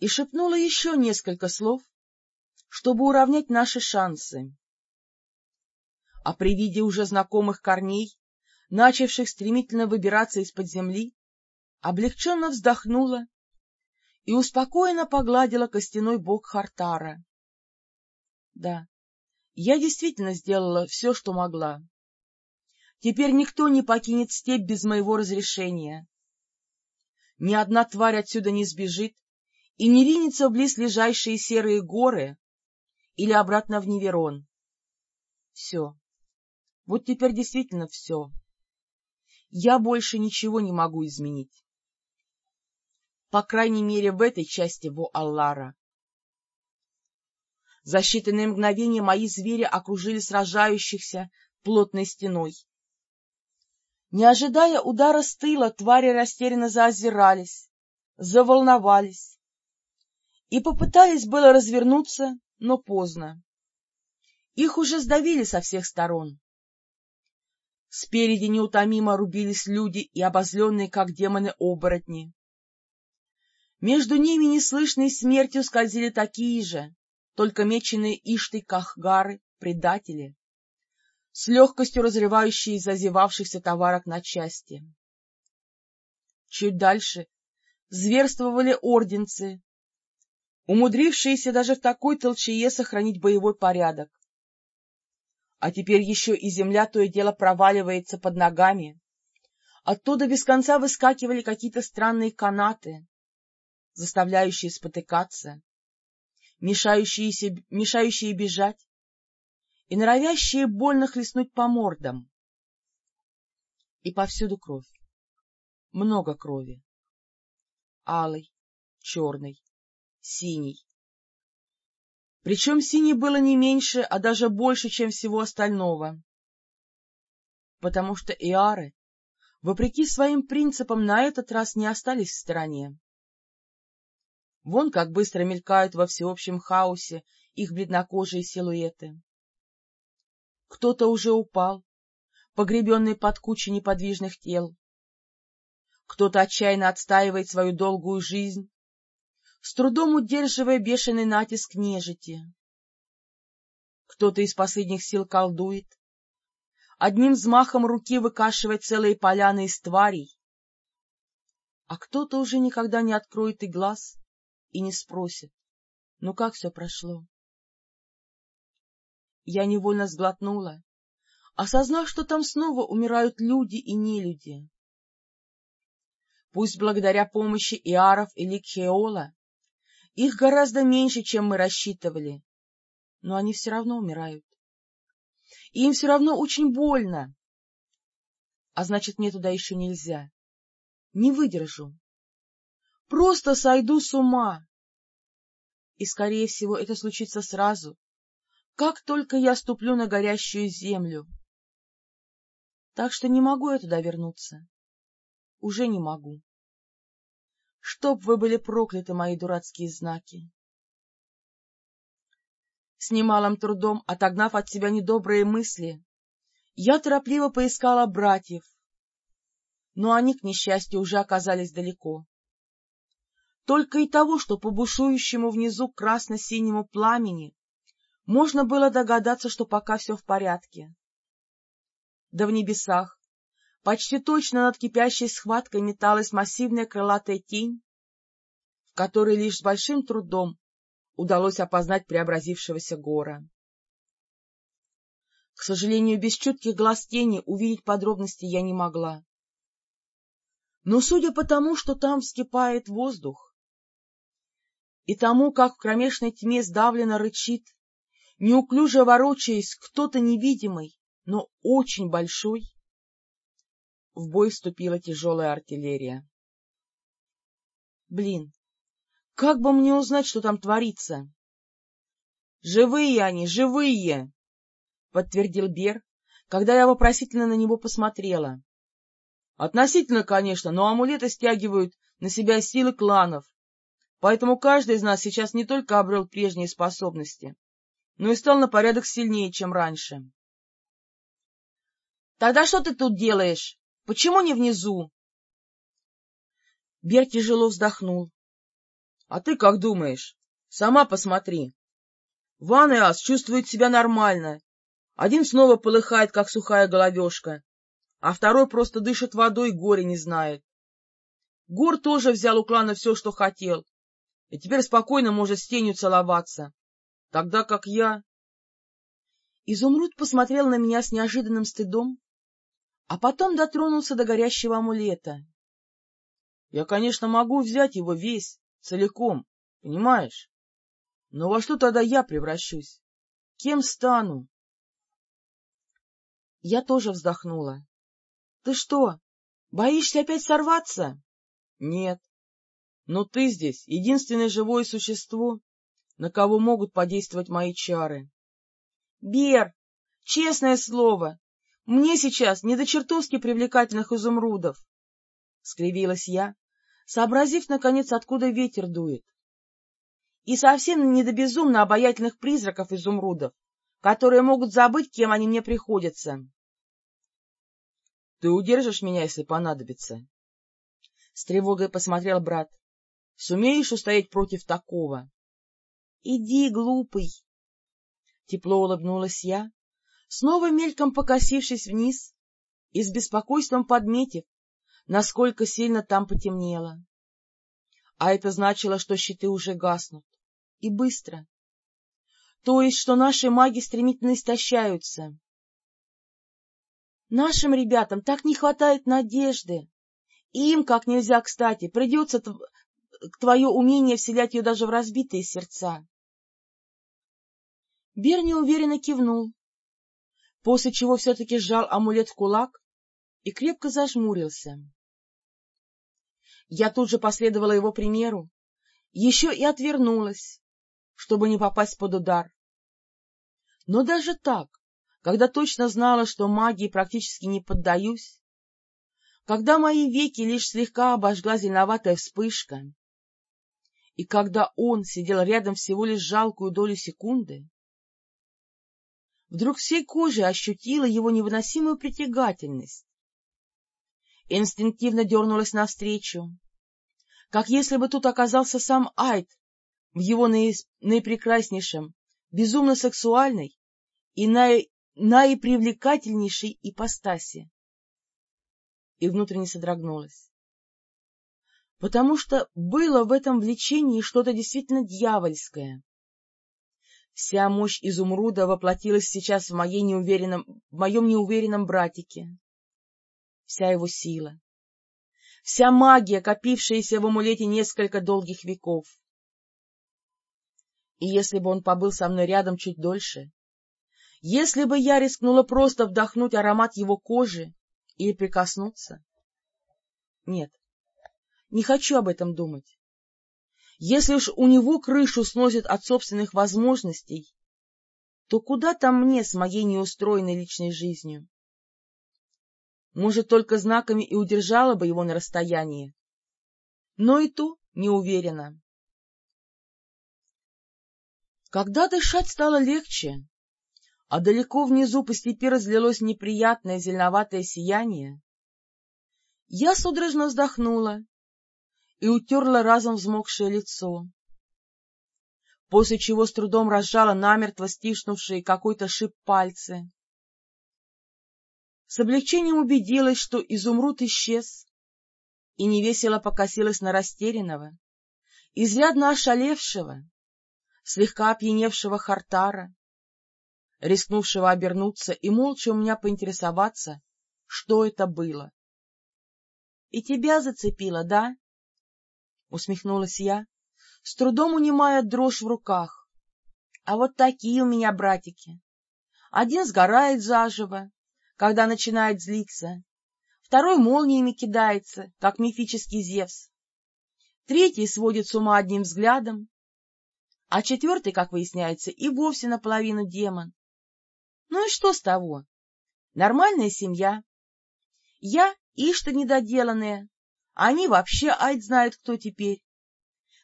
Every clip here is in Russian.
и шепнула еще несколько слов, чтобы уравнять наши шансы. А при виде уже знакомых корней, начавших стремительно выбираться из-под земли, облегченно вздохнула и успокоенно погладила костяной бок Хартара. Да, я действительно сделала все, что могла. Теперь никто не покинет степь без моего разрешения. Ни одна тварь отсюда не сбежит и не ринется в близлежащие серые горы или обратно в Неверон. Все. Вот теперь действительно все. Я больше ничего не могу изменить. По крайней мере, в этой части Во-Аллара. За считанные мгновения мои звери окружили сражающихся плотной стеной. Не ожидая удара с тыла, твари растерянно заозирались, заволновались и попытались было развернуться, но поздно. Их уже сдавили со всех сторон. Спереди неутомимо рубились люди и обозленные, как демоны-оборотни. Между ними неслышной смертью скользили такие же, только меченые ишты кахгары, предатели, с легкостью разрывающие зазевавшихся товарок на части. Чуть дальше зверствовали орденцы, умудрившиеся даже в такой толчее сохранить боевой порядок. А теперь еще и земля то и дело проваливается под ногами. Оттуда без конца выскакивали какие-то странные канаты, заставляющие спотыкаться, мешающие, мешающие бежать и норовящие больно хлестнуть по мордам. И повсюду кровь. Много крови. Алый, черный, синий. Причем синий было не меньше, а даже больше, чем всего остального. Потому что иары, вопреки своим принципам, на этот раз не остались в стороне. Вон как быстро мелькают во всеобщем хаосе их бледнокожие силуэты. Кто-то уже упал, погребенный под кучей неподвижных тел. Кто-то отчаянно отстаивает свою долгую жизнь, с трудом удерживая бешеный натиск нежити. Кто-то из последних сил колдует, одним взмахом руки выкашивает целые поляны из тварей, а кто-то уже никогда не откроет и глаз и не спросит, ну как все прошло. Я невольно сглотнула, осознав, что там снова умирают люди и нелюди. Пусть благодаря помощи Иаров или Кхеола их гораздо меньше, чем мы рассчитывали, но они все равно умирают. И им все равно очень больно. А значит, мне туда еще нельзя. Не выдержу. Просто сойду с ума. И, скорее всего, это случится сразу, как только я ступлю на горящую землю. Так что не могу я туда вернуться. Уже не могу. Чтоб вы были прокляты, мои дурацкие знаки! С немалым трудом, отогнав от себя недобрые мысли, я торопливо поискала братьев, но они, к несчастью, уже оказались далеко. Только и того, что по бушующему внизу красно-синему пламени можно было догадаться, что пока все в порядке. Да в небесах, почти точно над кипящей схваткой металась массивная крылатая тень, в которой лишь с большим трудом удалось опознать преобразившегося гора. К сожалению, без чутких глаз тени увидеть подробности я не могла. Но судя по тому, что там вскипает воздух, и тому, как в кромешной тьме сдавленно рычит, неуклюже ворочаясь, кто-то невидимый, но очень большой, в бой вступила тяжелая артиллерия. Блин, как бы мне узнать, что там творится? — Живые они, живые! — подтвердил Бер, когда я вопросительно на него посмотрела. — Относительно, конечно, но амулеты стягивают на себя силы кланов, поэтому каждый из нас сейчас не только обрел прежние способности, но и стал на порядок сильнее, чем раньше. — Тогда что ты тут делаешь? Почему не внизу? Бер тяжело вздохнул. А ты как думаешь? Сама посмотри. Ван и Ас чувствуют себя нормально. Один снова полыхает, как сухая головешка, а второй просто дышит водой и горе не знает. Гор тоже взял у клана все, что хотел, и теперь спокойно может с тенью целоваться, тогда как я... Изумруд посмотрел на меня с неожиданным стыдом, а потом дотронулся до горящего амулета. Я, конечно, могу взять его весь, целиком, понимаешь? Но во что тогда я превращусь? Кем стану? Я тоже вздохнула. — Ты что, боишься опять сорваться? — Нет. Но ты здесь единственное живое существо, на кого могут подействовать мои чары. — Бер, честное слово, мне сейчас не до чертовски привлекательных изумрудов, — скривилась я, сообразив, наконец, откуда ветер дует. И совсем не до безумно обаятельных призраков изумрудов, которые могут забыть, кем они мне приходятся. — Ты удержишь меня, если понадобится? С тревогой посмотрел брат. — Сумеешь устоять против такого? — Иди, глупый! Тепло улыбнулась я, снова мельком покосившись вниз и с беспокойством подметив, насколько сильно там потемнело. А это значило, что щиты уже гаснут. И быстро. То есть, что наши маги стремительно истощаются. Нашим ребятам так не хватает надежды. Им, как нельзя кстати, придется твое умение вселять ее даже в разбитые сердца. Берни уверенно кивнул, после чего все-таки сжал амулет в кулак и крепко зажмурился. Я тут же последовала его примеру, еще и отвернулась, чтобы не попасть под удар. Но даже так, когда точно знала, что магии практически не поддаюсь, когда мои веки лишь слегка обожгла зеленоватая вспышка, и когда он сидел рядом всего лишь жалкую долю секунды, вдруг всей кожей ощутила его невыносимую притягательность. Инстинктивно дернулась навстречу, как если бы тут оказался сам Айд в его наипрекраснейшем, безумно сексуальной и наи... наипривлекательнейшей ипостаси. И внутренне содрогнулась. Потому что было в этом влечении что-то действительно дьявольское. Вся мощь изумруда воплотилась сейчас в, моей неуверенном, в моем неуверенном братике. Вся его сила, вся магия, копившаяся в амулете несколько долгих веков. И если бы он побыл со мной рядом чуть дольше, если бы я рискнула просто вдохнуть аромат его кожи или прикоснуться... Нет, не хочу об этом думать. Если уж у него крышу сносит от собственных возможностей, то куда там мне с моей неустроенной личной жизнью? Может, только знаками и удержала бы его на расстоянии. Но и то не уверена. Когда дышать стало легче, а далеко внизу по степи разлилось неприятное зеленоватое сияние, я судорожно вздохнула и утерла разом взмокшее лицо, после чего с трудом разжала намертво стиснувшие какой-то шип пальцы. С облегчением убедилась, что изумруд исчез, и невесело покосилась на растерянного, изрядно ошалевшего, слегка опьяневшего Хартара, рискнувшего обернуться и молча у меня поинтересоваться, что это было. — И тебя зацепило, да? — усмехнулась я, с трудом унимая дрожь в руках. — А вот такие у меня братики. Один сгорает заживо, когда начинает злиться, второй молниями кидается, как мифический Зевс, третий сводит с ума одним взглядом, а четвертый, как выясняется, и вовсе наполовину демон. Ну и что с того? Нормальная семья. Я — ишь-то недоделанная, они вообще айд знают, кто теперь.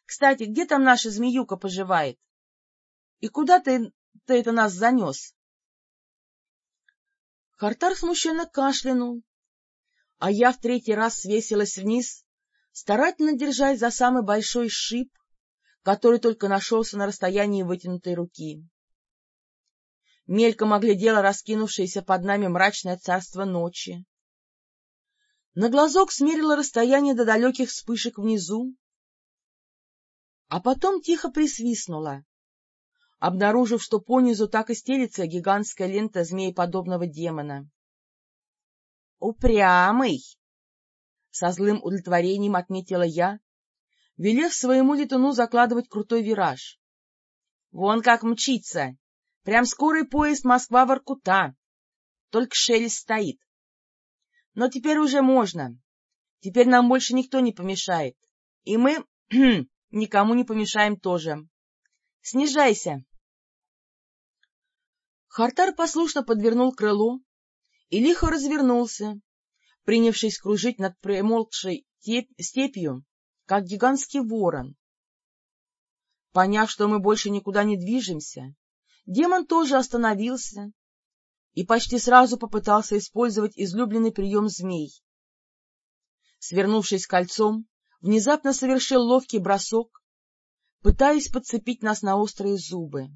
Кстати, где там наша змеюка поживает? И куда ты, ты это нас занес? Хартар смущенно кашлянул, а я в третий раз свесилась вниз, старательно держась за самый большой шип, который только нашелся на расстоянии вытянутой руки. Мельком оглядела раскинувшееся под нами мрачное царство ночи. На глазок смерила расстояние до далеких вспышек внизу, а потом тихо присвистнула, обнаружив, что понизу так и стелится гигантская лента змееподобного демона. «Упрямый!» — со злым удовлетворением отметила я, велев своему летуну закладывать крутой вираж. «Вон как мчится! Прям скорый поезд Москва-Воркута! Только шелест стоит. Но теперь уже можно. Теперь нам больше никто не помешает. И мы никому не помешаем тоже. Снижайся!» Хартар послушно подвернул крыло и лихо развернулся, принявшись кружить над примолкшей степью, как гигантский ворон. Поняв, что мы больше никуда не движемся, демон тоже остановился и почти сразу попытался использовать излюбленный прием змей. Свернувшись кольцом, внезапно совершил ловкий бросок, пытаясь подцепить нас на острые зубы.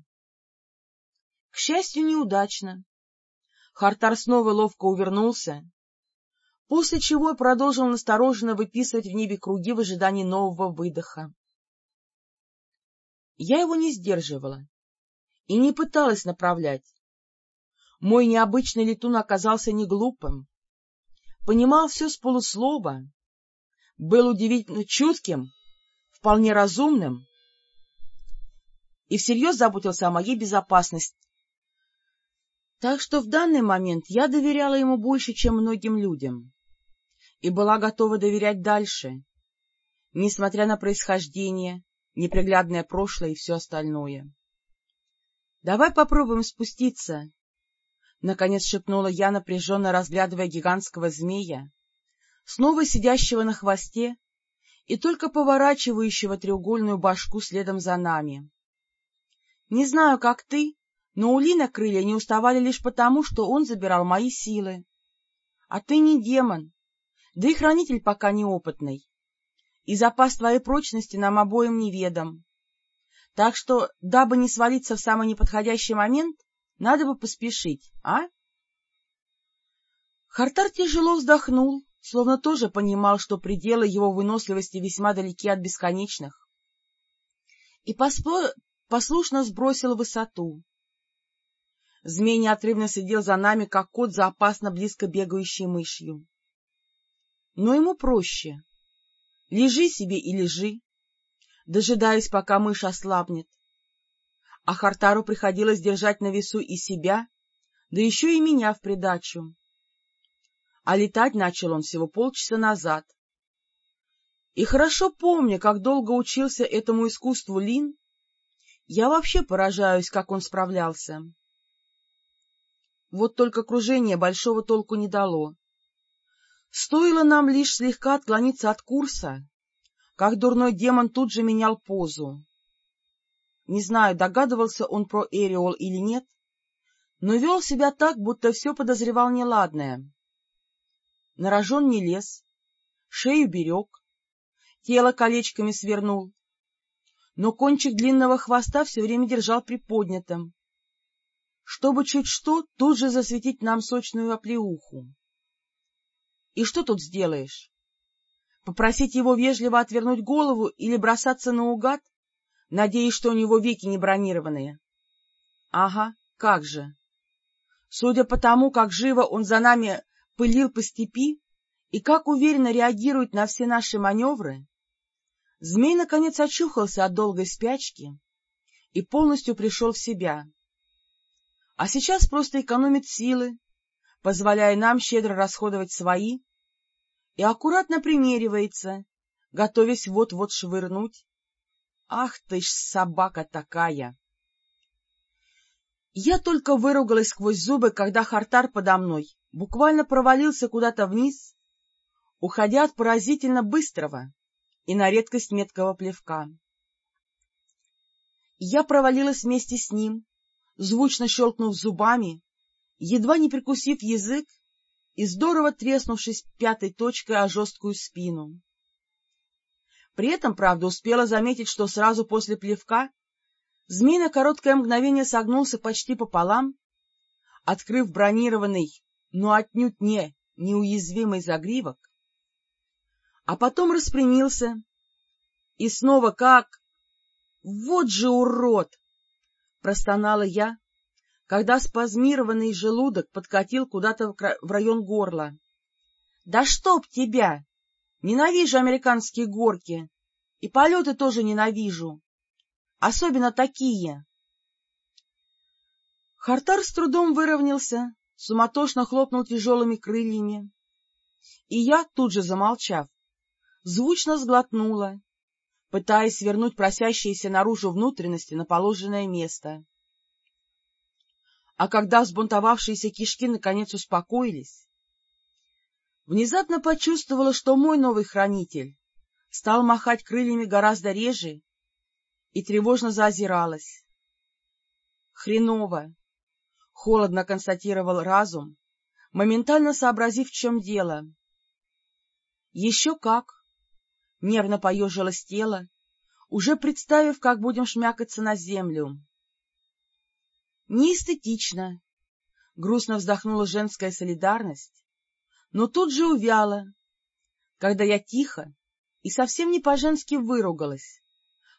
К счастью, неудачно. Хартар снова ловко увернулся, после чего продолжил настороженно выписывать в небе круги в ожидании нового выдоха. Я его не сдерживала и не пыталась направлять. Мой необычный летун оказался не глупым, понимал все с полуслова, был удивительно чутким, вполне разумным и всерьез заботился о моей безопасности. Так что в данный момент я доверяла ему больше, чем многим людям и была готова доверять дальше, несмотря на происхождение, неприглядное прошлое и все остальное. — Давай попробуем спуститься, — наконец шепнула я, напряженно разглядывая гигантского змея, снова сидящего на хвосте и только поворачивающего треугольную башку следом за нами. Не знаю, как ты, но у Лина крылья не уставали лишь потому, что он забирал мои силы. А ты не демон, да и хранитель пока неопытный, и запас твоей прочности нам обоим неведом. Так что, дабы не свалиться в самый неподходящий момент, надо бы поспешить, а? Хартар тяжело вздохнул, словно тоже понимал, что пределы его выносливости весьма далеки от бесконечных, и поспо... послушно сбросил высоту. Змей неотрывно сидел за нами, как кот за опасно близко бегающей мышью но ему проще. Лежи себе и лежи, дожидаясь, пока мышь ослабнет. А Хартару приходилось держать на весу и себя, да еще и меня в придачу. А летать начал он всего полчаса назад. И хорошо помня, как долго учился этому искусству Лин, я вообще поражаюсь, как он справлялся. Вот только кружение большого толку не дало. Стоило нам лишь слегка отклониться от курса, как дурной демон тут же менял позу. Не знаю, догадывался он про Эриол или нет, но вел себя так, будто все подозревал неладное. Нарожен не лез, шею берег, тело колечками свернул, но кончик длинного хвоста все время держал приподнятым, чтобы чуть что тут же засветить нам сочную оплеуху. И что тут сделаешь? Попросить его вежливо отвернуть голову или бросаться наугад, надеясь, что у него веки не бронированные? Ага, как же. Судя по тому, как живо он за нами пылил по степи и как уверенно реагирует на все наши маневры, змей наконец очухался от долгой спячки и полностью пришел в себя. А сейчас просто экономит силы, позволяя нам щедро расходовать свои, и аккуратно примеривается, готовясь вот-вот швырнуть. Ах ты ж собака такая! Я только выругалась сквозь зубы, когда Хартар подо мной буквально провалился куда-то вниз, уходя от поразительно быстрого и на редкость меткого плевка. Я провалилась вместе с ним, звучно щелкнув зубами едва не прикусив язык и здорово треснувшись пятой точкой о жесткую спину. При этом, правда, успела заметить, что сразу после плевка змей на короткое мгновение согнулся почти пополам, открыв бронированный, но отнюдь не неуязвимый загривок, а потом распрямился и снова как... Вот же урод! Простонала я, когда спазмированный желудок подкатил куда-то в район горла. — Да чтоб тебя! Ненавижу американские горки. И полеты тоже ненавижу. Особенно такие. Хартар с трудом выровнялся, суматошно хлопнул тяжелыми крыльями. И я, тут же замолчав, звучно сглотнула, пытаясь вернуть просящиеся наружу внутренности на положенное место. А когда взбунтовавшиеся кишки наконец успокоились, внезапно почувствовала, что мой новый хранитель стал махать крыльями гораздо реже и тревожно заозиралась. Хреново! Холодно констатировал разум, моментально сообразив, в чем дело. Еще как! Нервно поежилось тело, уже представив, как будем шмякаться на землю. Неэстетично! Грустно вздохнула женская солидарность, но тут же увяла, когда я тихо и совсем не по-женски выругалась,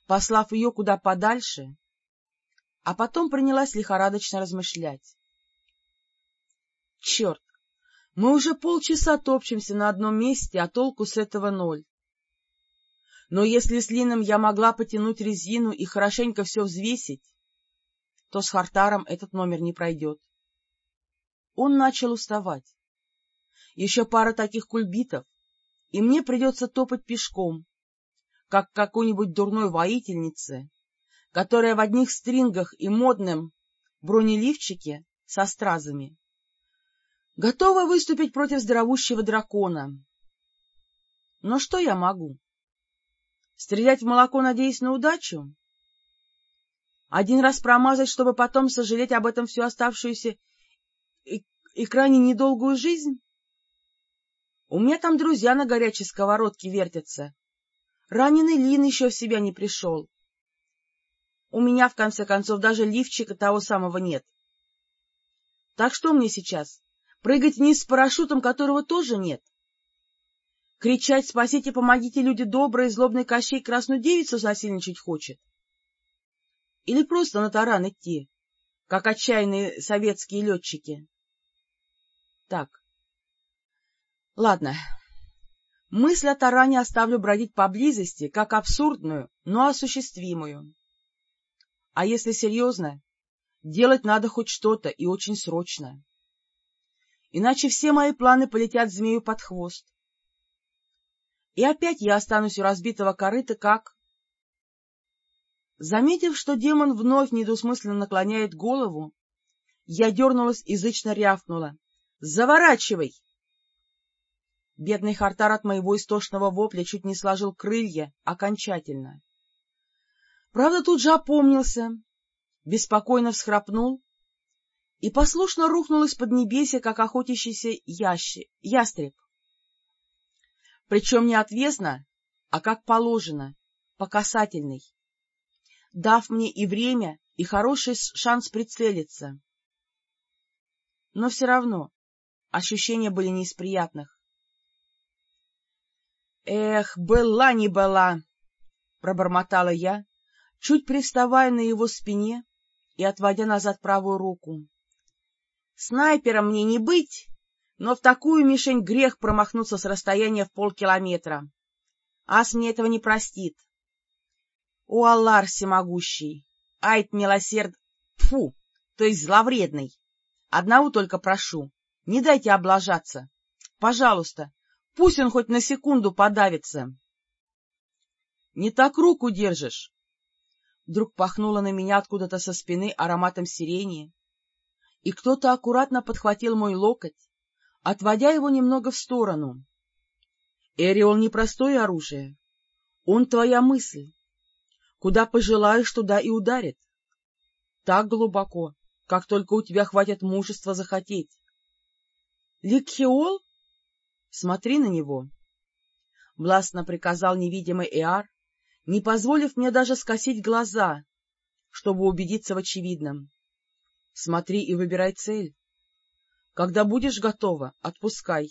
послав ее куда подальше, а потом принялась лихорадочно размышлять. Черт! Мы уже полчаса топчемся на одном месте, а толку с этого ноль. Но если с Лином я могла потянуть резину и хорошенько все взвесить, то с Хартаром этот номер не пройдет. Он начал уставать. Еще пара таких кульбитов, и мне придется топать пешком, как какой-нибудь дурной воительнице, которая в одних стрингах и модном бронеливчике со стразами готова выступить против здоровущего дракона. Но что я могу? Стрелять в молоко, надеясь на удачу? Один раз промазать, чтобы потом сожалеть об этом всю оставшуюся и, и крайне недолгую жизнь? У меня там друзья на горячей сковородке вертятся. Раненый Лин еще в себя не пришел. У меня, в конце концов, даже лифчика того самого нет. Так что мне сейчас? Прыгать вниз с парашютом, которого тоже нет? Кричать «Спасите, помогите, люди добрые!» злобный Кощей красную девицу засильничать хочет? Или просто на таран идти, как отчаянные советские летчики? Так, Ладно. Мысль о таране оставлю бродить поблизости, как абсурдную, но осуществимую. А если серьезно, делать надо хоть что-то и очень срочно. Иначе все мои планы полетят змею под хвост. И опять я останусь у разбитого корыта, как... Заметив, что демон вновь недосмысленно наклоняет голову, я дернулась и рявкнула. — Заворачивай! Бедный Хартар от моего истошного вопля чуть не сложил крылья окончательно. Правда, тут же опомнился, беспокойно всхрапнул и послушно рухнул из-под небесия, как охотящийся ящи, ястреб. Причем не отвесно, а как положено, по касательной, дав мне и время, и хороший шанс прицелиться. Но все равно ощущения были не из приятных. — Эх, была не была! — пробормотала я, чуть приставая на его спине и отводя назад правую руку. — Снайпером мне не быть, но в такую мишень грех промахнуться с расстояния в полкилометра. Ас мне этого не простит. О, Аллар всемогущий! Айт милосерд... Фу! То есть зловредный! Одного только прошу, не дайте облажаться. Пожалуйста, Пусть он хоть на секунду подавится. — Не так руку держишь. Вдруг пахнуло на меня откуда-то со спины ароматом сирени, и кто-то аккуратно подхватил мой локоть, отводя его немного в сторону. Эриол — непростое оружие. Он твоя мысль. Куда пожелаешь, туда и ударит. Так глубоко, как только у тебя хватит мужества захотеть. Ликхеол? Смотри на него! — властно приказал невидимый Эар, не позволив мне даже скосить глаза, чтобы убедиться в очевидном. Смотри и выбирай цель. Когда будешь готова, отпускай.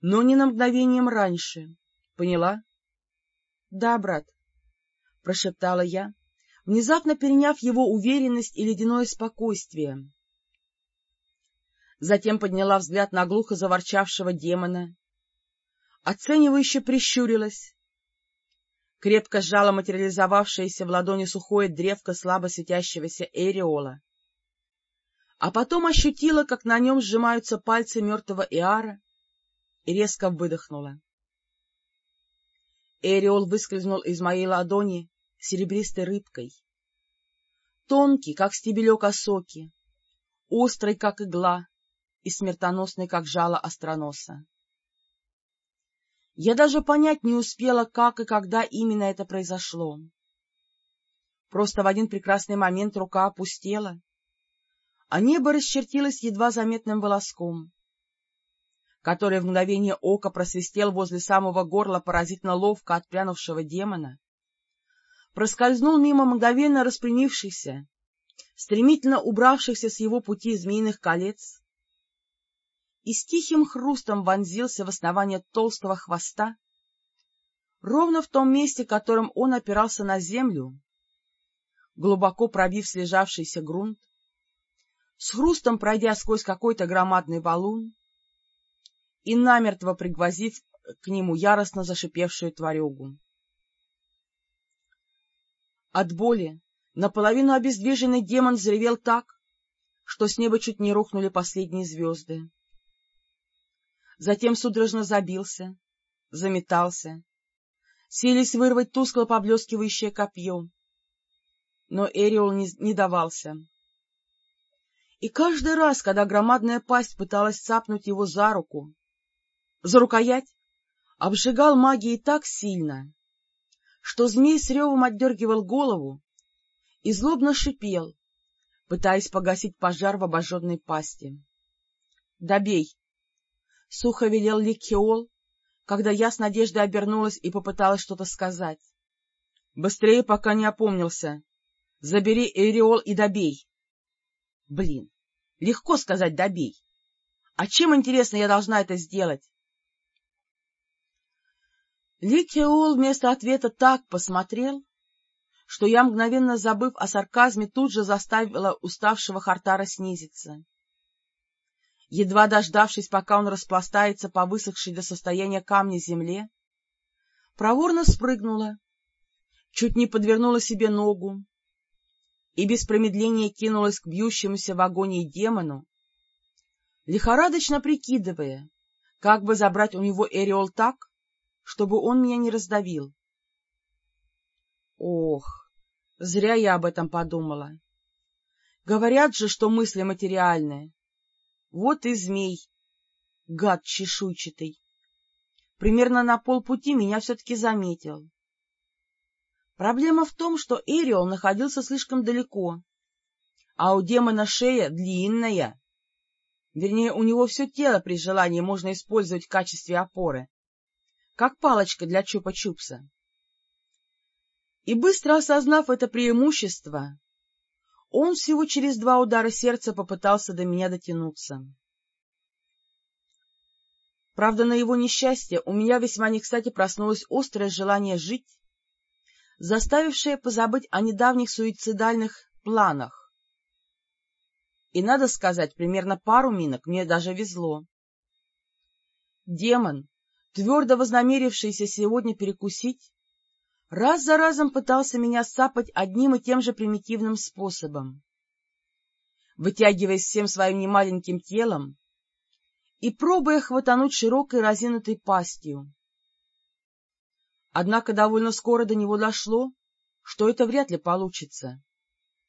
Но не на мгновением раньше. Поняла? — Да, брат, — прошептала я, внезапно переняв его уверенность и ледяное спокойствие. Затем подняла взгляд на глухо заворчавшего демона, оценивающе прищурилась, крепко сжала материализовавшееся в ладони сухое древко слабо светящегося эриола, а потом ощутила, как на нем сжимаются пальцы мертвого Иара, и резко выдохнула. Эриол выскользнул из моей ладони серебристой рыбкой. Тонкий, как стебелек осоки, острый, как игла, и смертоносный, как жало остроноса. Я даже понять не успела, как и когда именно это произошло. Просто в один прекрасный момент рука опустела, а небо расчертилось едва заметным волоском, который в мгновение ока просвистел возле самого горла поразительно ловко отпрянувшего демона, проскользнул мимо мгновенно распрямившихся, стремительно убравшихся с его пути змеиных колец, и с тихим хрустом вонзился в основание толстого хвоста, ровно в том месте, которым он опирался на землю, глубоко пробив слежавшийся грунт, с хрустом пройдя сквозь какой-то громадный валун и намертво пригвозив к нему яростно зашипевшую тварюгу. От боли наполовину обездвиженный демон заревел так, что с неба чуть не рухнули последние звезды затем судорожно забился, заметался, селись вырвать тускло поблескивающее копье. Но Эриол не, не давался. И каждый раз, когда громадная пасть пыталась цапнуть его за руку, за рукоять, обжигал магией так сильно, что змей с ревом отдергивал голову и злобно шипел, пытаясь погасить пожар в обожженной пасти. — Добей! — сухо велел Ликхиол, когда я с надеждой обернулась и попыталась что-то сказать. — Быстрее, пока не опомнился. Забери Эриол и добей. Блин, легко сказать «добей». А чем, интересно, я должна это сделать? Ликхиол вместо ответа так посмотрел, что я, мгновенно забыв о сарказме, тут же заставила уставшего Хартара снизиться едва дождавшись, пока он распластается по высохшей до состояния камня земле, проворно спрыгнула, чуть не подвернула себе ногу и без промедления кинулась к бьющемуся в агонии демону, лихорадочно прикидывая, как бы забрать у него Эриол так, чтобы он меня не раздавил. Ох, зря я об этом подумала. Говорят же, что мысли материальные. Вот и змей, гад чешуйчатый. Примерно на полпути меня все-таки заметил. Проблема в том, что Эриол находился слишком далеко, а у демона шея длинная. Вернее, у него все тело при желании можно использовать в качестве опоры, как палочка для чупа-чупса. И быстро осознав это преимущество, он всего через два удара сердца попытался до меня дотянуться. Правда, на его несчастье у меня весьма не кстати проснулось острое желание жить, заставившее позабыть о недавних суицидальных планах. И, надо сказать, примерно пару минок мне даже везло. Демон, твердо вознамерившийся сегодня перекусить, раз за разом пытался меня сапать одним и тем же примитивным способом. Вытягиваясь всем своим немаленьким телом и пробуя хватануть широкой разинутой пастью. Однако довольно скоро до него дошло, что это вряд ли получится.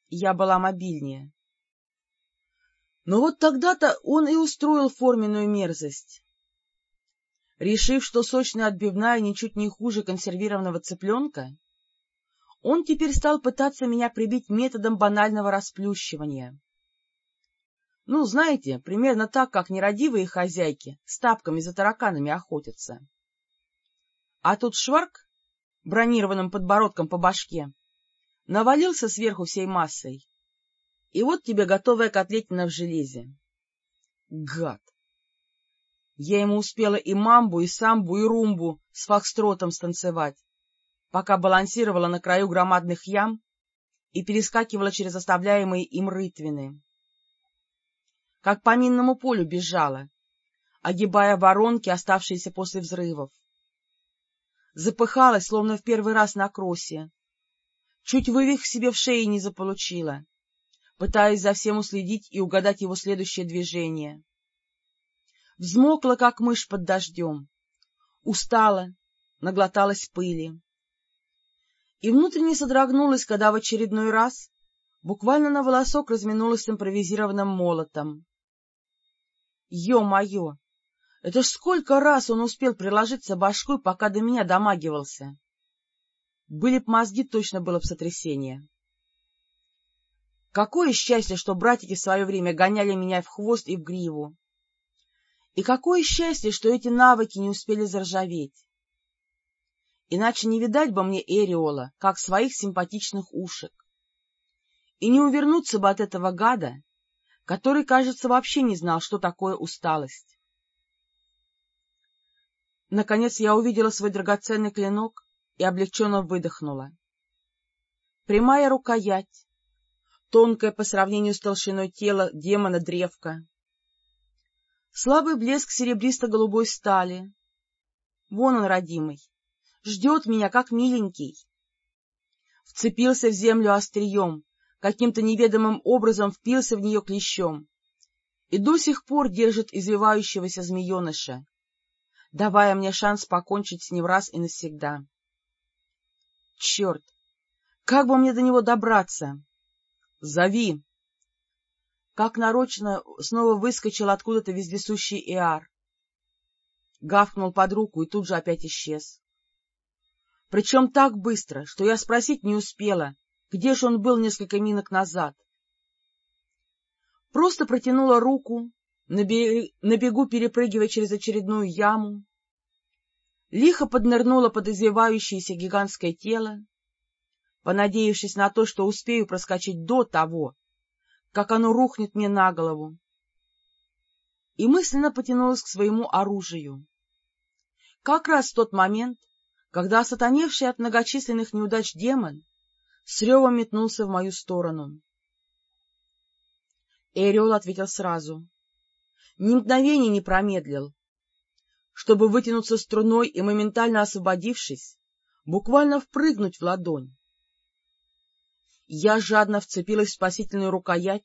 Я была мобильнее. Но вот тогда-то он и устроил форменную мерзость. Решив, что сочная отбивная ничуть не хуже консервированного цыпленка, он теперь стал пытаться меня прибить методом банального расплющивания. Ну, знаете, примерно так, как нерадивые хозяйки с тапками за тараканами охотятся. А тут шварк, бронированным подбородком по башке, навалился сверху всей массой. И вот тебе готовая котлетина в железе. Гад! Я ему успела и мамбу, и самбу, и румбу с фокстротом станцевать, пока балансировала на краю громадных ям и перескакивала через оставляемые им рытвины. Как по минному полю бежала, огибая воронки, оставшиеся после взрывов. Запыхалась, словно в первый раз на кроссе. Чуть вывих себе в шее не заполучила, пытаясь за всем уследить и угадать его следующее движение. Взмокла, как мышь под дождем, устала, наглоталась пыли. И внутренне содрогнулась, когда в очередной раз буквально на волосок разминулась с импровизированным молотом. Ё-моё! Это ж сколько раз он успел приложиться башкой, пока до меня домагивался! Были б мозги, точно было б сотрясение. Какое счастье, что братики в свое время гоняли меня в хвост и в гриву. И какое счастье, что эти навыки не успели заржаветь. Иначе не видать бы мне Эриола, как своих симпатичных ушек. И не увернуться бы от этого гада, который, кажется, вообще не знал, что такое усталость. Наконец я увидела свой драгоценный клинок и облегченно выдохнула. Прямая рукоять, тонкая по сравнению с толщиной тела демона древка, слабый блеск серебристо-голубой стали. Вон он, родимый, ждет меня, как миленький. Вцепился в землю острием, каким-то неведомым образом впился в нее клещом и до сих пор держит извивающегося змееныша, давая мне шанс покончить с ним раз и навсегда. Черт! Как бы мне до него добраться? Зови! Как нарочно снова выскочил откуда-то вездесущий Иар. Гавкнул под руку и тут же опять исчез. Причем так быстро, что я спросить не успела, где же он был несколько минок назад? Просто протянула руку, на, бегу перепрыгивая через очередную яму, лихо поднырнула под извивающееся гигантское тело, понадеявшись на то, что успею проскочить до того, как оно рухнет мне на голову, и мысленно потянулась к своему оружию. Как раз в тот момент, когда сатаневший от многочисленных неудач демон с ревом метнулся в мою сторону. Эриол ответил сразу. Ни мгновения не промедлил. Чтобы вытянуться струной и, моментально освободившись, буквально впрыгнуть в ладонь. Я жадно вцепилась в спасительную рукоять,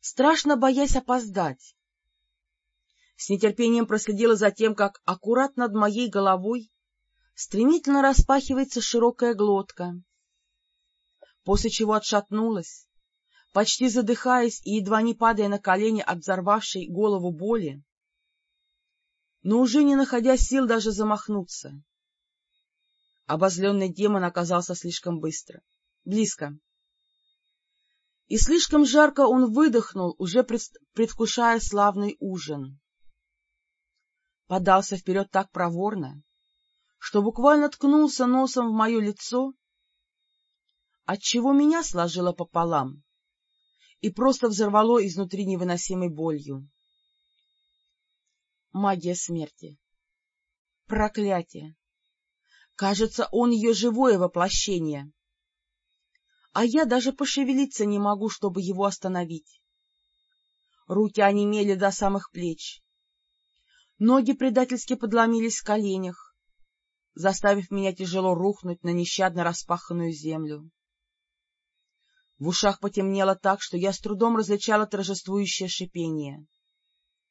страшно боясь опоздать. С нетерпением проследила за тем, как аккуратно над моей головой стремительно распахивается широкая глотка, после чего отшатнулась, почти задыхаясь и едва не падая на колени от взорвавшей голову боли, но уже не находя сил даже замахнуться. Обозленный демон оказался слишком быстро, близко. И слишком жарко он выдохнул, уже предвкушая славный ужин. Подался вперед так проворно, что буквально ткнулся носом в мое лицо отчего меня сложило пополам и просто взорвало изнутри невыносимой болью. Магия смерти. Проклятие. Кажется, он ее живое воплощение. А я даже пошевелиться не могу, чтобы его остановить. Руки онемели до самых плеч. Ноги предательски подломились в коленях, заставив меня тяжело рухнуть на нещадно распаханную землю. В ушах потемнело так, что я с трудом различала торжествующее шипение.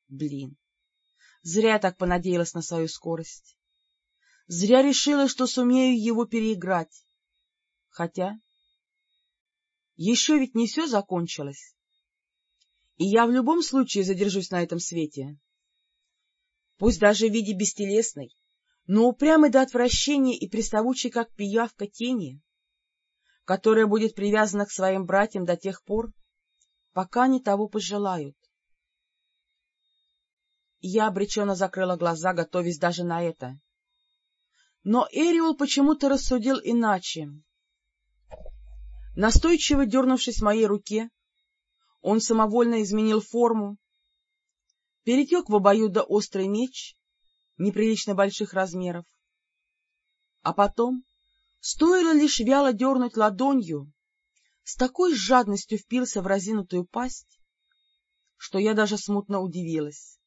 Блин, зря так понадеялась на свою скорость. Зря решила, что сумею его переиграть. Хотя... Еще ведь не все закончилось. И я в любом случае задержусь на этом свете. Пусть даже в виде бестелесной, но упрямой до отвращения и приставучей, как пиявка тени которая будет привязана к своим братьям до тех пор, пока они того пожелают. Я обреченно закрыла глаза, готовясь даже на это. Но Эриол почему-то рассудил иначе. Настойчиво дернувшись в моей руке, он самовольно изменил форму, перетек в обоюдо острый меч неприлично больших размеров, а потом, стоило лишь вяло дернуть ладонью, с такой жадностью впился в разинутую пасть, что я даже смутно удивилась.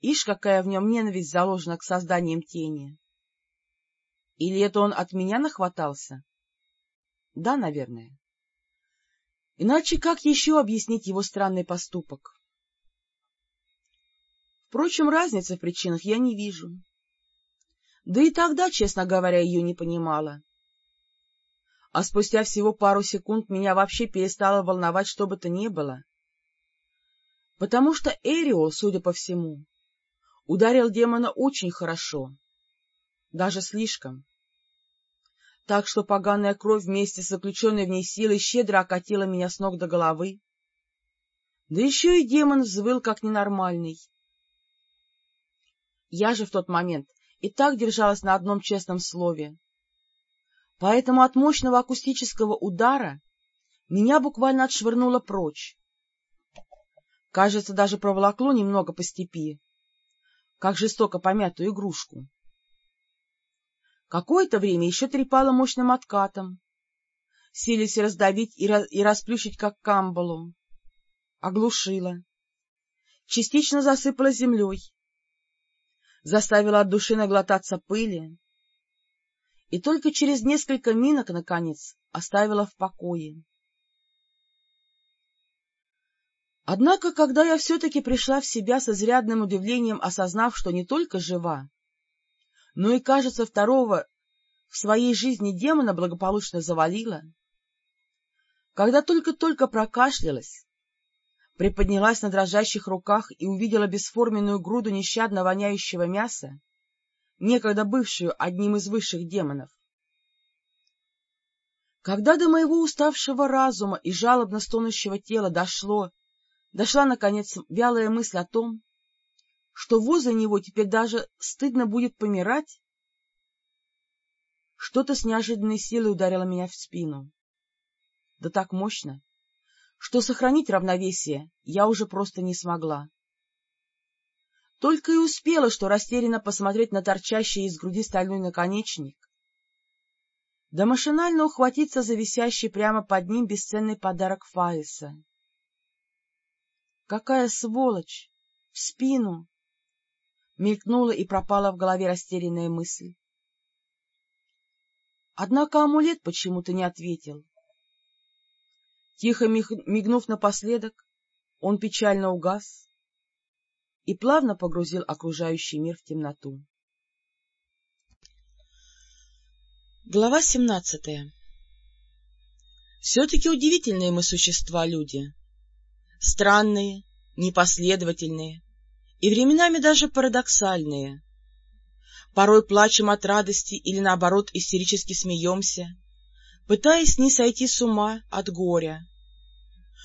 Ишь, какая в нем ненависть заложена к созданиям тени! Или это он от меня нахватался? Да, наверное. Иначе как еще объяснить его странный поступок? Впрочем, разницы в причинах я не вижу. Да и тогда, честно говоря, ее не понимала. А спустя всего пару секунд меня вообще перестало волновать что бы то ни было. Потому что Эрио, судя по всему, ударил демона очень хорошо, даже слишком. Так что поганая кровь вместе с заключенной в ней силой щедро окатила меня с ног до головы. Да еще и демон взвыл как ненормальный. Я же в тот момент и так держалась на одном честном слове. Поэтому от мощного акустического удара меня буквально отшвырнуло прочь. Кажется, даже проволокло немного по степи, как жестоко помятую игрушку. Какое-то время еще трепало мощным откатом, силясь раздавить и, и расплющить, как камбалу. Оглушила. Частично засыпала землей заставила от души наглотаться пыли и только через несколько минок, наконец, оставила в покое. Однако, когда я все-таки пришла в себя с изрядным удивлением, осознав, что не только жива, но и, кажется, второго в своей жизни демона благополучно завалила, когда только-только прокашлялась, приподнялась на дрожащих руках и увидела бесформенную груду нещадно воняющего мяса, некогда бывшую одним из высших демонов. Когда до моего уставшего разума и жалобно стонущего тела дошло, дошла, наконец, вялая мысль о том, что возле него теперь даже стыдно будет помирать, что-то с неожиданной силой ударило меня в спину. Да так мощно, что сохранить равновесие я уже просто не смогла. Только и успела, что растерянно посмотреть на торчащий из груди стальной наконечник, да машинально ухватиться за висящий прямо под ним бесценный подарок Фаиса. Какая сволочь! В спину! Мелькнула и пропала в голове растерянная мысль. Однако амулет почему-то не ответил. Тихо мигнув напоследок, он печально угас и плавно погрузил окружающий мир в темноту. Глава семнадцатая Все-таки удивительные мы существа, люди. Странные, непоследовательные и временами даже парадоксальные. Порой плачем от радости или, наоборот, истерически смеемся, пытаясь не сойти с ума от горя.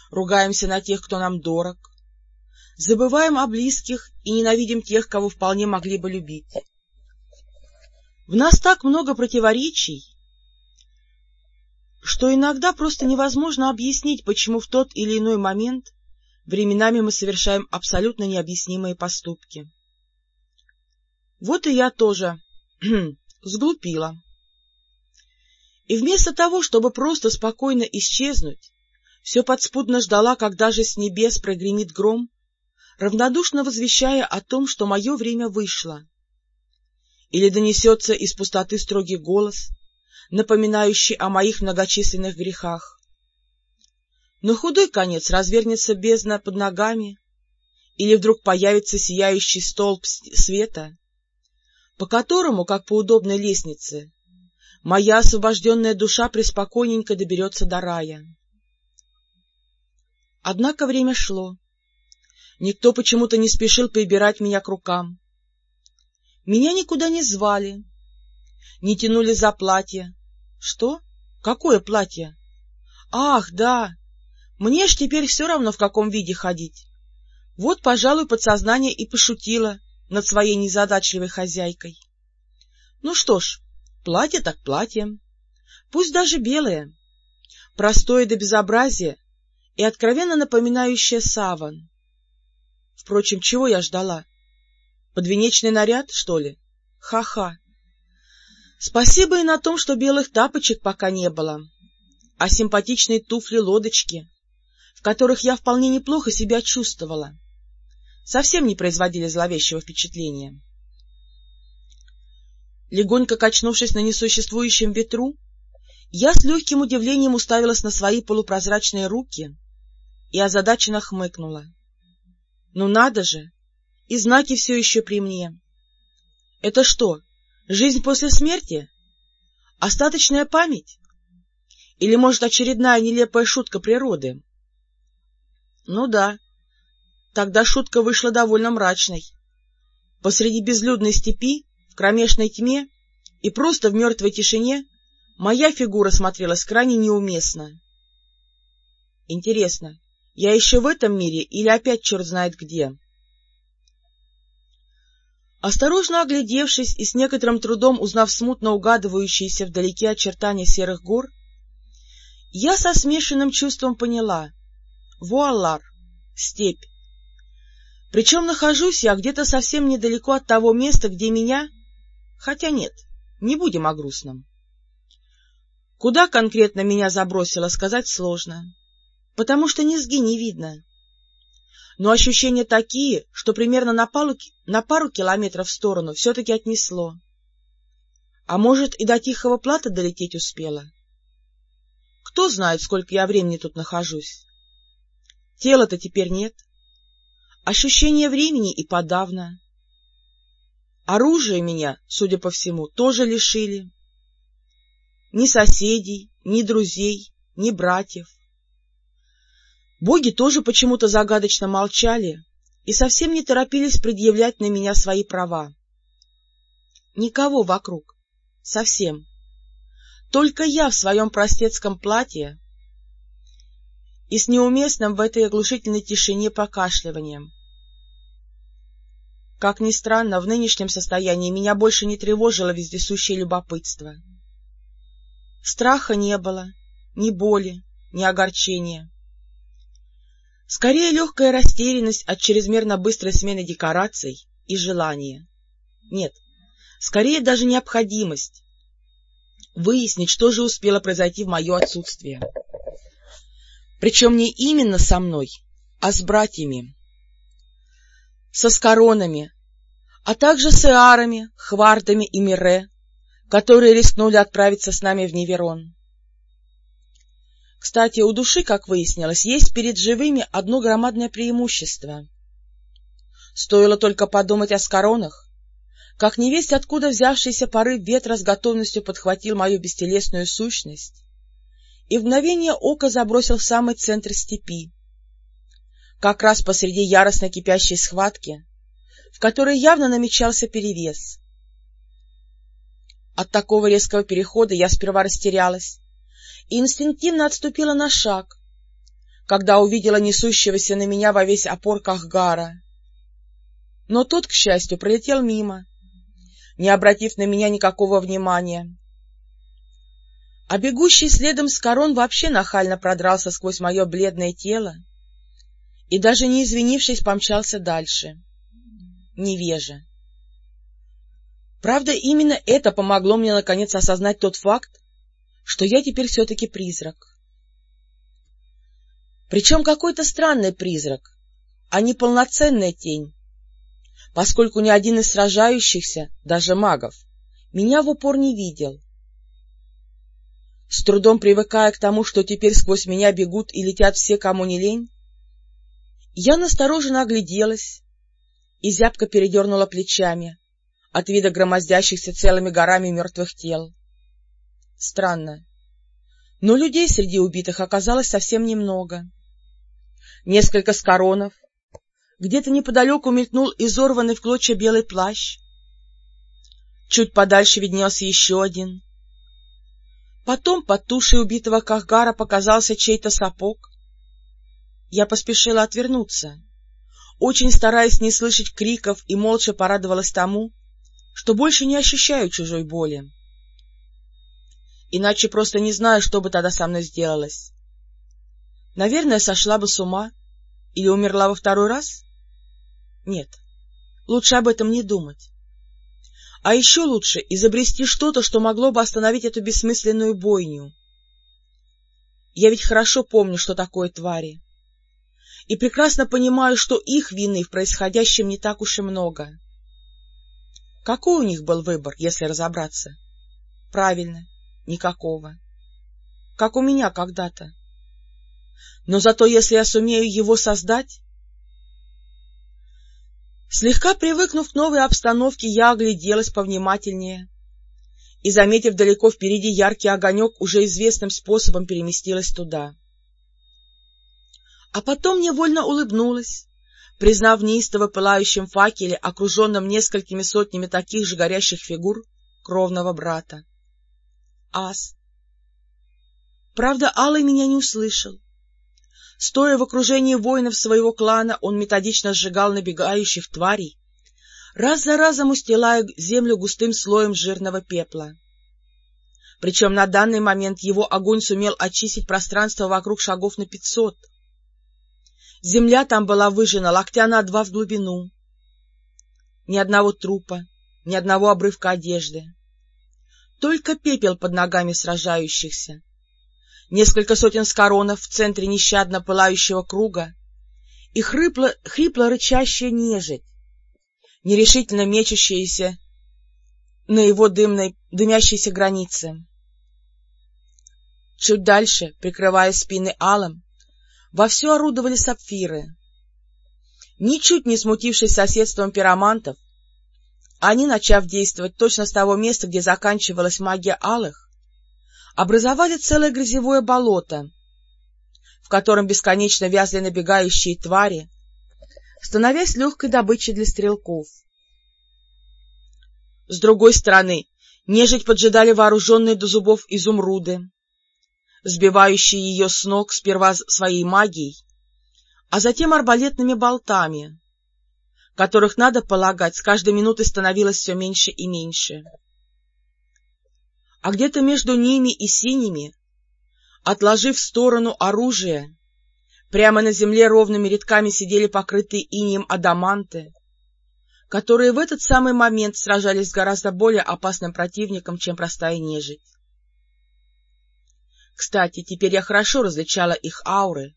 Ругаемся на тех, кто нам дорог, забываем о близких и ненавидим тех, кого вполне могли бы любить. В нас так много противоречий, что иногда просто невозможно объяснить, почему в тот или иной момент временами мы совершаем абсолютно необъяснимые поступки. Вот и я тоже сглупила. И вместо того, чтобы просто спокойно исчезнуть, все подспудно ждала, когда же с небес прогремит гром, равнодушно возвещая о том, что мое время вышло. Или донесется из пустоты строгий голос, напоминающий о моих многочисленных грехах. Но худой конец развернется бездна под ногами, или вдруг появится сияющий столб света, по которому, как по удобной лестнице, моя освобожденная душа преспокойненько доберется до рая. Однако время шло. Никто почему-то не спешил прибирать меня к рукам. Меня никуда не звали, не тянули за платье. Что? Какое платье? Ах, да! Мне ж теперь все равно, в каком виде ходить. Вот, пожалуй, подсознание и пошутило над своей незадачливой хозяйкой. Ну что ж, платье так платье, пусть даже белое, простое до безобразия и откровенно напоминающее саван. Впрочем, чего я ждала? Подвенечный наряд, что ли? Ха-ха! Спасибо и на том, что белых тапочек пока не было, а симпатичные туфли-лодочки, в которых я вполне неплохо себя чувствовала, совсем не производили зловещего впечатления. Легонько качнувшись на несуществующем ветру, я с легким удивлением уставилась на свои полупрозрачные руки и озадаченно хмыкнула. Ну надо же! И знаки все еще при мне. Это что, жизнь после смерти? Остаточная память? Или, может, очередная нелепая шутка природы? Ну да, тогда шутка вышла довольно мрачной. Посреди безлюдной степи, в кромешной тьме и просто в мертвой тишине моя фигура смотрелась крайне неуместно. Интересно, я еще в этом мире или опять черт знает где? Осторожно оглядевшись и с некоторым трудом узнав смутно угадывающиеся вдалеке очертания серых гор, я со смешанным чувством поняла — вуалар, степь. Причем нахожусь я где-то совсем недалеко от того места, где меня... Хотя нет, не будем о грустном. Куда конкретно меня забросило, сказать сложно, потому что низги не видно. Но ощущения такие, что примерно на пару, на пару километров в сторону все-таки отнесло. А может, и до Тихого Плата долететь успела? Кто знает, сколько я времени тут нахожусь. Тела-то теперь нет. Ощущение времени и подавно. Оружие меня, судя по всему, тоже лишили. Ни соседей, ни друзей, ни братьев. Боги тоже почему-то загадочно молчали и совсем не торопились предъявлять на меня свои права. Никого вокруг. Совсем только я в своем простецком платье и с неуместным в этой оглушительной тишине покашливанием. Как ни странно, в нынешнем состоянии меня больше не тревожило вездесущее любопытство. Страха не было, ни боли, ни огорчения. Скорее легкая растерянность от чрезмерно быстрой смены декораций и желание. Нет, скорее даже необходимость, выяснить, что же успело произойти в мое отсутствие. Причем не именно со мной, а с братьями, со скоронами, а также с эарами, хвардами и мире, которые рискнули отправиться с нами в Неверон. Кстати, у души, как выяснилось, есть перед живыми одно громадное преимущество. Стоило только подумать о скоронах, как невесть откуда взявшийся порыв ветра с готовностью подхватил мою бестелесную сущность и в мгновение ока забросил в самый центр степи, как раз посреди яростно кипящей схватки, в которой явно намечался перевес. От такого резкого перехода я сперва растерялась и инстинктивно отступила на шаг, когда увидела несущегося на меня во весь опор Кахгара. Но тот, к счастью, пролетел мимо, не обратив на меня никакого внимания. А бегущий следом с корон вообще нахально продрался сквозь мое бледное тело и, даже не извинившись, помчался дальше. Невежа. Правда, именно это помогло мне наконец осознать тот факт, что я теперь все-таки призрак. Причем какой-то странный призрак, а не полноценная тень, поскольку ни один из сражающихся, даже магов, меня в упор не видел. С трудом привыкая к тому, что теперь сквозь меня бегут и летят все, кому не лень, я настороженно огляделась и зябко передернула плечами от вида громоздящихся целыми горами мертвых тел. Странно, но людей среди убитых оказалось совсем немного. Несколько скоронов, где-то неподалеку мелькнул изорванный в клочья белый плащ. Чуть подальше виднелся еще один. Потом под тушей убитого Кахгара показался чей-то сапог. Я поспешила отвернуться, очень стараясь не слышать криков и молча порадовалась тому, что больше не ощущаю чужой боли. Иначе просто не знаю, что бы тогда со мной сделалось. Наверное, сошла бы с ума или умерла во второй раз? Нет, лучше об этом не думать. А еще лучше изобрести что-то, что могло бы остановить эту бессмысленную бойню. Я ведь хорошо помню, что такое твари, и прекрасно понимаю, что их вины в происходящем не так уж и много. Какой у них был выбор, если разобраться? Правильно, никакого. Как у меня когда-то. Но зато если я сумею его создать... Слегка привыкнув к новой обстановке, я огляделась повнимательнее и, заметив далеко впереди яркий огонек, уже известным способом переместилась туда. А потом невольно улыбнулась, признав неистово пылающем факеле, окруженном несколькими сотнями таких же горящих фигур, кровного брата. Ас. Правда, Алый меня не услышал. Стоя в окружении воинов своего клана, он методично сжигал набегающих тварей, раз за разом устилая землю густым слоем жирного пепла. Причем на данный момент его огонь сумел очистить пространство вокруг шагов на пятьсот. Земля там была выжжена локтя на два в глубину. Ни одного трупа, ни одного обрывка одежды. Только пепел под ногами сражающихся. Несколько сотен скоронов в центре нещадно пылающего круга и хрипло, хрипло рычащая нежить, нерешительно мечущаяся на его дымной, дымящейся границе. Чуть дальше, прикрывая спины алым, вовсю орудовали сапфиры. Ничуть не смутившись соседством пиромантов, они, начав действовать точно с того места, где заканчивалась магия алых, образовали целое грязевое болото, в котором бесконечно вязли набегающие твари, становясь легкой добычей для стрелков. С другой стороны, нежить поджидали вооруженные до зубов изумруды, сбивающие ее с ног сперва своей магией, а затем арбалетными болтами, которых, надо полагать, с каждой минутой становилось все меньше и меньше. А где-то между ними и синими, отложив в сторону оружие, прямо на земле ровными рядками сидели покрытые инием адаманты, которые в этот самый момент сражались с гораздо более опасным противником, чем простая нежить. Кстати, теперь я хорошо различала их ауры.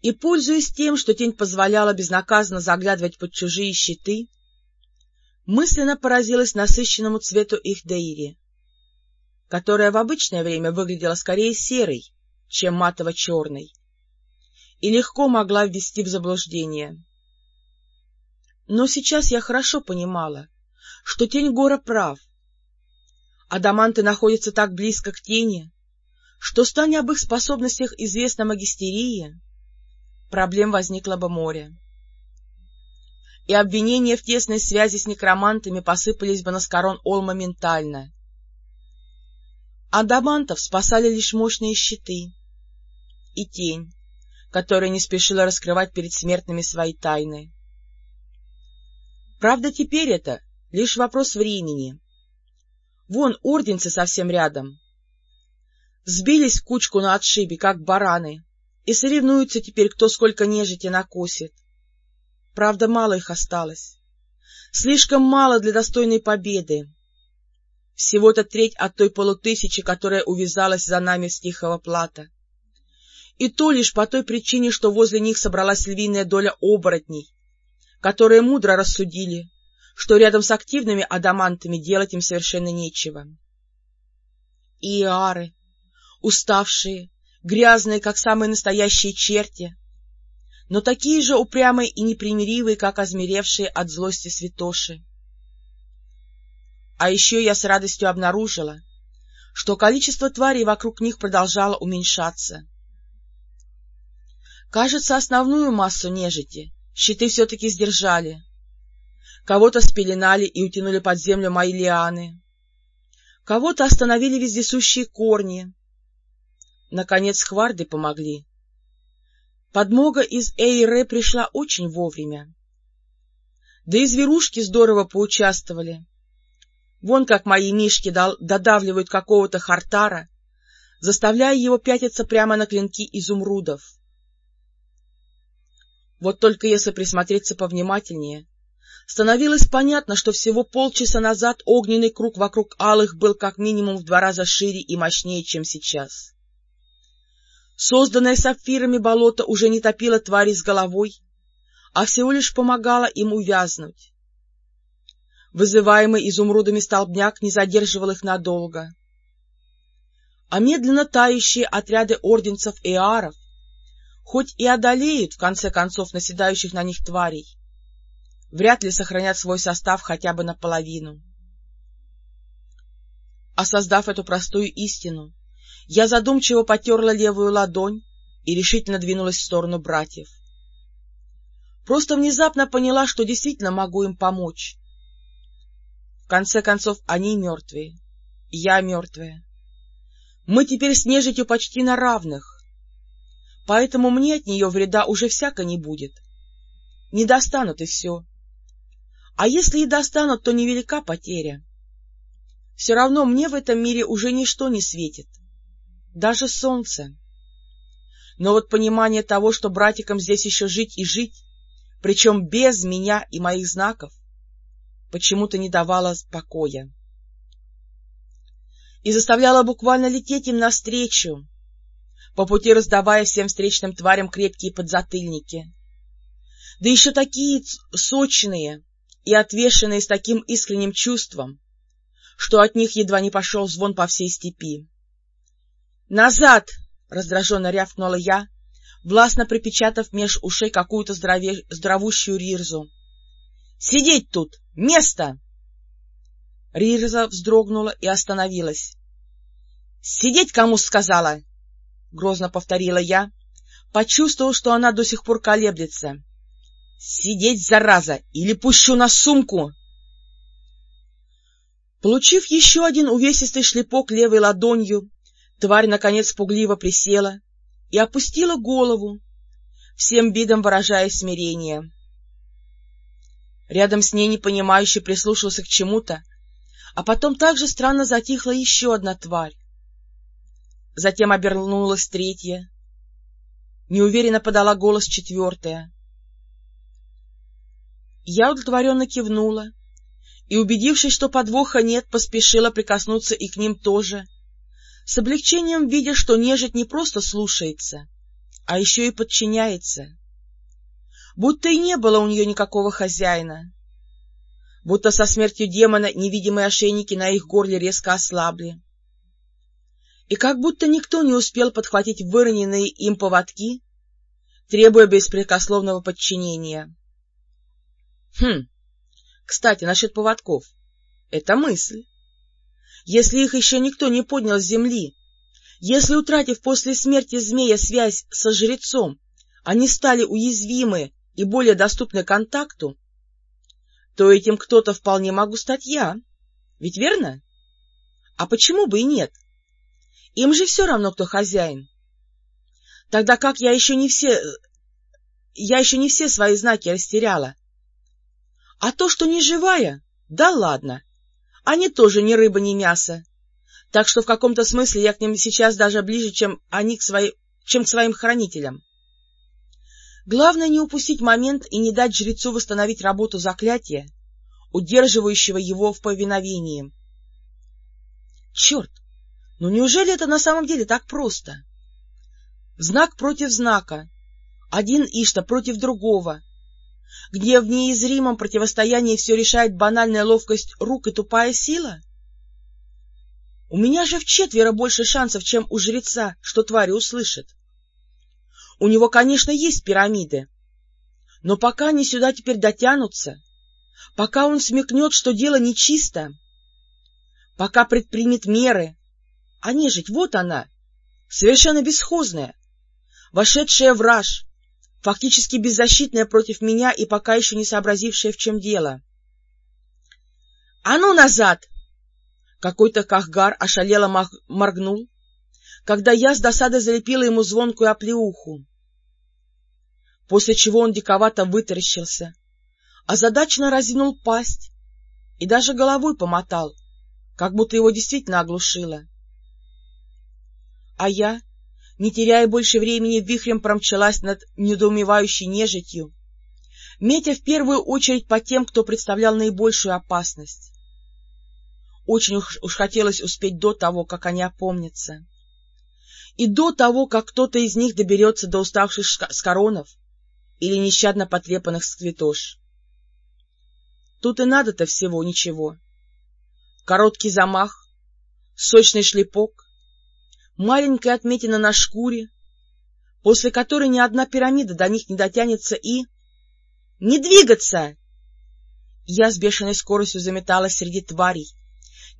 И, пользуясь тем, что тень позволяла безнаказанно заглядывать под чужие щиты, мысленно поразилась насыщенному цвету их дейри, которая в обычное время выглядела скорее серой, чем матово-черной, и легко могла ввести в заблуждение. Но сейчас я хорошо понимала, что тень Гора прав. Адаманты находятся так близко к тени, что, стань об их способностях известно магистерии, проблем возникло бы море. И обвинения в тесной связи с некромантами посыпались бы на Скорон Ол моментально. Адамантов спасали лишь мощные щиты и тень, которая не спешила раскрывать перед смертными свои тайны. Правда, теперь это лишь вопрос времени. Вон орденцы совсем рядом, сбились в кучку на отшибе, как бараны, и соревнуются теперь, кто сколько нежити накосит. Правда, мало их осталось. Слишком мало для достойной победы. Всего-то треть от той полутысячи, которая увязалась за нами с Тихого Плата. И то лишь по той причине, что возле них собралась львиная доля оборотней, которые мудро рассудили, что рядом с активными адамантами делать им совершенно нечего. И ары, уставшие, грязные, как самые настоящие черти, но такие же упрямые и непримиривые, как озмеревшие от злости святоши. А еще я с радостью обнаружила, что количество тварей вокруг них продолжало уменьшаться. Кажется, основную массу нежити щиты все-таки сдержали. Кого-то спеленали и утянули под землю мои лианы, кого-то остановили вездесущие корни, Наконец хварды помогли. Подмога из Эйре пришла очень вовремя. Да и зверушки здорово поучаствовали, Вон как мои мишки додавливают какого-то хартара, заставляя его пятиться прямо на клинки изумрудов. Вот только если присмотреться повнимательнее, становилось понятно, что всего полчаса назад огненный круг вокруг алых был как минимум в два раза шире и мощнее, чем сейчас. Созданное сапфирами болото уже не топило твари с головой, а всего лишь помогало им увязнуть. Вызываемый изумрудами столбняк не задерживал их надолго. А медленно тающие отряды орденцев и ааров хоть и одолеют, в конце концов, наседающих на них тварей, вряд ли сохранят свой состав хотя бы наполовину. Осознав эту простую истину, я задумчиво потерла левую ладонь и решительно двинулась в сторону братьев. Просто внезапно поняла, что действительно могу им помочь. В конце концов, они мертвые, я мертвая. Мы теперь с нежитью почти на равных, поэтому мне от нее вреда уже всяко не будет. Не достанут и все. А если и достанут, то невелика потеря. Все равно мне в этом мире уже ничто не светит, даже солнце. Но вот понимание того, что братикам здесь еще жить и жить, причем без меня и моих знаков, почему-то не давало покоя. И заставляло буквально лететь им навстречу, по пути раздавая всем встречным тварям крепкие подзатыльники. Да еще такие сочные и отвешенные с таким искренним чувством, что от них едва не пошел звон по всей степи. «Назад!» — раздраженно рявкнула я, властно припечатав меж ушей какую-то здраве... здравущую рирзу. «Сидеть тут! Место!» Рирза вздрогнула и остановилась. «Сидеть кому сказала!» — грозно повторила я, почувствовал, что она до сих пор колеблется. — Сидеть, зараза, или пущу на сумку! Получив еще один увесистый шлепок левой ладонью, тварь, наконец, пугливо присела и опустила голову, всем видом выражая смирение. Рядом с ней непонимающе прислушался к чему-то, а потом также странно затихла еще одна тварь. Затем обернулась третья. Неуверенно подала голос четвертая. Я удовлетворенно кивнула и, убедившись, что подвоха нет, поспешила прикоснуться и к ним тоже, с облегчением видя, что нежить не просто слушается, а еще и подчиняется. Будто и не было у нее никакого хозяина. Будто со смертью демона невидимые ошейники на их горле резко ослабли и как будто никто не успел подхватить выроненные им поводки, требуя беспрекословного подчинения. Хм, кстати, насчет поводков. Это мысль. Если их еще никто не поднял с земли, если, утратив после смерти змея связь со жрецом, они стали уязвимы и более доступны контакту, то этим кто-то вполне могу стать я. Ведь верно? А почему бы и нет? Им же все равно, кто хозяин. Тогда как я еще не все... Я еще не все свои знаки растеряла. А то, что не живая, да ладно. Они тоже ни рыба, ни мясо. Так что в каком-то смысле я к ним сейчас даже ближе, чем они к, свои... чем к своим хранителям. Главное не упустить момент и не дать жрецу восстановить работу заклятия, удерживающего его в повиновении. Черт! Ну, неужели это на самом деле так просто? Знак против знака, один Ишта против другого, где в неизримом противостоянии все решает банальная ловкость рук и тупая сила? У меня же в четверо больше шансов, чем у жреца, что твари услышат. У него, конечно, есть пирамиды, но пока они сюда теперь дотянутся, пока он смекнет, что дело нечисто, пока предпримет меры, а нежить, вот она, совершенно бесхозная, вошедшая в раж, фактически беззащитная против меня и пока еще не сообразившая, в чем дело. — А ну назад! Какой-то кахгар ошалело моргнул, когда я с досадой залепила ему звонкую оплеуху. После чего он диковато вытаращился, озадаченно разинул пасть и даже головой помотал, как будто его действительно оглушило. А я, не теряя больше времени, вихрем промчалась над недоумевающей нежитью, метя в первую очередь по тем, кто представлял наибольшую опасность. Очень уж, уж хотелось успеть до того, как они опомнятся. И до того, как кто-то из них доберется до уставших скоронов или нещадно потрепанных сквитош. Тут и надо-то всего ничего. Короткий замах, сочный шлепок, маленькая отметина на шкуре, после которой ни одна пирамида до них не дотянется и... «Не двигаться!» Я с бешеной скоростью заметалась среди тварей,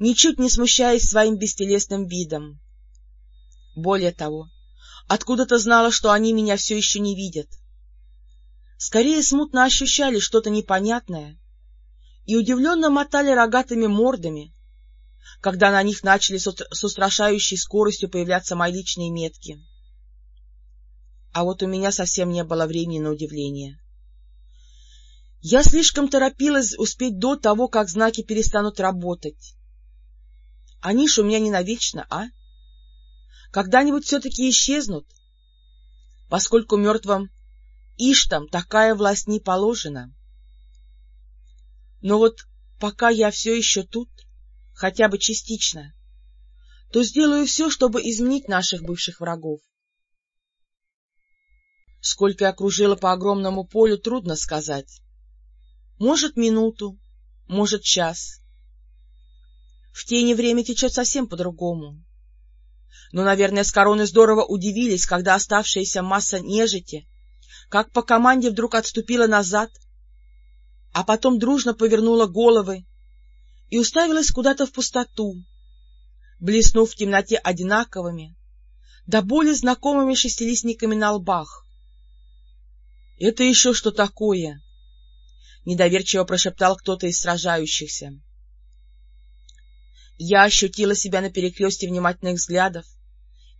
ничуть не смущаясь своим бестелесным видом. Более того, откуда-то знала, что они меня все еще не видят. Скорее смутно ощущали что-то непонятное и удивленно мотали рогатыми мордами, когда на них начали с устрашающей скоростью появляться мои личные метки. А вот у меня совсем не было времени на удивление. Я слишком торопилась успеть до того, как знаки перестанут работать. Они ж у меня не навечно, а? Когда-нибудь все-таки исчезнут, поскольку мертвым Иштам такая власть не положена. Но вот пока я все еще тут, хотя бы частично, то сделаю все, чтобы изменить наших бывших врагов. Сколько я кружила по огромному полю, трудно сказать. Может, минуту, может, час. В тени время течет совсем по-другому. Но, наверное, с короны здорово удивились, когда оставшаяся масса нежити, как по команде вдруг отступила назад, а потом дружно повернула головы и уставилась куда-то в пустоту, блеснув в темноте одинаковыми, да более знакомыми шестилистниками на лбах. — Это еще что такое? — недоверчиво прошептал кто-то из сражающихся. Я ощутила себя на перекрестке внимательных взглядов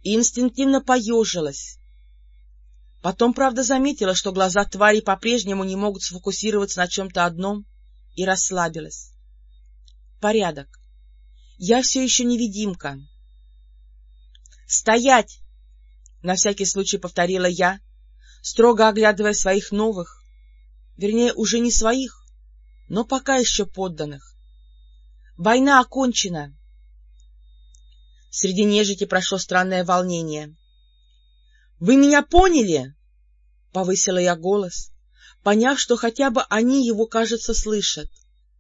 и инстинктивно поежилась. Потом, правда, заметила, что глаза твари по-прежнему не могут сфокусироваться на чем-то одном, и расслабилась. Порядок. Я все еще невидимка. «Стоять!» — на всякий случай повторила я, строго оглядывая своих новых, вернее, уже не своих, но пока еще подданных. Война окончена. Среди нежити прошло странное волнение. — Вы меня поняли? — повысила я голос, поняв, что хотя бы они его, кажется, слышат.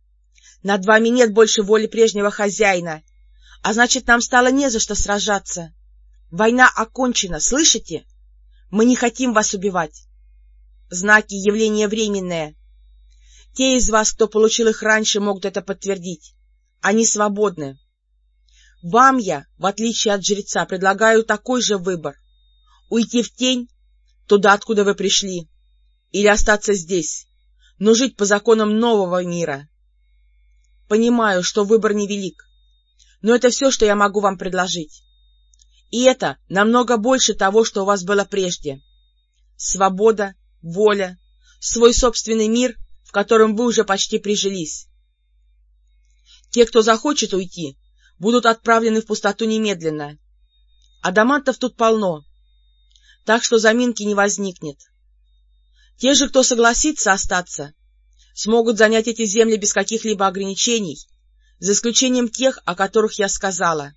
— Над вами нет больше воли прежнего хозяина, а значит, нам стало не за что сражаться. Война окончена, слышите? Мы не хотим вас убивать знаки явления временное. Те из вас, кто получил их раньше, могут это подтвердить. Они свободны. Вам я, в отличие от жреца, предлагаю такой же выбор. Уйти в тень, туда, откуда вы пришли, или остаться здесь, но жить по законам нового мира. Понимаю, что выбор невелик, но это все, что я могу вам предложить. И это намного больше того, что у вас было прежде. Свобода, воля, свой собственный мир, в котором вы уже почти прижились. Те, кто захочет уйти, будут отправлены в пустоту немедленно. Адамантов тут полно, так что заминки не возникнет. Те же, кто согласится остаться, смогут занять эти земли без каких-либо ограничений, за исключением тех, о которых я сказала.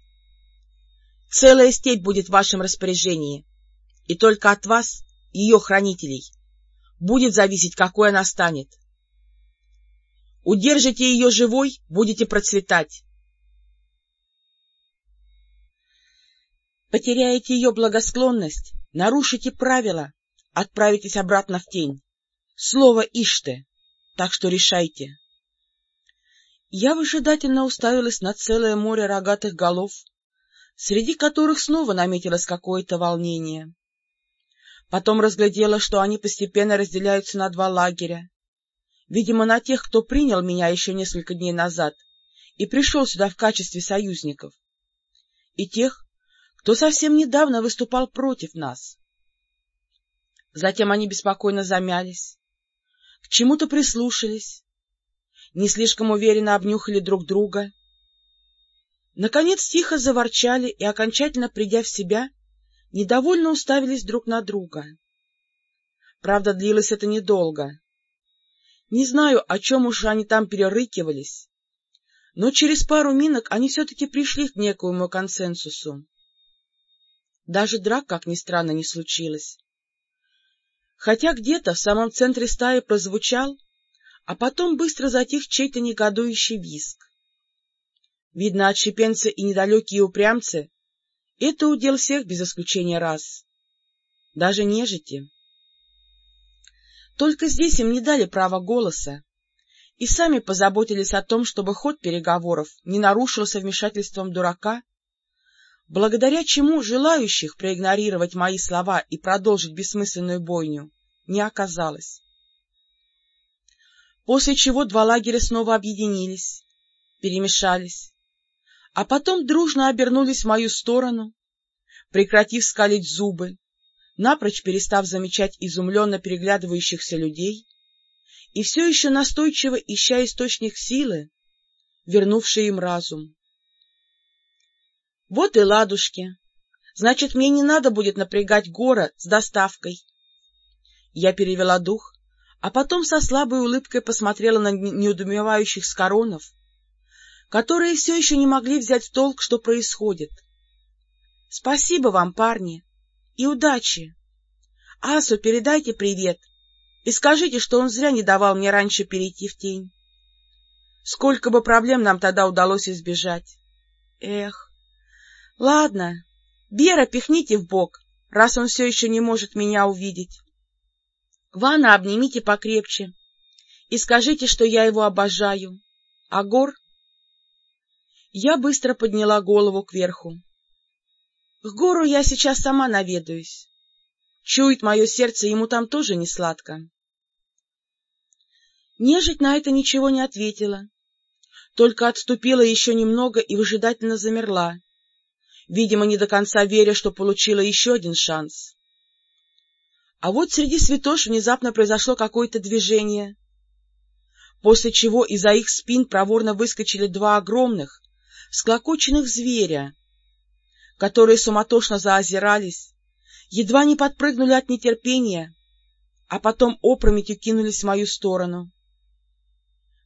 Целая степь будет в вашем распоряжении, и только от вас, ее хранителей, будет зависеть, какой она станет. Удержите ее живой, будете процветать. Потеряете ее благосклонность, нарушите правила, отправитесь обратно в тень. Слово Иште, так что решайте. Я выжидательно уставилась на целое море рогатых голов, среди которых снова наметилось какое-то волнение. Потом разглядела, что они постепенно разделяются на два лагеря. Видимо, на тех, кто принял меня еще несколько дней назад и пришел сюда в качестве союзников, и тех, кто совсем недавно выступал против нас. Затем они беспокойно замялись, к чему-то прислушались, не слишком уверенно обнюхали друг друга Наконец тихо заворчали и, окончательно придя в себя, недовольно уставились друг на друга. Правда, длилось это недолго. Не знаю, о чем уж они там перерыкивались, но через пару минок они все-таки пришли к некоему консенсусу. Даже драк, как ни странно, не случилось. Хотя где-то в самом центре стаи прозвучал, а потом быстро затих чей-то негодующий виск. Видно, отщепенцы и недалекие упрямцы — это удел всех без исключения раз. Даже нежити. Только здесь им не дали права голоса и сами позаботились о том, чтобы ход переговоров не нарушился вмешательством дурака, благодаря чему желающих проигнорировать мои слова и продолжить бессмысленную бойню не оказалось. После чего два лагеря снова объединились, перемешались, а потом дружно обернулись в мою сторону, прекратив скалить зубы, напрочь перестав замечать изумленно переглядывающихся людей и все еще настойчиво ища источник силы, вернувший им разум. Вот и ладушки. Значит, мне не надо будет напрягать гора с доставкой. Я перевела дух, а потом со слабой улыбкой посмотрела на неудумевающих скоронов, которые все еще не могли взять в толк, что происходит. — Спасибо вам, парни, и удачи. Асу передайте привет и скажите, что он зря не давал мне раньше перейти в тень. Сколько бы проблем нам тогда удалось избежать. Эх, ладно, Бера пихните в бок, раз он все еще не может меня увидеть. Вана обнимите покрепче и скажите, что я его обожаю. А Гор? Я быстро подняла голову кверху. К Гору я сейчас сама наведаюсь. Чует мое сердце, ему там тоже не сладко. Нежить на это ничего не ответила, только отступила еще немного и выжидательно замерла, видимо, не до конца веря, что получила еще один шанс. А вот среди святош внезапно произошло какое-то движение, после чего из-за их спин проворно выскочили два огромных, склокоченных зверя, которые суматошно заозирались, едва не подпрыгнули от нетерпения, а потом опрометью кинулись в мою сторону.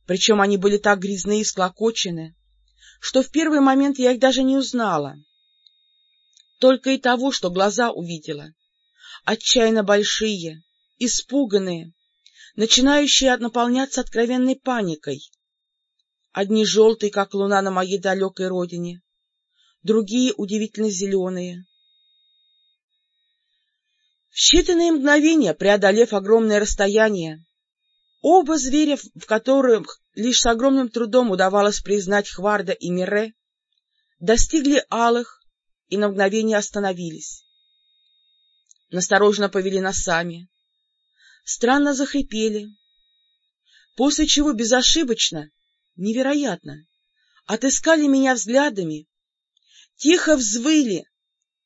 Причем они были так грязны и склокочены, что в первый момент я их даже не узнала. Только и того, что глаза увидела, отчаянно большие, испуганные, начинающие наполняться откровенной паникой. Одни желтые, как луна на моей далекой родине, другие удивительно зеленые. В считанные мгновения, преодолев огромное расстояние, Оба зверя, в которых лишь с огромным трудом удавалось признать Хварда и Мире, достигли алых и на мгновение остановились. Настороженно повели носами, странно захрипели, после чего безошибочно, невероятно, отыскали меня взглядами, тихо взвыли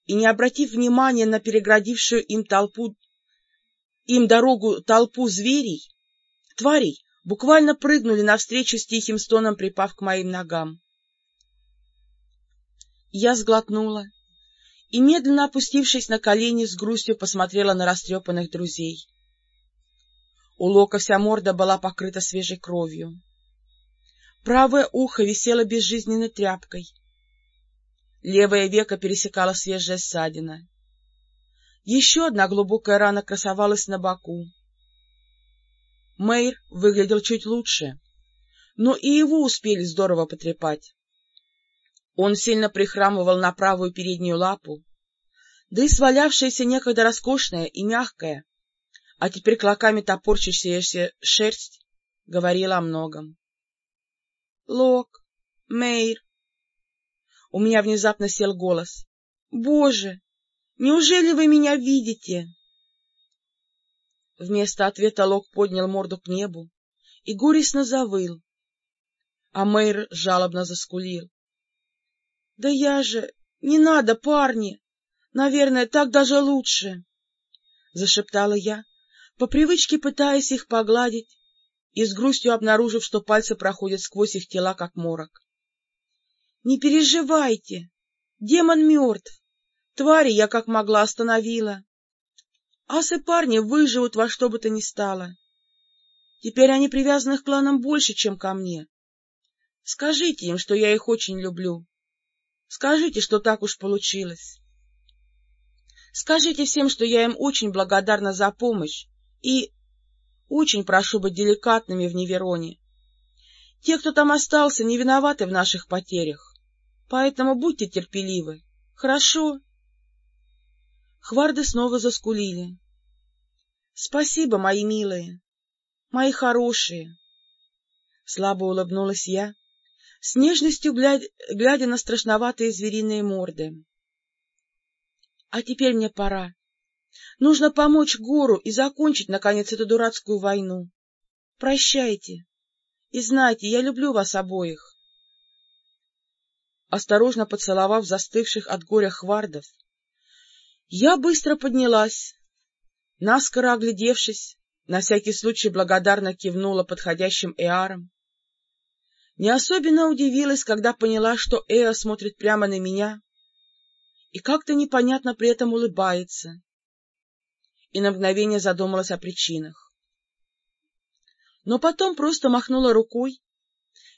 и, не обратив внимания на переградившую им толпу, им дорогу толпу зверей, тварей буквально прыгнули навстречу с тихим стоном, припав к моим ногам. Я сглотнула и, медленно опустившись на колени, с грустью посмотрела на растрепанных друзей. У Лока вся морда была покрыта свежей кровью. Правое ухо висело безжизненной тряпкой. Левое веко пересекала свежая ссадина. Еще одна глубокая рана красовалась на боку. Мэйр выглядел чуть лучше, но и его успели здорово потрепать. Он сильно прихрамывал на правую переднюю лапу, да и свалявшаяся некогда роскошная и мягкая, а теперь клоками топорчащаяся шерсть говорила о многом. — Лок, Мэйр. У меня внезапно сел голос. — Боже, неужели вы меня видите? Вместо ответа Лок поднял морду к небу и горестно завыл, а Мэйр жалобно заскулил. — Да я же... Не надо, парни! Наверное, так даже лучше! — зашептала я, по привычке пытаясь их погладить и с грустью обнаружив, что пальцы проходят сквозь их тела, как морок. — Не переживайте. Демон мертв. Твари я как могла остановила. Асы парни выживут во что бы то ни стало. Теперь они привязаны к кланам больше, чем ко мне. Скажите им, что я их очень люблю. Скажите, что так уж получилось. Скажите всем, что я им очень благодарна за помощь и очень прошу быть деликатными в Невероне. Те, кто там остался, не виноваты в наших потерях, поэтому будьте терпеливы, хорошо? Хварды снова заскулили. — Спасибо, мои милые, мои хорошие. Слабо улыбнулась я, с нежностью глядя, на страшноватые звериные морды. — А теперь мне пора. Нужно помочь Гору и закончить, наконец, эту дурацкую войну. Прощайте. И знайте, я люблю вас обоих. Осторожно поцеловав застывших от горя хвардов, я быстро поднялась, наскоро оглядевшись, на всякий случай благодарно кивнула подходящим эаром не особенно удивилась, когда поняла, что Эа смотрит прямо на меня и как-то непонятно при этом улыбается, и на мгновение задумалась о причинах. Но потом просто махнула рукой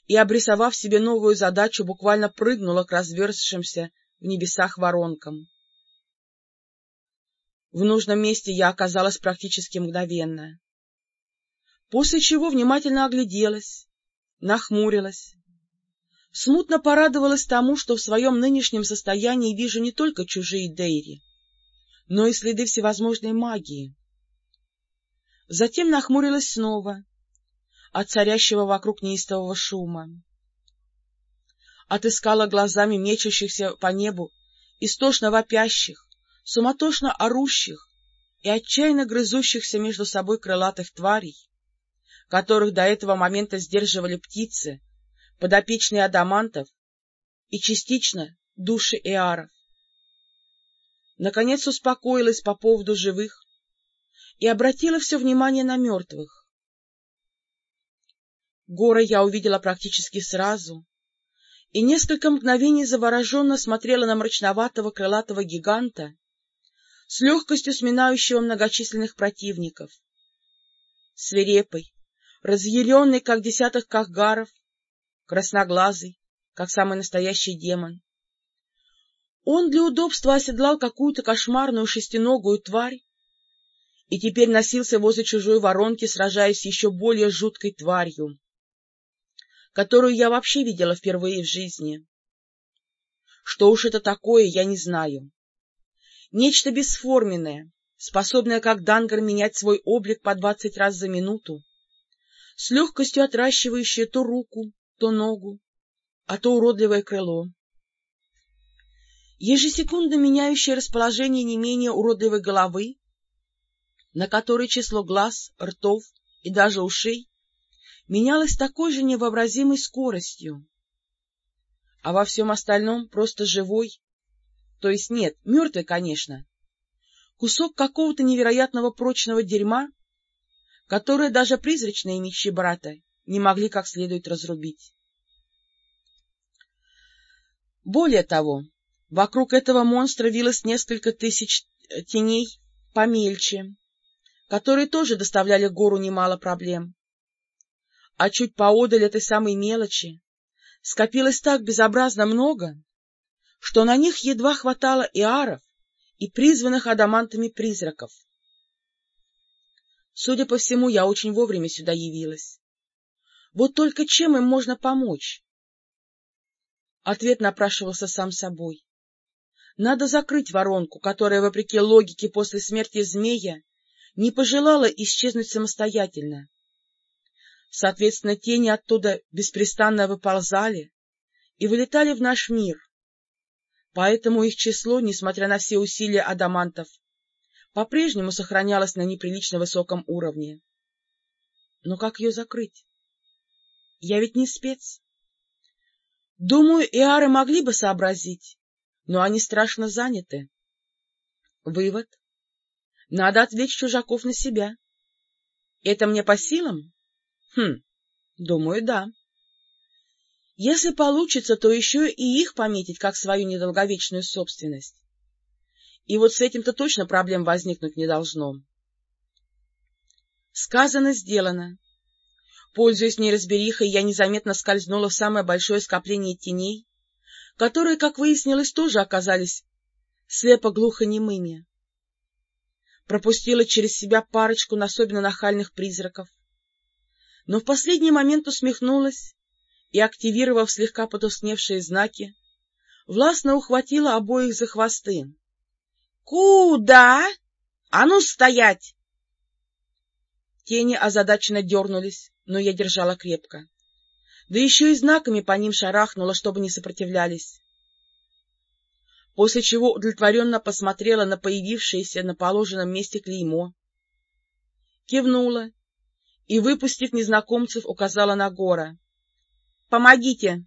и, обрисовав себе новую задачу, буквально прыгнула к разверзшимся в небесах воронкам. В нужном месте я оказалась практически мгновенно, после чего внимательно огляделась нахмурилась. Смутно порадовалась тому, что в своем нынешнем состоянии вижу не только чужие дейри, но и следы всевозможной магии. Затем нахмурилась снова от царящего вокруг неистового шума. Отыскала глазами мечущихся по небу, истошно вопящих, суматошно орущих и отчаянно грызущихся между собой крылатых тварей, которых до этого момента сдерживали птицы, подопечные адамантов и частично души эаров. Наконец успокоилась по поводу живых и обратила все внимание на мертвых. Горы я увидела практически сразу и несколько мгновений завороженно смотрела на мрачноватого крылатого гиганта, с легкостью сминающего многочисленных противников. Свирепый, разъяренный, как десяток кахгаров, красноглазый, как самый настоящий демон. Он для удобства оседлал какую-то кошмарную шестиногую тварь и теперь носился возле чужой воронки, сражаясь с еще более жуткой тварью, которую я вообще видела впервые в жизни. Что уж это такое, я не знаю. Нечто бесформенное, способное, как дангар, менять свой облик по двадцать раз за минуту, с легкостью отращивающее то руку, то ногу, а то уродливое крыло. Ежесекундно меняющее расположение не менее уродливой головы, на которой число глаз, ртов и даже ушей менялось такой же невообразимой скоростью. А во всем остальном просто живой, то есть нет, мертвый, конечно, кусок какого-то невероятного прочного дерьма, которые даже призрачные мечи брата не могли как следует разрубить. Более того, вокруг этого монстра вилось несколько тысяч теней помельче, которые тоже доставляли гору немало проблем. А чуть поодаль этой самой мелочи скопилось так безобразно много, что на них едва хватало и аров, и призванных адамантами призраков. Судя по всему, я очень вовремя сюда явилась. Вот только чем им можно помочь? Ответ напрашивался сам собой. Надо закрыть воронку, которая, вопреки логике после смерти змея, не пожелала исчезнуть самостоятельно. Соответственно, тени оттуда беспрестанно выползали и вылетали в наш мир. Поэтому их число, несмотря на все усилия адамантов, по-прежнему сохранялась на неприлично высоком уровне. Но как ее закрыть? Я ведь не спец. Думаю, иары могли бы сообразить, но они страшно заняты. Вывод. Надо отвлечь чужаков на себя. Это мне по силам? Хм, думаю, да. Если получится, то еще и их пометить как свою недолговечную собственность. И вот с этим-то точно проблем возникнуть не должно. Сказано, сделано. Пользуясь неразберихой, я незаметно скользнула в самое большое скопление теней, которые, как выяснилось, тоже оказались слепо-глухонемыми. Пропустила через себя парочку особенно нахальных призраков, но в последний момент усмехнулась и, активировав слегка потускневшие знаки, властно ухватила обоих за хвосты. — Куда? А ну стоять! Тени озадаченно дернулись, но я держала крепко. Да еще и знаками по ним шарахнула, чтобы не сопротивлялись. После чего удовлетворенно посмотрела на появившееся на положенном месте клеймо, кивнула и, выпустив незнакомцев, указала на гора. — Помогите!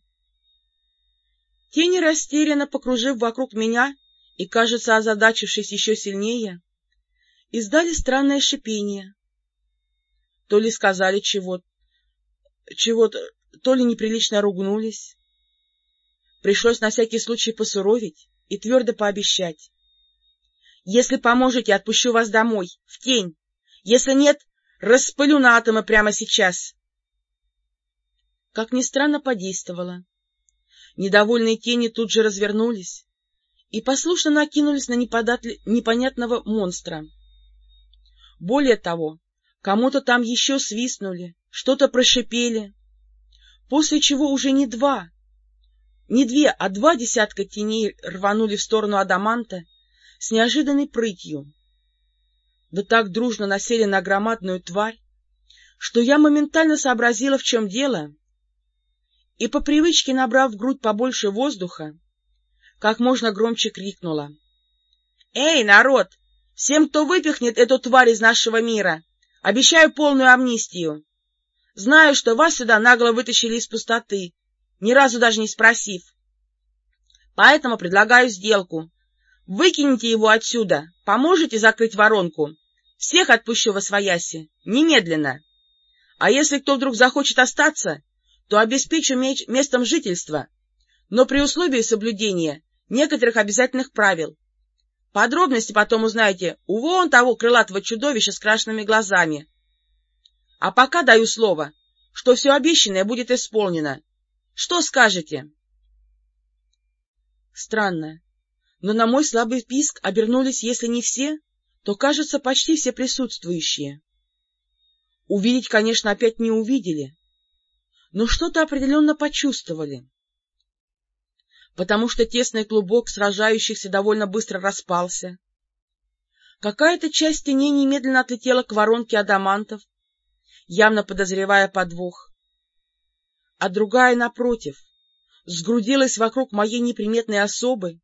Тени, растерянно покружив вокруг меня и, кажется, озадачившись еще сильнее, издали странное шипение. То ли сказали чего-то, чего-то, то ли неприлично ругнулись. Пришлось на всякий случай посуровить и твердо пообещать. — Если поможете, отпущу вас домой, в тень. Если нет, распылю на атомы прямо сейчас. Как ни странно, подействовало. Недовольные тени тут же развернулись и послушно накинулись на неподатли... непонятного монстра. Более того, кому-то там еще свистнули, что-то прошипели, после чего уже не два, не две, а два десятка теней рванули в сторону Адаманта с неожиданной прытью. Да так дружно насели на громадную тварь, что я моментально сообразила, в чем дело, и по привычке, набрав в грудь побольше воздуха, как можно громче крикнула. — Эй, народ! Всем, кто выпихнет эту тварь из нашего мира, обещаю полную амнистию. Знаю, что вас сюда нагло вытащили из пустоты, ни разу даже не спросив. Поэтому предлагаю сделку. Выкинете его отсюда, поможете закрыть воронку. Всех отпущу во свояси, немедленно. А если кто вдруг захочет остаться, то обеспечу местом жительства, но при условии соблюдения некоторых обязательных правил. Подробности потом узнаете у вон того крылатого чудовища с красными глазами. А пока даю слово, что все обещанное будет исполнено. Что скажете? Странно, но на мой слабый писк обернулись, если не все, то, кажется, почти все присутствующие. Увидеть, конечно, опять не увидели, но что-то определенно почувствовали, потому что тесный клубок сражающихся довольно быстро распался. Какая-то часть теней немедленно отлетела к воронке адамантов, явно подозревая подвох. А другая, напротив, сгрудилась вокруг моей неприметной особы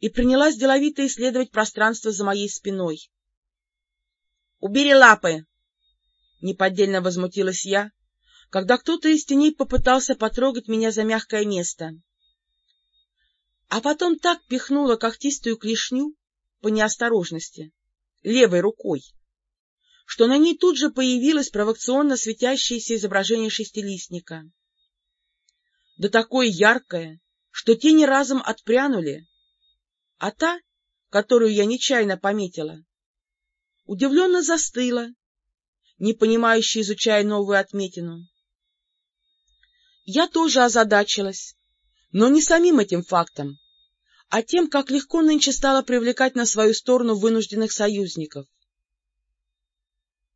и принялась деловито исследовать пространство за моей спиной. — Убери лапы! — неподдельно возмутилась я, когда кто-то из теней попытался потрогать меня за мягкое место. А потом так пихнула когтистую клешню по неосторожности, левой рукой, что на ней тут же появилось провокационно светящееся изображение шестилистника. Да такое яркое, что тени разом отпрянули, а та, которую я нечаянно пометила, удивленно застыла, непонимающе изучая новую отметину. Я тоже озадачилась, но не самим этим фактом, а тем, как легко нынче стало привлекать на свою сторону вынужденных союзников.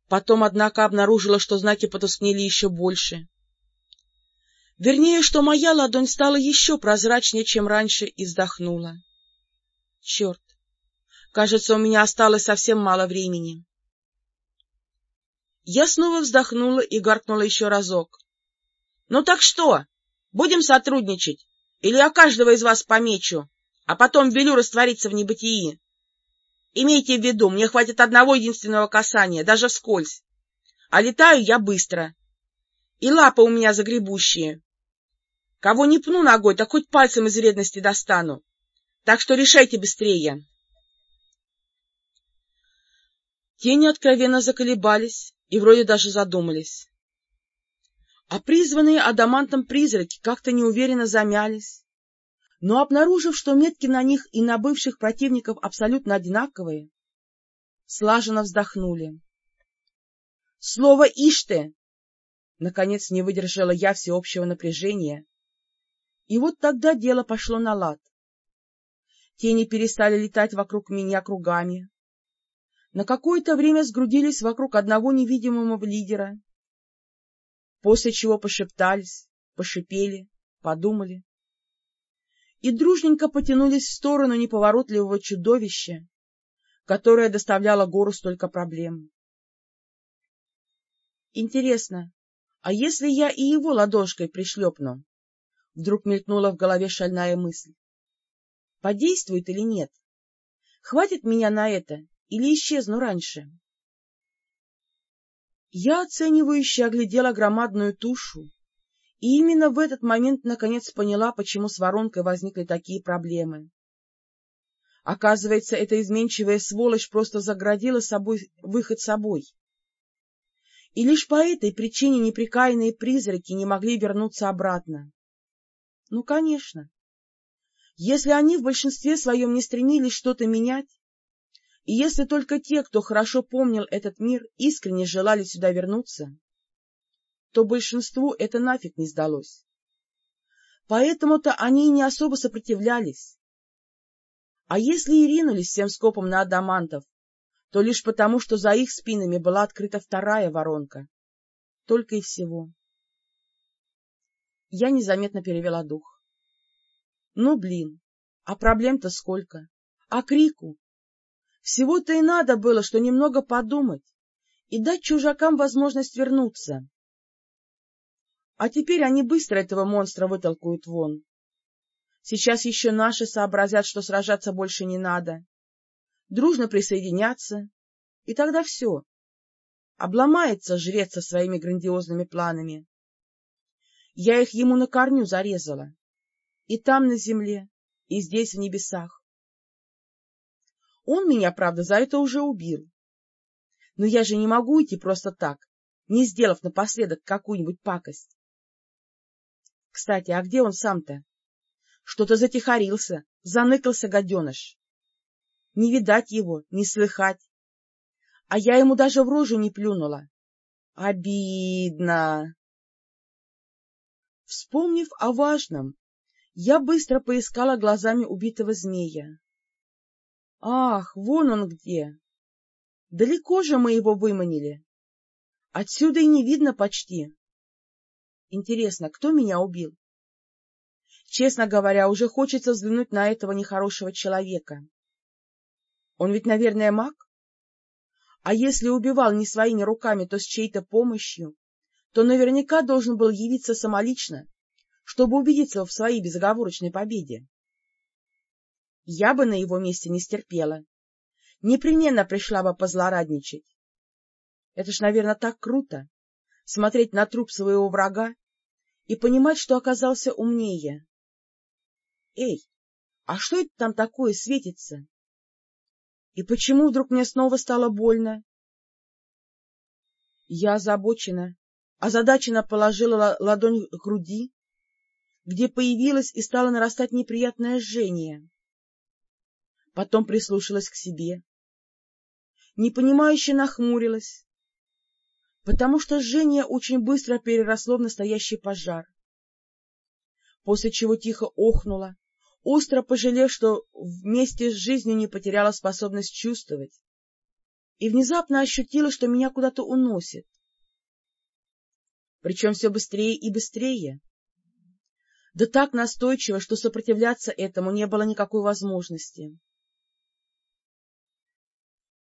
Потом, однако, обнаружила, что знаки потускнели еще больше. Вернее, что моя ладонь стала еще прозрачнее, чем раньше, и вздохнула. Черт! Кажется, у меня осталось совсем мало времени. Я снова вздохнула и гаркнула еще разок. — Ну так что, будем сотрудничать? Или я каждого из вас помечу, а потом велю раствориться в небытии? Имейте в виду, мне хватит одного единственного касания, даже вскользь. А летаю я быстро. И лапы у меня загребущие. Кого не пну ногой, так хоть пальцем из вредности достану. Так что решайте быстрее. Тени откровенно заколебались и вроде даже задумались. а призванные адамантом призраки как-то неуверенно замялись, но, обнаружив, что метки на них и на бывших противников абсолютно одинаковые, слаженно вздохнули. — Слово «Иште» Наконец не выдержала я всеобщего напряжения. И вот тогда дело пошло на лад. Тени перестали летать вокруг меня кругами. На какое-то время сгрудились вокруг одного невидимого лидера, после чего пошептались, пошипели, подумали и дружненько потянулись в сторону неповоротливого чудовища, которое доставляло гору столько проблем. Интересно, а если я и его ладошкой пришлепну? Вдруг мелькнула в голове шальная мысль. Подействует или нет? Хватит меня на это или исчезну раньше? Я оценивающе оглядела громадную тушу, и именно в этот момент наконец поняла, почему с воронкой возникли такие проблемы. Оказывается, эта изменчивая сволочь просто заградила собой выход собой и лишь по этой причине неприкаянные призраки не могли вернуться обратно. Ну, конечно. Если они в большинстве своем не стремились что-то менять, и если только те, кто хорошо помнил этот мир, искренне желали сюда вернуться, то большинству это нафиг не сдалось. Поэтому-то они не особо сопротивлялись. А если и ринулись всем скопом на адамантов, то лишь потому, что за их спинами была открыта вторая воронка. Только и всего. Я незаметно перевела дух. Ну, блин, а проблем-то сколько? А крику? Всего-то и надо было, что немного подумать и дать чужакам возможность вернуться. А теперь они быстро этого монстра вытолкают вон. Сейчас еще наши сообразят, что сражаться больше не надо дружно присоединяться, и тогда все. Обломается жрец со своими грандиозными планами. Я их ему на корню зарезала. И там на земле, и здесь в небесах. Он меня, правда, за это уже убил. Но я же не могу идти просто так, не сделав напоследок какую-нибудь пакость. Кстати, а где он сам-то? Что-то затихарился, заныкался гаденыш. Не видать его, не слыхать. А я ему даже в рожу не плюнула. Обидно. Вспомнив о важном, я быстро поискала глазами убитого змея. Ах, вон он где! Далеко же мы его выманили. Отсюда и не видно почти. Интересно, кто меня убил? Честно говоря, уже хочется взглянуть на этого нехорошего человека. Он ведь, наверное, маг? А если убивал не своими руками, то с чьей-то помощью, то наверняка должен был явиться самолично, чтобы убедиться в своей безоговорочной победе. Я бы на его месте не стерпела. Непременно пришла бы позлорадничать. Это ж, наверное, так круто — смотреть на труп своего врага и понимать, что оказался умнее. Эй, а что это там такое светится? И почему вдруг мне снова стало больно? Я озабочена, озадаченно положила ладонь к груди, где появилось и стало нарастать неприятное жжение. Потом прислушалась к себе. Непонимающе нахмурилась, потому что жжение очень быстро переросло в настоящий пожар. После чего тихо охнула, остро пожалев, что вместе с жизнью не потеряла способность чувствовать, и внезапно ощутила, что меня куда-то уносит. Причем все быстрее и быстрее. Да так настойчиво, что сопротивляться этому не было никакой возможности.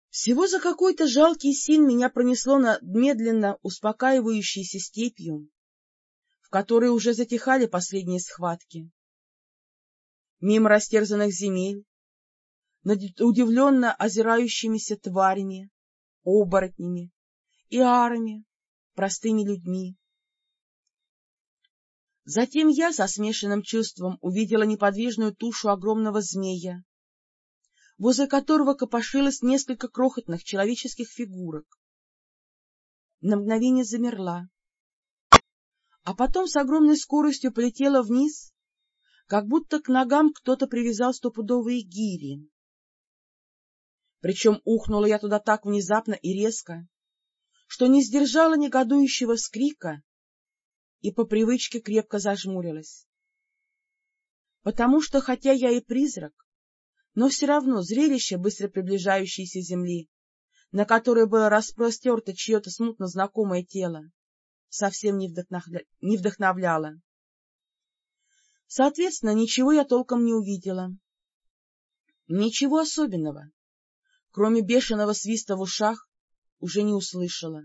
Всего за какой-то жалкий син меня пронесло над медленно успокаивающейся степью, в которой уже затихали последние схватки мимо растерзанных земель, над удивленно озирающимися тварями, оборотнями и арами, простыми людьми. Затем я со смешанным чувством увидела неподвижную тушу огромного змея, возле которого копошилось несколько крохотных человеческих фигурок. На мгновение замерла, а потом с огромной скоростью полетела вниз, как будто к ногам кто-то привязал стопудовые гири. Причем ухнула я туда так внезапно и резко, что не сдержала негодующего вскрика и по привычке крепко зажмурилась. Потому что, хотя я и призрак, но все равно зрелище быстро приближающейся земли, на которой было распростерто чье-то смутно знакомое тело, совсем не, вдохновля... не вдохновляло. Соответственно, ничего я толком не увидела. Ничего особенного, кроме бешеного свиста в ушах, уже не услышала.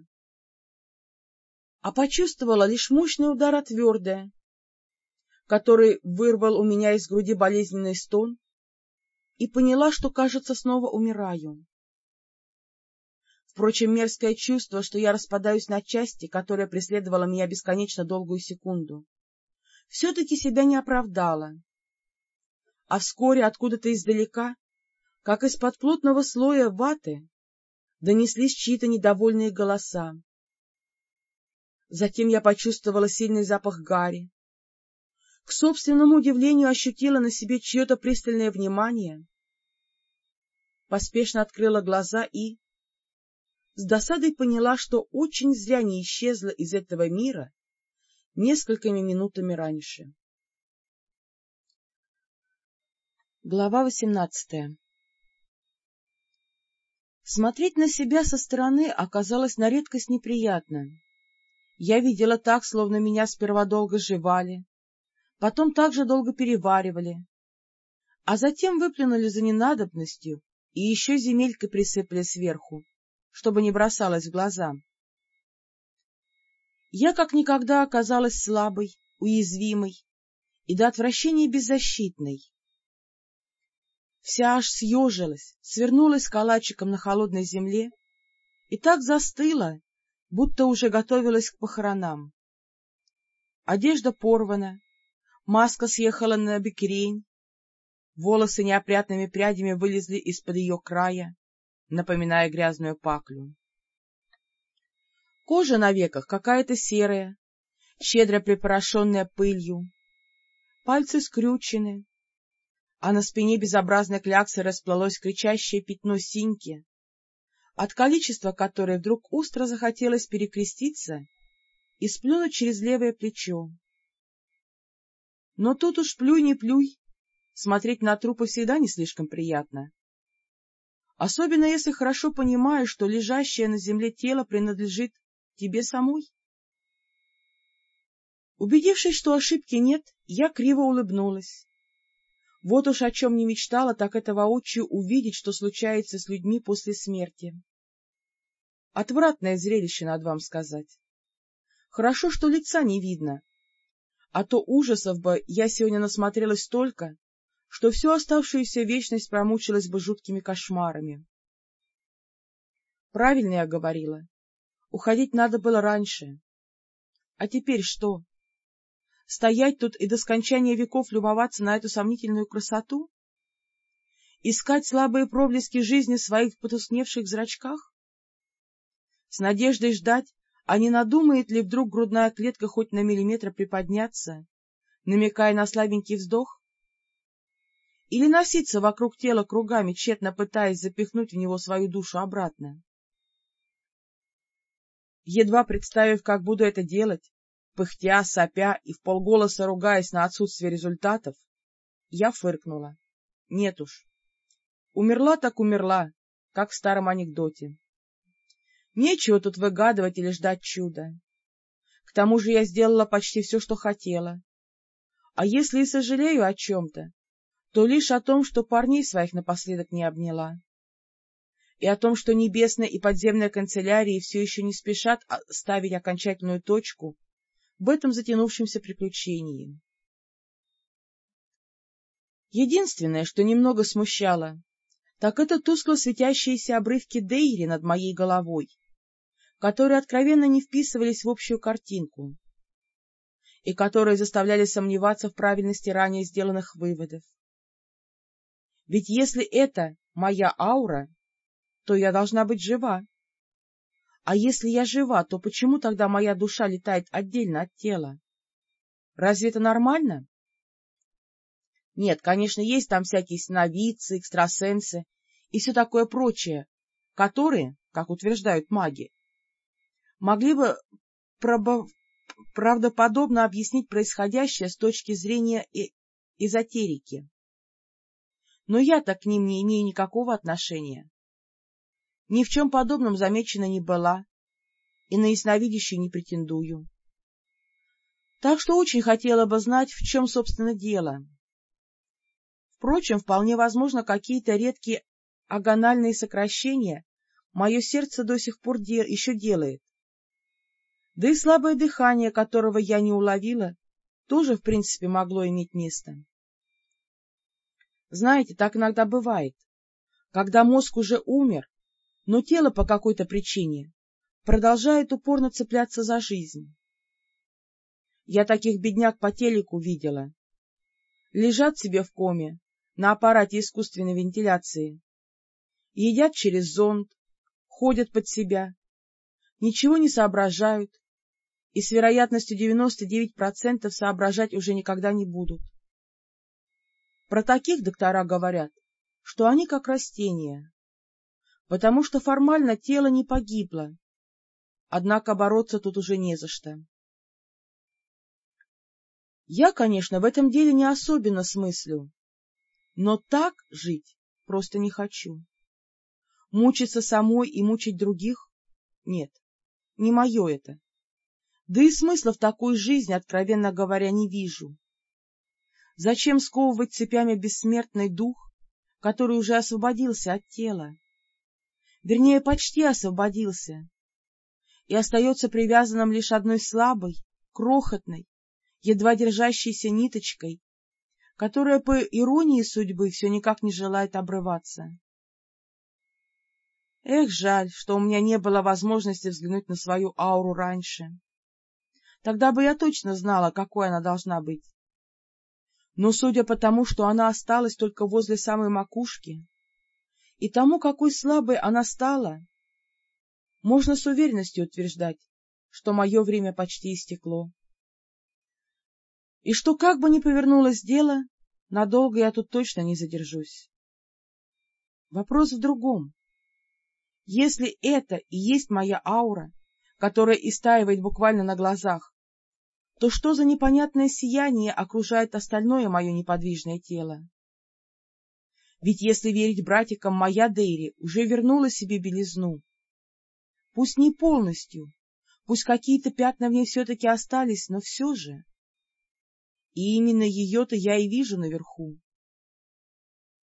А почувствовала лишь мощный удар от твердое, который вырвал у меня из груди болезненный стон, и поняла, что, кажется, снова умираю. Впрочем, мерзкое чувство, что я распадаюсь на части, которое преследовало меня бесконечно долгую секунду, все-таки себя не оправдало. А вскоре откуда-то издалека, как из-под плотного слоя ваты, донеслись чьи-то недовольные голоса. Затем я почувствовала сильный запах гари. К собственному удивлению ощутила на себе чье-то пристальное внимание, поспешно открыла глаза и с досадой поняла, что очень зря не исчезла из этого мира несколькими минутами раньше. Глава восемнадцатая Смотреть на себя со стороны оказалось на редкость неприятно. Я видела так, словно меня сперва долго жевали, потом также долго переваривали, а затем выплюнули за ненадобностью и еще земелькой присыпали сверху, чтобы не бросалось в глаза. Я как никогда оказалась слабой, уязвимой и до отвращения беззащитной. Вся аж съежилась, свернулась калачиком на холодной земле и так застыла, будто уже готовилась к похоронам. Одежда порвана, маска съехала на бекрень, волосы неопрятными прядями вылезли из-под ее края, напоминая грязную паклю. Кожа на веках какая-то серая, щедро припорошенная пылью, пальцы скрючены, а на спине безобразной кляксы расплылось кричащее пятно синьки, от количества которой вдруг устро захотелось перекреститься и сплюнуть через левое плечо. Но тут уж плюй не плюй, смотреть на трупы всегда не слишком приятно. Особенно если хорошо понимаешь, что лежащее на земле тело принадлежит тебе самой. Убедившись, что ошибки нет, я криво улыбнулась. Вот уж о чем не мечтала, так это воочию увидеть, что случается с людьми после смерти. Отвратное зрелище, надо вам сказать. Хорошо, что лица не видно, а то ужасов бы я сегодня насмотрелась столько, что всю оставшуюся вечность промучилась бы жуткими кошмарами. Правильно я говорила. Уходить надо было раньше. А теперь что? Стоять тут и до скончания веков любоваться на эту сомнительную красоту? Искать слабые проблески жизни в своих потускневших зрачках? С надеждой ждать, а не надумает ли вдруг грудная клетка хоть на миллиметр приподняться, намекая на слабенький вздох? Или носиться вокруг тела кругами, тщетно пытаясь запихнуть в него свою душу обратно? Едва представив, как буду это делать, пыхтя, сопя и вполголоса ругаясь на отсутствие результатов, я фыркнула. Нет уж. Умерла так умерла, как в старом анекдоте. Нечего тут выгадывать или ждать чуда. К тому же я сделала почти все, что хотела. А если и сожалею о чем-то, то лишь о том, что парней своих напоследок не обняла и о том, что небесная и подземная канцелярии все еще не спешат ставить окончательную точку в этом затянувшемся приключении. Единственное, что немного смущало, так это тускло светящиеся обрывки Дейри над моей головой, которые откровенно не вписывались в общую картинку и которые заставляли сомневаться в правильности ранее сделанных выводов. Ведь если это моя аура, то я должна быть жива. А если я жива, то почему тогда моя душа летает отдельно от тела? Разве это нормально? Нет, конечно, есть там всякие сновидцы, экстрасенсы и все такое прочее, которые, как утверждают маги, могли бы правдоподобно объяснить происходящее с точки зрения э эзотерики. Но я-то к ним не имею никакого отношения. Ни в чем подобном замечена не была и на ясновидящую не претендую. Так что очень хотела бы знать, в чем, собственно, дело. Впрочем, вполне возможно, какие-то редкие агональные сокращения мое сердце до сих пор де еще делает. Да и слабое дыхание, которого я не уловила, тоже, в принципе, могло иметь место. Знаете, так иногда бывает, когда мозг уже умер, но тело по какой-то причине продолжает упорно цепляться за жизнь. Я таких бедняк по телеку видела. Лежат себе в коме на аппарате искусственной вентиляции, едят через зонд, ходят под себя, ничего не соображают и с вероятностью 99% соображать уже никогда не будут. Про таких доктора говорят, что они как растения, потому что формально тело не погибло, однако бороться тут уже не за что. Я, конечно, в этом деле не особенно смыслю, но так жить просто не хочу. Мучиться самой и мучить других? Нет, не мое это. Да и смысла в такой жизни, откровенно говоря, не вижу. Зачем сковывать цепями бессмертный дух, который уже освободился от тела? Вернее, почти освободился, и остается привязанным лишь одной слабой, крохотной, едва держащейся ниточкой, которая, по иронии судьбы, все никак не желает обрываться. Эх, жаль, что у меня не было возможности взглянуть на свою ауру раньше. Тогда бы я точно знала, какой она должна быть. Но судя по тому, что она осталась только возле самой макушки, и тому, какой слабой она стала, можно с уверенностью утверждать, что мое время почти истекло. И что, как бы ни повернулось дело, надолго я тут точно не задержусь. Вопрос в другом. Если это и есть моя аура, которая истаивает буквально на глазах, то что за непонятное сияние окружает остальное мое неподвижное тело? Ведь если верить братикам, моя Дейри уже вернула себе белизну. Пусть не полностью, пусть какие-то пятна в ней все-таки остались, но все же. И именно ее-то я и вижу наверху.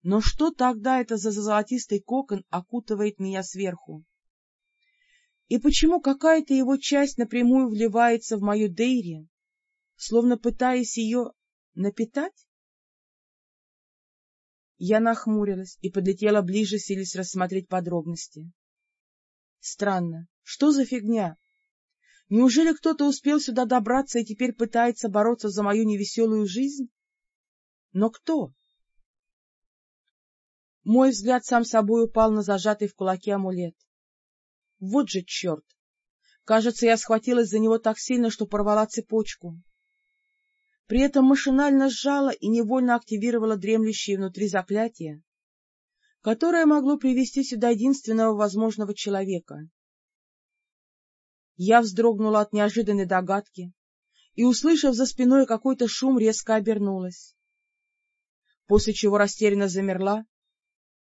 Но что тогда это за золотистый кокон окутывает меня сверху? И почему какая-то его часть напрямую вливается в мою Дейри, словно пытаясь ее напитать? Я нахмурилась и подлетела ближе, силясь рассмотреть подробности. Странно, что за фигня? Неужели кто-то успел сюда добраться и теперь пытается бороться за мою невеселую жизнь? Но кто? Мой взгляд сам собой упал на зажатый в кулаке амулет. Вот же черт! Кажется, я схватилась за него так сильно, что порвала цепочку. При этом машинально сжала и невольно активировала дремлющее внутри заклятие, которое могло привести сюда единственного возможного человека. Я вздрогнула от неожиданной догадки и, услышав за спиной какой-то шум, резко обернулась, после чего растерянно замерла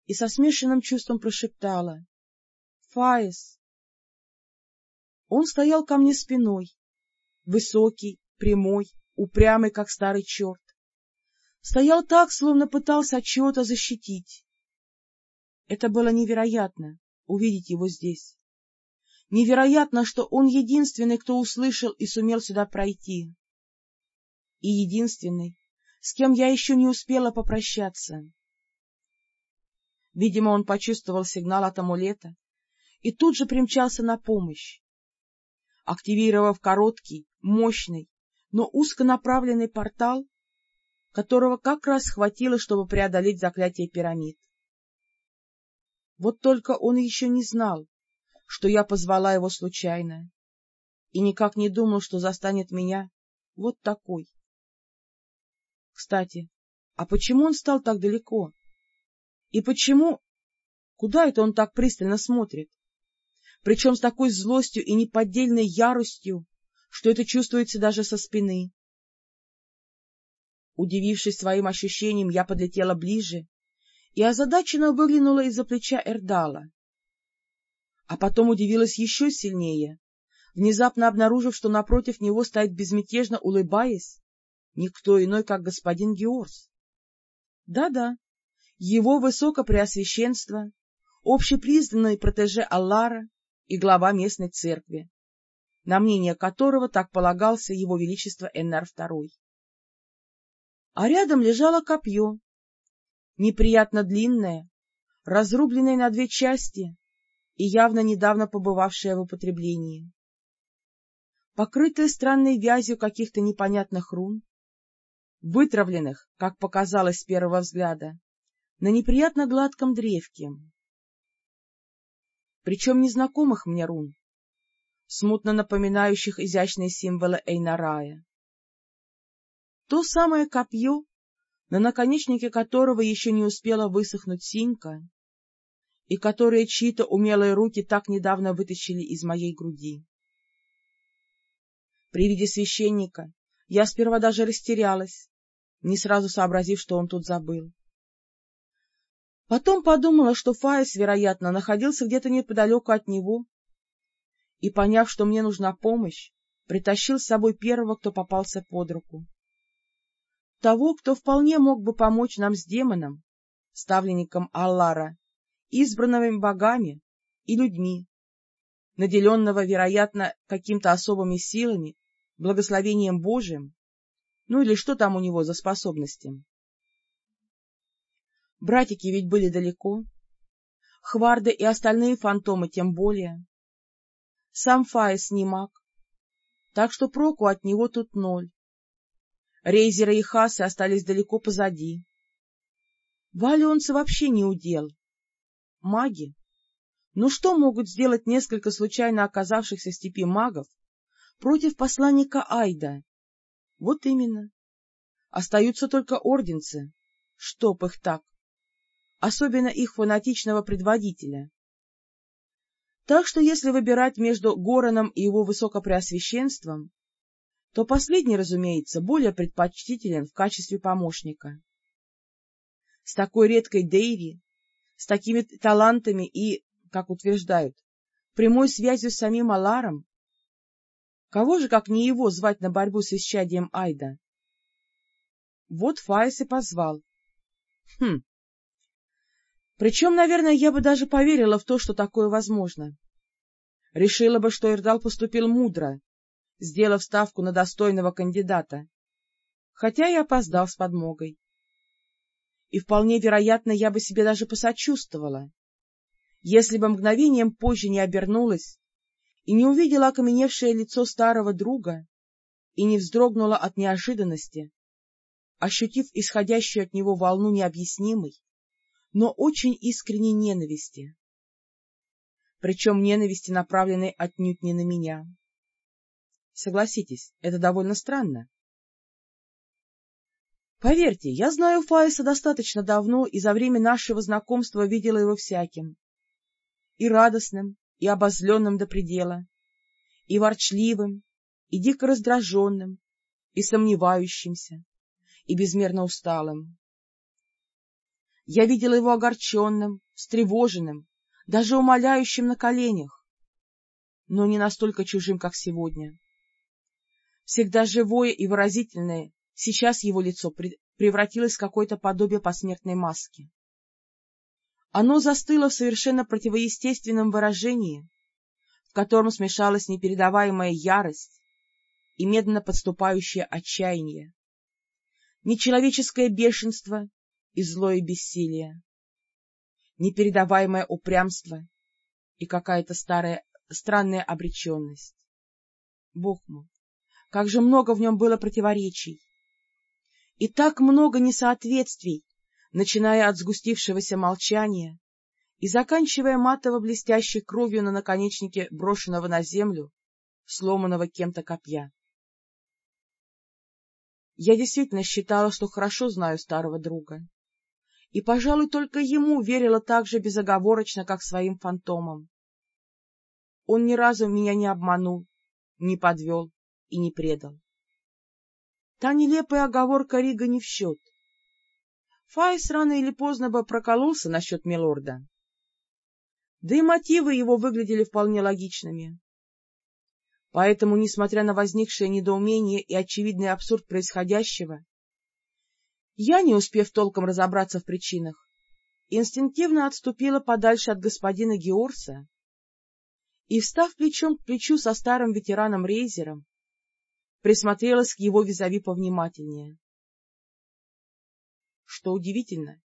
и со смешанным чувством прошептала — Фаис! Он стоял ко мне спиной, высокий, прямой, упрямый, как старый черт. Стоял так, словно пытался от чего-то защитить. Это было невероятно, увидеть его здесь. Невероятно, что он единственный, кто услышал и сумел сюда пройти. И единственный, с кем я еще не успела попрощаться. Видимо, он почувствовал сигнал от амулета и тут же примчался на помощь. Активировав короткий, мощный, но узконаправленный портал, которого как раз хватило, чтобы преодолеть заклятие пирамид. Вот только он еще не знал, что я позвала его случайно, и никак не думал, что застанет меня вот такой, Кстати, а почему он стал так далеко? И почему... Куда это он так пристально смотрит? Причем с такой злостью и неподдельной яростью, что это чувствуется даже со спины. Удивившись своим ощущением, я подлетела ближе и озадаченно выглянула из-за плеча Эрдала. А потом удивилась еще сильнее, внезапно обнаружив, что напротив него стоит безмятежно улыбаясь никто иной, как господин Георс. Да-да, его высокопреосвященство, общепризнанный протеже Аллара и глава местной церкви, на мнение которого так полагался его величество Эннар II. А рядом лежало копье, неприятно длинное, разрубленное на две части и явно недавно побывавшее в употреблении. Покрытое странной вязью каких-то непонятных рун, вытравленных, как показалось с первого взгляда, на неприятно гладком древке. Причем незнакомых мне рун, смутно напоминающих изящные символы Эйнарая. То самое копье, на наконечнике которого еще не успела высохнуть синька, и которое чьи-то умелые руки так недавно вытащили из моей груди. При виде священника я сперва даже растерялась, не сразу сообразив, что он тут забыл. Потом подумала, что Фаис, вероятно, находился где-то неподалеку от него, и, поняв, что мне нужна помощь, притащил с собой первого, кто попался под руку. Того, кто вполне мог бы помочь нам с демоном, ставленником Аллара, избранными богами и людьми, наделенного, вероятно, какими-то особыми силами благословением Божиим, ну или что там у него за способности. Братики ведь были далеко, Хварды и остальные фантомы тем более. Сам Фаис не маг, так что проку от него тут ноль. Рейзеры и Хасы остались далеко позади. Валионцы вообще не удел. Маги. Ну что могут сделать несколько случайно оказавшихся в степи магов против посланника Айда. Вот именно. Остаются только орденцы. Чтоб их так. Особенно их фанатичного предводителя. Так что если выбирать между Гороном и его высокопреосвященством, то последний, разумеется, более предпочтителен в качестве помощника. С такой редкой Дейри, с такими талантами и, как утверждают, прямой связью с самим Аларом, Кого же, как не его, звать на борьбу с исчадием Айда? Вот Фаис и позвал. Хм. Причем, наверное, я бы даже поверила в то, что такое возможно. Решила бы, что Ирдал поступил мудро, сделав ставку на достойного кандидата, хотя и опоздал с подмогой. И вполне вероятно, я бы себе даже посочувствовала, если бы мгновением позже не обернулась и не увидела окаменевшее лицо старого друга и не вздрогнула от неожиданности, ощутив исходящую от него волну необъяснимой, но очень искренней ненависти. Причем ненависти, направленной отнюдь не на меня. Согласитесь, это довольно странно. Поверьте, я знаю Фаиса достаточно давно и за время нашего знакомства видела его всяким. И радостным, и обозленным до предела, и ворчливым, и дико раздраженным, и сомневающимся, и безмерно усталым. Я видела его огорченным, встревоженным, даже умоляющим на коленях, но не настолько чужим, как сегодня. Всегда живое и выразительное, сейчас его лицо превратилось в какое-то подобие посмертной маски. Оно застыло в совершенно противоестественном выражении, в котором смешалась непередаваемая ярость и медленно подступающее отчаяние, нечеловеческое бешенство и злое бессилие, непередаваемое упрямство и какая-то старая, странная обреченность. Бог мой, как же много в нем было противоречий! И так много несоответствий, начиная от сгустившегося молчания и заканчивая матово-блестящей кровью на наконечнике брошенного на землю, сломанного кем-то копья. Я действительно считала, что хорошо знаю старого друга, и, пожалуй, только ему верила так же безоговорочно, как своим фантомам. Он ни разу меня не обманул, не подвел и не предал. Та нелепая оговорка Рига не в счет. Файс рано или поздно бы прокололся насчет милорда. Да и мотивы его выглядели вполне логичными. Поэтому, несмотря на возникшее недоумение и очевидный абсурд происходящего, я, не успев толком разобраться в причинах, инстинктивно отступила подальше от господина Георса и, встав плечом к плечу со старым ветераном Рейзером, присмотрелась к его визави повнимательнее. Что удивительно,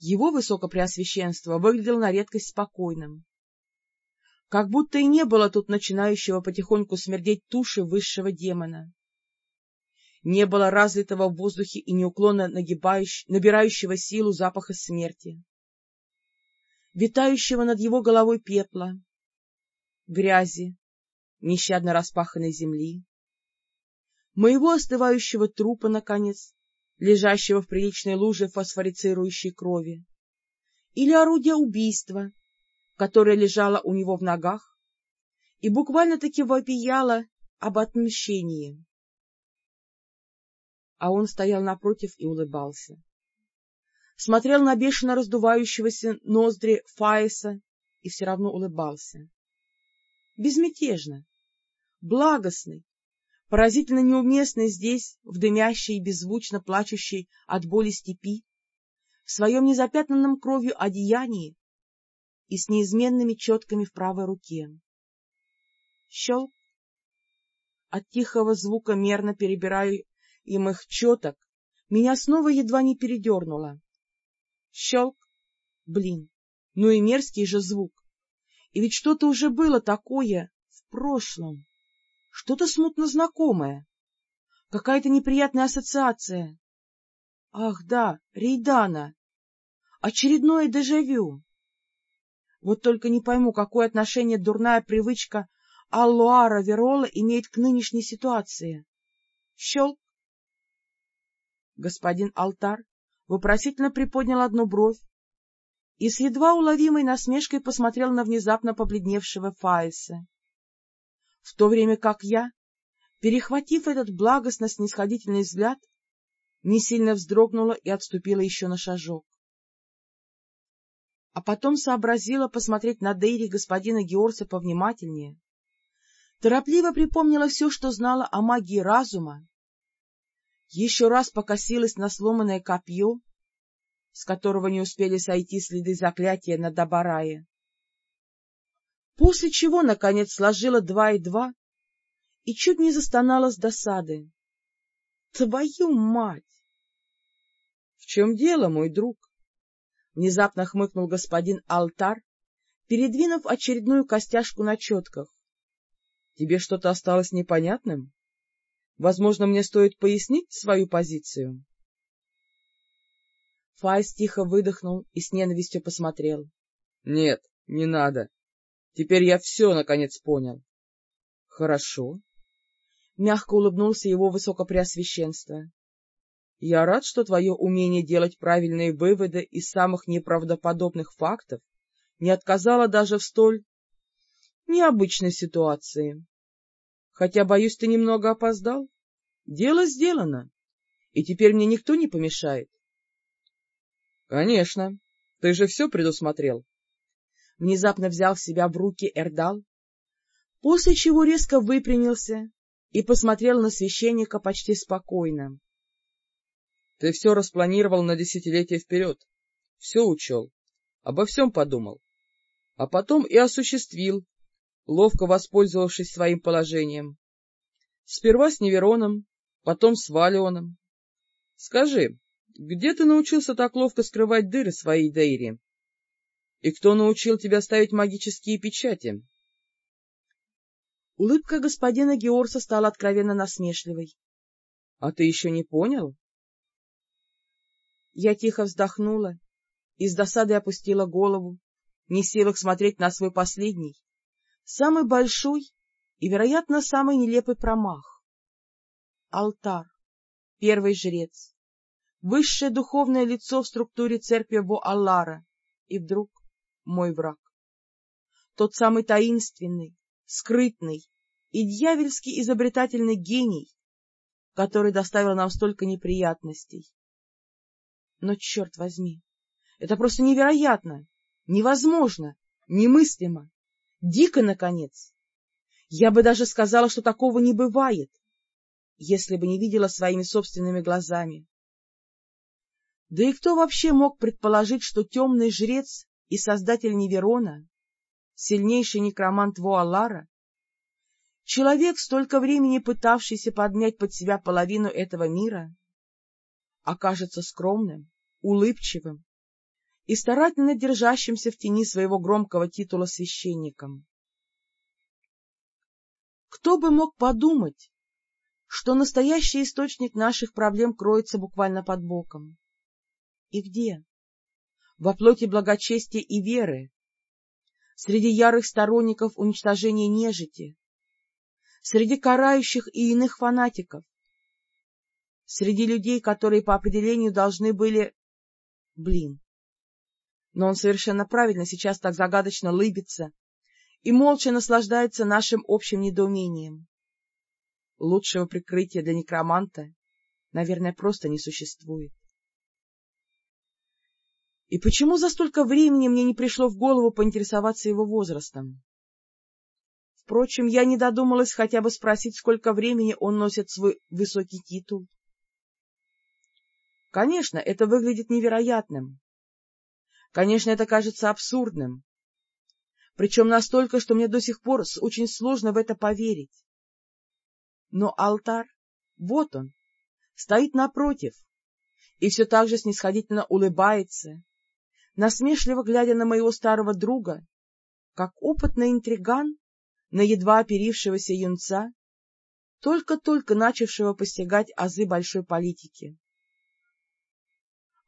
его высокопреосвященство выглядело на редкость спокойным. Как будто и не было тут начинающего потихоньку смердеть туши высшего демона. Не было разлитого в воздухе и неуклонно набирающего силу запаха смерти, витающего над его головой пепла, грязи, нещадно распаханной земли, моего остывающего трупа, наконец, лежащего в приличной луже фосфорицирующей крови, или орудие убийства, которое лежало у него в ногах и буквально-таки вопияло об отмщении. А он стоял напротив и улыбался. Смотрел на бешено раздувающегося ноздри Фаиса и все равно улыбался. Безмятежно, благостный, поразительно неуместный здесь, в дымящей и беззвучно плачущей от боли степи, в своем незапятнанном кровью одеянии и с неизменными четками в правой руке. Щелк! От тихого звука мерно перебираемых четок меня снова едва не передернуло. Щелк! Блин, ну и мерзкий же звук. И ведь что-то уже было такое в прошлом. Что-то смутно знакомое. Какая-то неприятная ассоциация. Ах да, Рейдана. Очередное дежавю. Вот только не пойму, какое отношение дурная привычка Аллуара Верола имеет к нынешней ситуации. Щелк. Господин Алтар вопросительно приподнял одну бровь и с едва уловимой насмешкой посмотрел на внезапно побледневшего Фаиса в то время как я, перехватив этот благостно-снисходительный взгляд, не сильно вздрогнула и отступила еще на шажок. А потом сообразила посмотреть на Дейри господина Георса повнимательнее, торопливо припомнила все, что знала о магии разума, еще раз покосилась на сломанное копье, с которого не успели сойти следы заклятия на Дабарае, после чего, наконец, сложила два и два и чуть не застонала с досады. — Твою мать! — В чем дело, мой друг? — внезапно хмыкнул господин Алтар, передвинув очередную костяшку на четках. — Тебе что-то осталось непонятным? Возможно, мне стоит пояснить свою позицию? Файс тихо выдохнул и с ненавистью посмотрел. — Нет, не надо. Теперь я все, наконец, понял. — Хорошо. Мягко улыбнулся его высокопреосвященство. — Я рад, что твое умение делать правильные выводы из самых неправдоподобных фактов не отказало даже в столь необычной ситуации. Хотя, боюсь, ты немного опоздал. Дело сделано, и теперь мне никто не помешает. — Конечно, ты же все предусмотрел внезапно взял себя в руки Эрдал, после чего резко выпрямился и посмотрел на священника почти спокойно. — Ты все распланировал на десятилетия вперед, все учел, обо всем подумал, а потом и осуществил, ловко воспользовавшись своим положением. Сперва с Невероном, потом с Валионом. Скажи, где ты научился так ловко скрывать дыры своей Дейри? И кто научил тебя ставить магические печати? Улыбка господина Георса стала откровенно насмешливой. — А ты еще не понял? Я тихо вздохнула и с досадой опустила голову, не в силах смотреть на свой последний, самый большой и, вероятно, самый нелепый промах — алтарь. первый жрец, высшее духовное лицо в структуре церкви Во-Аллара, и вдруг мой враг. Тот самый таинственный, скрытный и дьявольски изобретательный гений, который доставил нам столько неприятностей. Но, черт возьми, это просто невероятно, невозможно, немыслимо, дико, наконец. Я бы даже сказала, что такого не бывает, если бы не видела своими собственными глазами. Да и кто вообще мог предположить, что темный жрец и создатель Неверона, сильнейший некромант Вуалара, человек, столько времени пытавшийся подмять под себя половину этого мира, окажется скромным, улыбчивым и старательно держащимся в тени своего громкого титула священником. Кто бы мог подумать, что настоящий источник наших проблем кроется буквально под боком? И где? Во плоти благочестия и веры, среди ярых сторонников уничтожения нежити, среди карающих и иных фанатиков, среди людей, которые по определению должны были... Блин. Но он совершенно правильно сейчас так загадочно лыбится и молча наслаждается нашим общим недоумением. Лучшего прикрытия для некроманта, наверное, просто не существует. И почему за столько времени мне не пришло в голову поинтересоваться его возрастом? Впрочем, я не додумалась хотя бы спросить, сколько времени он носит свой высокий титул. Конечно, это выглядит невероятным. Конечно, это кажется абсурдным причем настолько, что мне до сих пор очень сложно в это поверить. Но алтарь, вот он, стоит напротив, и все так же снисходительно улыбается, насмешливо глядя на моего старого друга, как опытный интриган на едва оперившегося юнца, только-только начавшего постигать азы большой политики.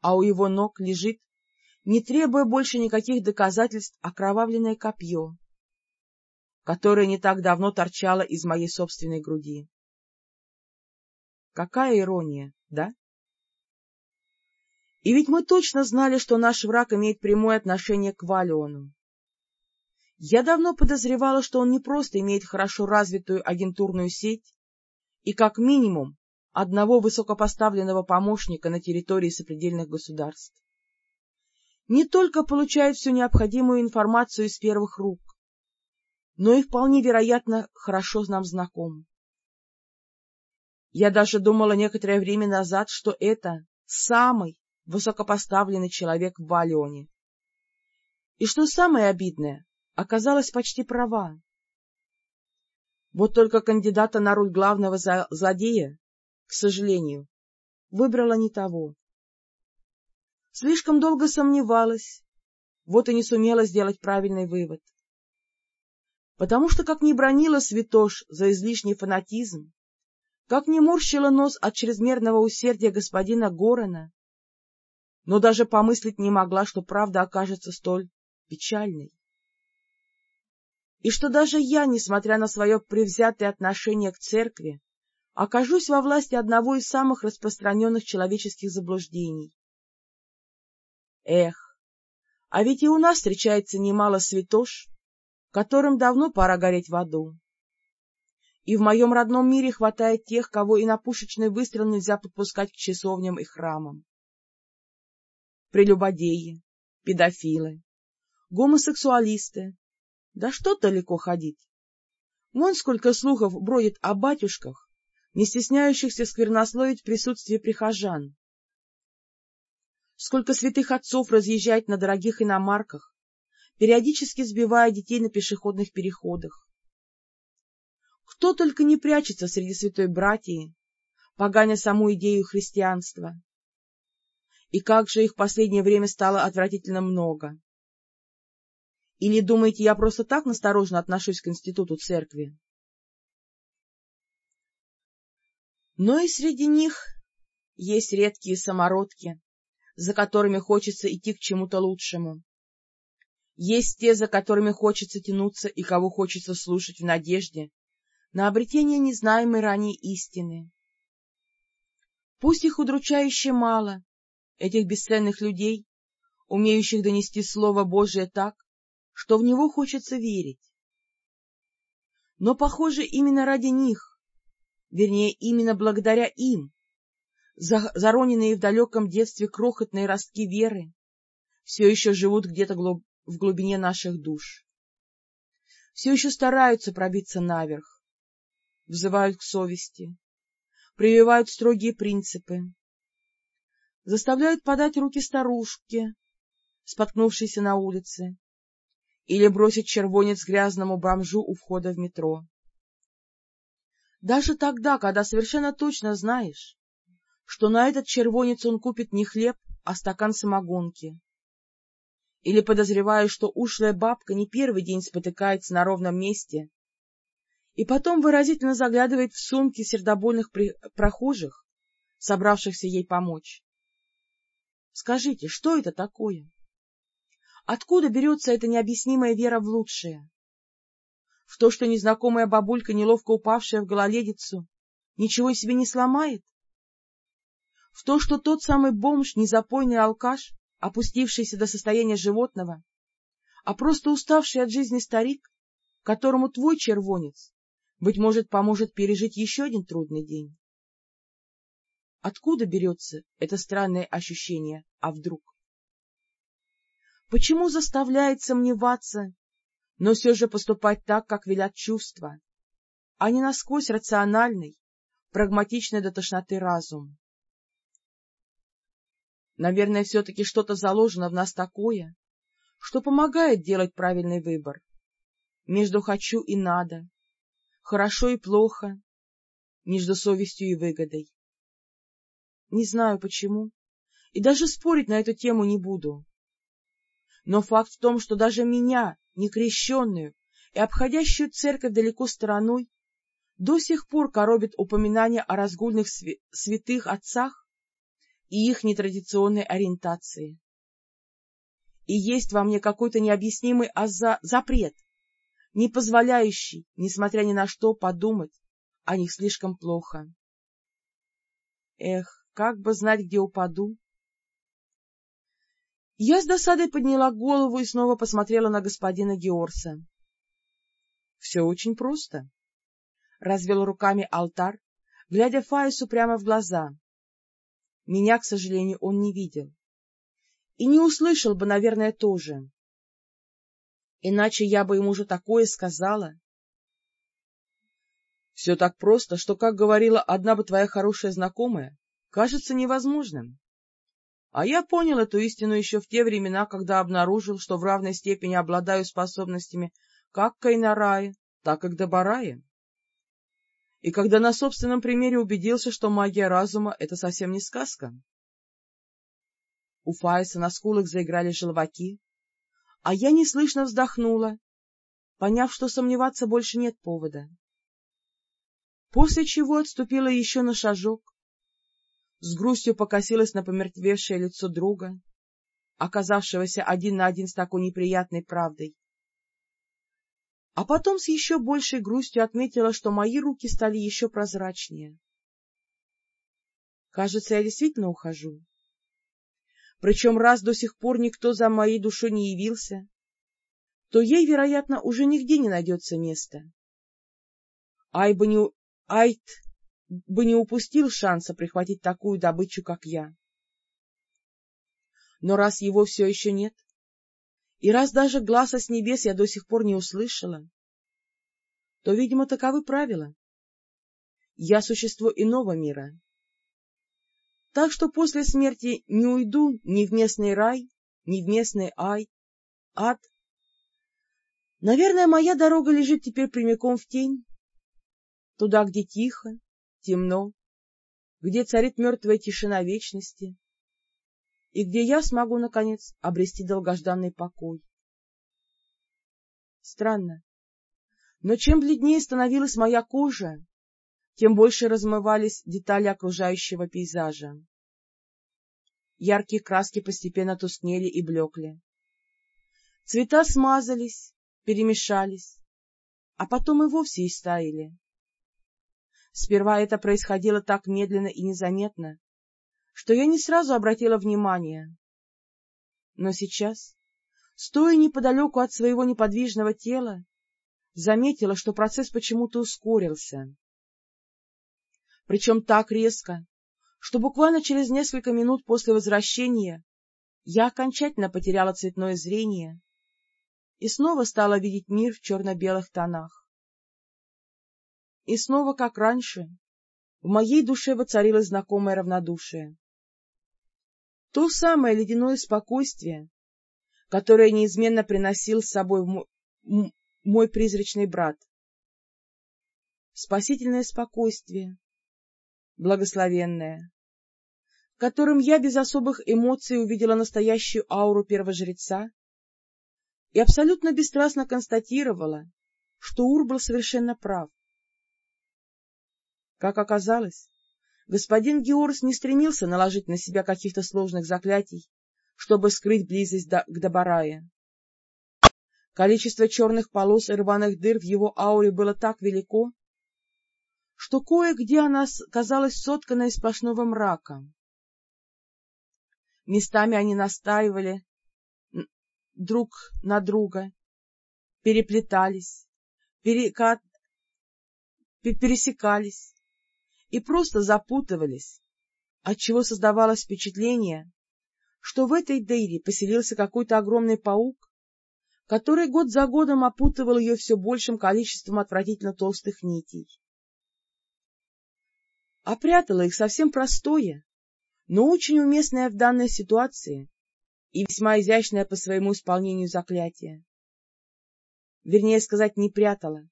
А у его ног лежит не требуя больше никаких доказательств, окровавленное копье, которое не так давно торчало из моей собственной груди. Какая ирония, да? И ведь мы точно знали, что наш враг имеет прямое отношение к Валиону. Я давно подозревала, что он не просто имеет хорошо развитую агентурную сеть и, как минимум, одного высокопоставленного помощника на территории сопредельных государств не только получает всю необходимую информацию из первых рук, но и вполне вероятно хорошо нам знаком. Я даже думала некоторое время назад, что это самый высокопоставленный человек в Валионе. И что самое обидное, оказалась почти права. Вот только кандидата на роль главного злодея, к сожалению, выбрала не того. Слишком долго сомневалась, вот и не сумела сделать правильный вывод. Потому что, как ни бронила святош за излишний фанатизм, как не морщила нос от чрезмерного усердия господина Горена, но даже помыслить не могла, что правда окажется столь печальной. И что даже я, несмотря на свое превзятое отношение к церкви, окажусь во власти одного из самых распространенных человеческих заблуждений Эх, а ведь и у нас встречается немало святош, которым давно пора гореть в аду. И в моем родном мире хватает тех, кого и на пушечный выстрел нельзя подпускать к часовням и храмам. Прелюбодеи, педофилы, гомосексуалисты. Да что далеко ходить? Вон сколько слухов бродит о батюшках, не стесняющихся сквернословить в присутствии прихожан сколько святых отцов разъезжает на дорогих иномарках, периодически сбивая детей на пешеходных переходах. Кто только не прячется среди святой братьи, поганя саму идею христианства. И как же их в последнее время стало отвратительно много. Или думаете, я просто так насторожно отношусь к институту церкви? Но и среди них есть редкие самородки, за которыми хочется идти к чему-то лучшему. Есть те, за которыми хочется тянуться и кого хочется слушать в надежде на обретение незнаемой ранее истины. Пусть их удручающе мало, этих бесценных людей, умеющих донести Слово Божие так, что в него хочется верить. Но, похоже, именно ради них, вернее, именно благодаря им, зароненные в далеком детстве крохотные ростки веры, все еще живут где-то в глубине наших душ. Все еще стараются пробиться наверх, взывают к совести, прививают строгие принципы, заставляют подать руки старушке, споткнувшейся на улице, или бросить червонец грязному бомжу у входа в метро. Даже тогда, когда совершенно точно знаешь, что на этот червонец он купит не хлеб, а стакан самогонки. Или подозреваешь, что ушлая бабка не первый день спотыкается на ровном месте и потом выразительно заглядывает в сумки сердобольных прохожих, собравшихся ей помочь. Скажите, что это такое? Откуда берется эта необъяснимая вера в лучшее? В то, что незнакомая бабулька, неловко упавшая в гололедицу, ничего себе не сломает? В то, что тот самый бомж, незапойный алкаш, опустившийся до состояния животного, а просто уставший от жизни старик, которому твой червонец, быть может, поможет пережить еще один трудный день? Откуда берется это странное ощущение «а вдруг»? Почему заставляет сомневаться, но все же поступать так, как велят чувства, а не насквозь рациональный, прагматичный до тошноты разум? Наверное, все-таки что-то заложено в нас такое, что помогает делать правильный выбор между «хочу» и «надо», «хорошо» и «плохо», между совестью и выгодой. Не знаю почему, и даже спорить на эту тему не буду. Но факт в том, что даже меня, некрещенную и обходящую церковь далеко стороной, до сих пор коробит упоминание о разгульных святых отцах и их нетрадиционной ориентации. И есть во мне какой-то необъяснимый аза... запрет, не позволяющий, несмотря ни на что, подумать о них слишком плохо. Эх, как бы знать, где упаду. Я с досадой подняла голову и снова посмотрела на господина Георса. — Все очень просто. Развел руками алтар, глядя Фаису прямо в глаза. Меня, к сожалению, он не видел. И не услышал бы, наверное, тоже. Иначе я бы ему уже такое сказала. Все так просто, что, как говорила одна бы твоя хорошая знакомая, кажется невозможным. А я понял эту истину еще в те времена, когда обнаружил, что в равной степени обладаю способностями как к Кайнарае, так и к Добарае. И когда на собственном примере убедился, что магия разума — это совсем не сказка. У Фаиса на скулах заиграли желваки, а я неслышно вздохнула, поняв, что сомневаться больше нет повода. После чего отступила еще на шажок, с грустью покосилась на помертвевшее лицо друга, оказавшегося один на один с такой неприятной правдой. А потом с еще большей грустью отметила, что мои руки стали еще прозрачнее. Кажется, я действительно ухожу. Причем раз до сих пор никто за моей душой не явился, то ей, вероятно, уже нигде не найдется места. Ай бы не... Айт бы не упустил шанса прихватить такую добычу, как я. Но раз его все еще нет, и раз даже глаза с небес я до сих пор не услышала, то, видимо, таковы правила. Я существо иного мира. Так что после смерти не уйду ни в местный рай, ни в местный ай, ад. Наверное, моя дорога лежит теперь прямиком в тень, туда, где тихо, темно, где царит мертвая тишина вечности, и где я смогу, наконец, обрести долгожданный покой. Странно, но чем бледнее становилась моя кожа, тем больше размывались детали окружающего пейзажа. Яркие краски постепенно тускнели и блекли. Цвета смазались, перемешались, а потом и вовсе истаяли. Сперва это происходило так медленно и незаметно, что я не сразу обратила внимание. Но сейчас, стоя неподалеку от своего неподвижного тела, заметила, что процесс почему-то ускорился. Причем так резко, что буквально через несколько минут после возвращения я окончательно потеряла цветное зрение и снова стала видеть мир в черно-белых тонах. И снова, как раньше, в моей душе воцарилось знакомое равнодушие. То самое ледяное спокойствие, которое неизменно приносил с собой мой, мой призрачный брат. Спасительное спокойствие, благословенное, которым я без особых эмоций увидела настоящую ауру первожреца и абсолютно бесстрастно констатировала, что Ур был совершенно прав. Как оказалось, господин Георс не стремился наложить на себя каких-то сложных заклятий, чтобы скрыть близость до, к Добарае. Количество черных полос и рваных дыр в его ауре было так велико, что кое-где она казалась сотканной из сплошного мрака. Местами они настаивали друг на друга, переплетались, перекат... пересекались и просто запутывались, отчего создавалось впечатление, что в этой дейре поселился какой-то огромный паук, который год за годом опутывал ее все большим количеством отвратительно толстых нитей прятала их совсем простое, но очень уместное в данной ситуации и весьма изящное по своему исполнению заклятие. Вернее сказать, не прятала,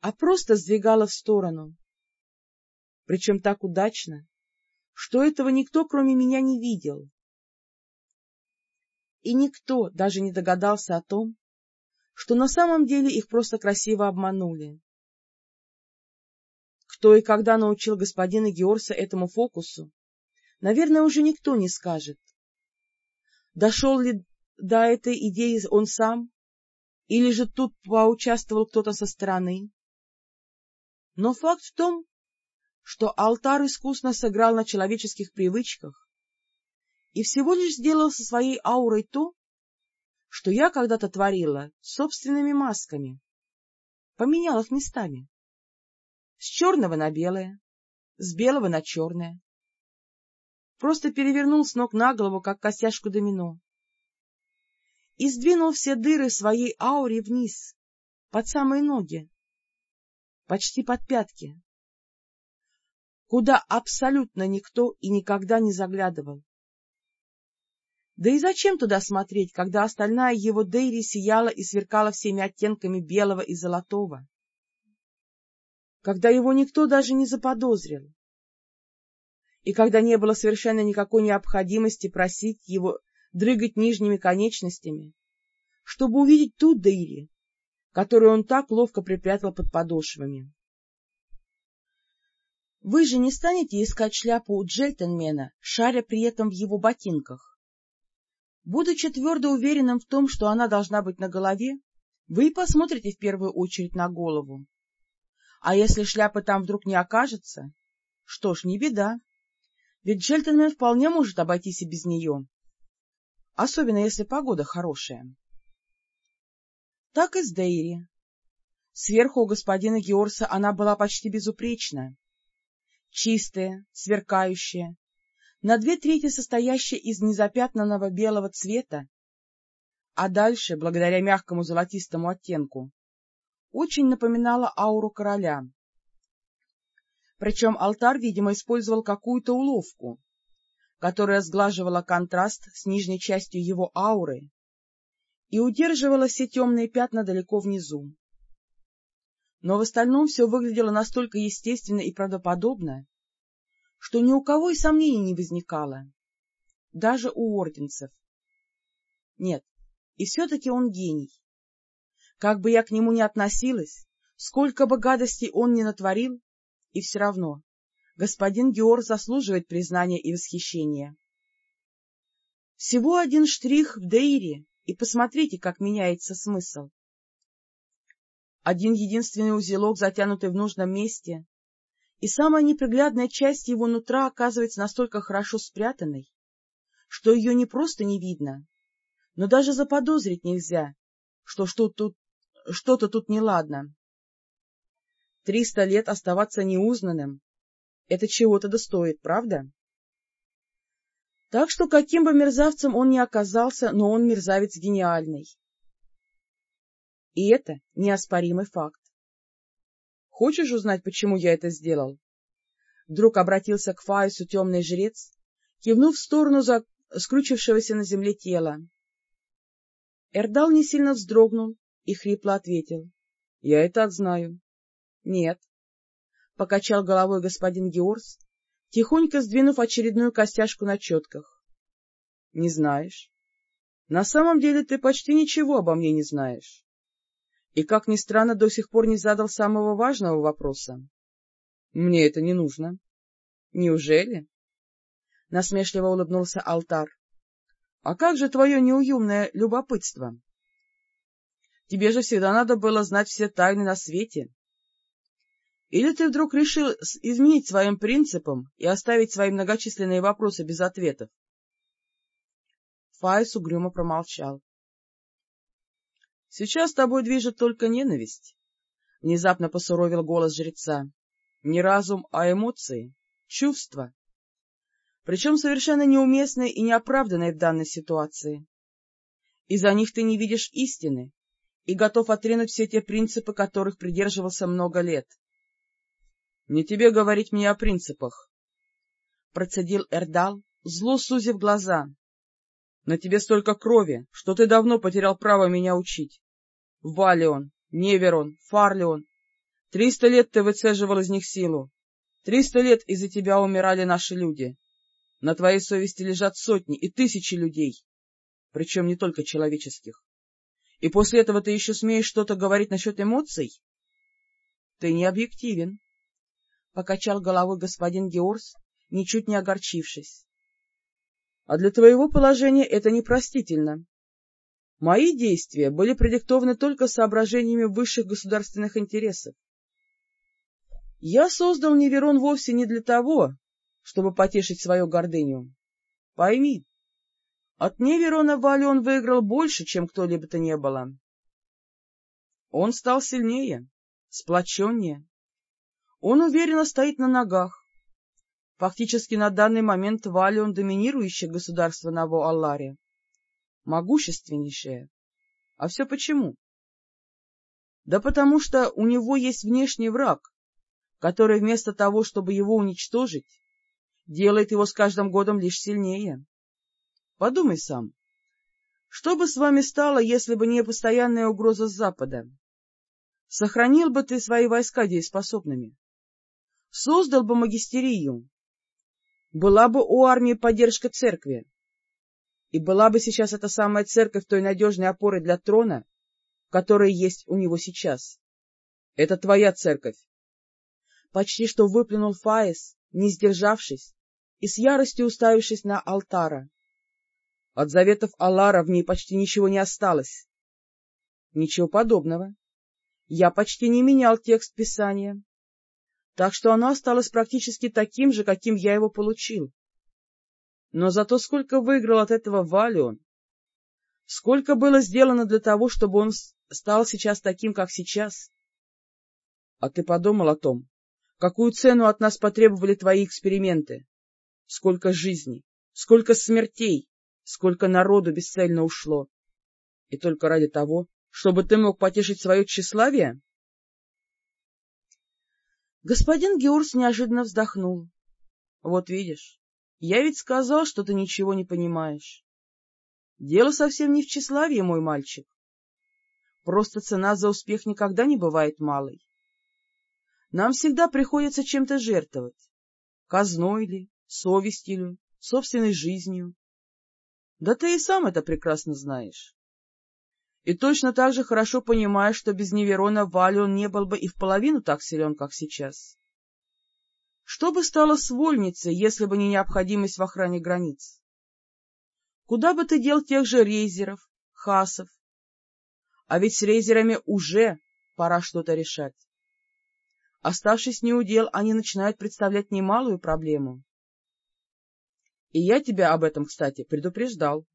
а просто сдвигала в сторону. Причем так удачно, что этого никто, кроме меня, не видел. И никто даже не догадался о том, что на самом деле их просто красиво обманули. Кто и когда научил господина Георса этому фокусу, наверное, уже никто не скажет. Дошел ли до этой идеи он сам, или же тут поучаствовал кто-то со стороны? Но факт в том, что алтарь искусно сыграл на человеческих привычках и всего лишь сделал со своей аурой то, что я когда-то творила собственными масками, поменял их местами с черного на белое, с белого на черное. Просто перевернул с ног на голову, как костяшку домино, и сдвинул все дыры своей ауре вниз, под самые ноги, почти под пятки, куда абсолютно никто и никогда не заглядывал. Да и зачем туда смотреть, когда остальная его Дейри сияла и сверкала всеми оттенками белого и золотого? когда его никто даже не заподозрил, и когда не было совершенно никакой необходимости просить его дрыгать нижними конечностями, чтобы увидеть ту Дейри, которую он так ловко припрятал под подошвами. Вы же не станете искать шляпу у джельтенмена, шаря при этом в его ботинках. Будучи твердо уверенным в том, что она должна быть на голове, вы и посмотрите в первую очередь на голову. А если шляпы там вдруг не окажется, что ж, не беда, ведь Джельтонмен вполне может обойтись и без нее, особенно если погода хорошая. Так и с Дейри. Сверху у господина Георса она была почти безупречна, чистая, сверкающая, на две трети состоящая из незапятнанного белого цвета, а дальше, благодаря мягкому золотистому оттенку, очень напоминала ауру короля. Причем алтарь, видимо, использовал какую-то уловку, которая сглаживала контраст с нижней частью его ауры и удерживала все темные пятна далеко внизу. Но в остальном все выглядело настолько естественно и правдоподобно, что ни у кого и сомнений не возникало, даже у орденцев. Нет, и все-таки он гений. Как бы я к нему ни относилась, сколько бы гадостей он ни натворил, и все равно господин Геор заслуживает признания и восхищения. Всего один штрих в Дейре, и посмотрите, как меняется смысл. Один единственный узелок, затянутый в нужном месте, и самая неприглядная часть его нутра оказывается настолько хорошо спрятанной, что ее не просто не видно, но даже заподозрить нельзя, что что-то что тут неладно. Триста лет оставаться неузнанным — это чего-то достоит, правда? Так что каким бы мерзавцем он ни оказался, но он мерзавец гениальный. И это неоспоримый факт. Хочешь узнать, почему я это сделал? Вдруг обратился к Фаису темный жрец, кивнув в сторону за... скручившегося на земле тела. Эрдал не сильно вздрогнул и хрипло ответил. — Я и так знаю. — Нет, — покачал головой господин Георс, тихонько сдвинув очередную костяшку на четках. — Не знаешь? На самом деле ты почти ничего обо мне не знаешь. И, как ни странно, до сих пор не задал самого важного вопроса. Мне это не нужно. Неужели? Насмешливо улыбнулся алтар. А как же твое неуемное любопытство? Тебе же всегда надо было знать все тайны на свете. Или ты вдруг решил изменить своим принципам и оставить свои многочисленные вопросы без ответов? Фаис угрюмо промолчал. — Сейчас тобой движет только ненависть, — внезапно посуровил голос жреца. — Не разум, а эмоции, чувства. Причем совершенно неуместные и неоправданные в данной ситуации. Из-за них ты не видишь истины и готов отринуть все те принципы, которых придерживался много лет. — Не тебе говорить мне о принципах, — процедил Эрдал, зло сузив глаза. На тебе столько крови, что ты давно потерял право меня учить. Валион, Неверон, Фарлион. Триста лет ты выцеживал из них силу. Триста лет из-за тебя умирали наши люди. На твоей совести лежат сотни и тысячи людей, причем не только человеческих. И после этого ты еще смеешь что-то говорить насчет эмоций? Ты не объективен, — покачал головой господин Георс, ничуть не огорчившись а для твоего положения это непростительно. Мои действия были продиктованы только соображениями высших государственных интересов. Я создал Неверон вовсе не для того, чтобы потешить свою гордыню. Пойми, от Неверона Валион выиграл больше, чем кто-либо то не было. Он стал сильнее, сплоченнее. Он уверенно стоит на ногах, Фактически на данный момент Валион — доминирующее государство на Во-Алларе. Могущественнейшее. А все почему? Да потому что у него есть внешний враг, который вместо того, чтобы его уничтожить, делает его с каждым годом лишь сильнее. Подумай сам, что бы с вами стало, если бы не постоянная угроза с Запада? Сохранил бы ты свои войска дееспособными? Создал бы магистерию, была бы у армии поддержка церкви, и была бы сейчас эта самая церковь той надежной опорой для трона, которая есть у него сейчас. Это твоя церковь. Почти что выплюнул Фаис, не сдержавшись, и с яростью уставившись на алтара. От заветов Аллара в ней почти ничего не осталось. Ничего подобного. Я почти не менял текст Писания так что оно осталось практически таким же, каким я его получил. Но зато сколько выиграл от этого Валион, сколько было сделано для того, чтобы он стал сейчас таким, как сейчас. А ты подумал о том, какую цену от нас потребовали твои эксперименты? Сколько жизней, сколько смертей, сколько народу бесцельно ушло. И только ради того, чтобы ты мог потешить свое тщеславие? Господин Георс неожиданно вздохнул. — Вот видишь, я ведь сказал, что ты ничего не понимаешь. Дело совсем не в тщеславии, мой мальчик. Просто цена за успех никогда не бывает малой. Нам всегда приходится чем-то жертвовать. Казной ли, совестью ли, собственной жизнью. Да ты и сам это прекрасно знаешь. И точно так же хорошо понимаешь, что без Неверона Валион не был бы и в половину так силен, как сейчас. Что бы стало с вольницей, если бы не необходимость в охране границ? Куда бы ты дел тех же рейзеров, хасов? А ведь с рейзерами уже пора что-то решать. оставшись неудел, они начинают представлять немалую проблему. И я тебя об этом, кстати, предупреждал.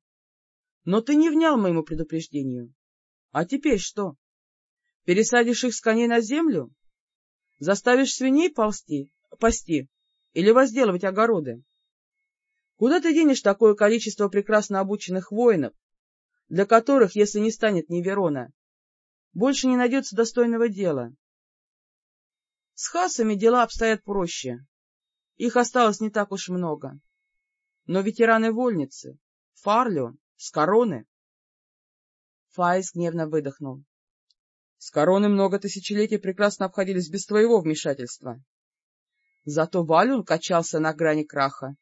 Но ты не внял моему предупреждению. А теперь что? Пересадишь их с коней на землю? Заставишь свиней ползти, пасти или возделывать огороды? Куда ты денешь такое количество прекрасно обученных воинов, для которых, если не станет Неверона, больше не найдется достойного дела? С хасами дела обстоят проще. Их осталось не так уж много. Но ветераны вольницы, Фарлион, с короны. Фаис гневно выдохнул. С короны много тысячелетий прекрасно обходились без твоего вмешательства. Зато Валюн качался на грани краха.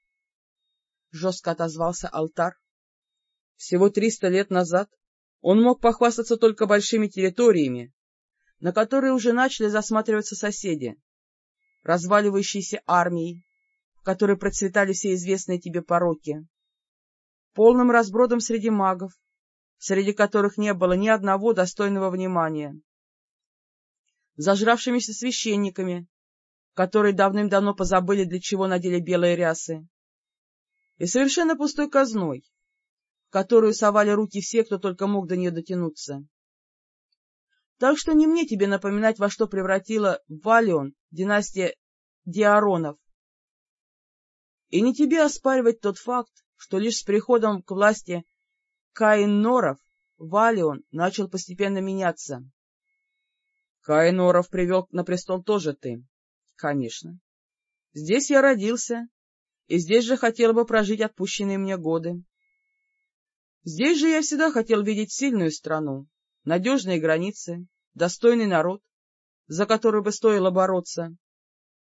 Жестко отозвался алтар. Всего триста лет назад он мог похвастаться только большими территориями, на которые уже начали засматриваться соседи, разваливающиеся армией, в которой процветали все известные тебе пороки, полным разбродом среди магов, среди которых не было ни одного достойного внимания, зажравшимися священниками, которые давным-давно позабыли, для чего надели белые рясы, и совершенно пустой казной, в которую совали руки все, кто только мог до нее дотянуться. Так что не мне тебе напоминать, во что превратила Валион династия Диаронов, и не тебе оспаривать тот факт, что лишь с приходом к власти Каин-Норов Валион начал постепенно меняться. Каин-Норов привел на престол тоже ты. Конечно. Здесь я родился, и здесь же хотел бы прожить отпущенные мне годы. Здесь же я всегда хотел видеть сильную страну, надежные границы, достойный народ, за который бы стоило бороться,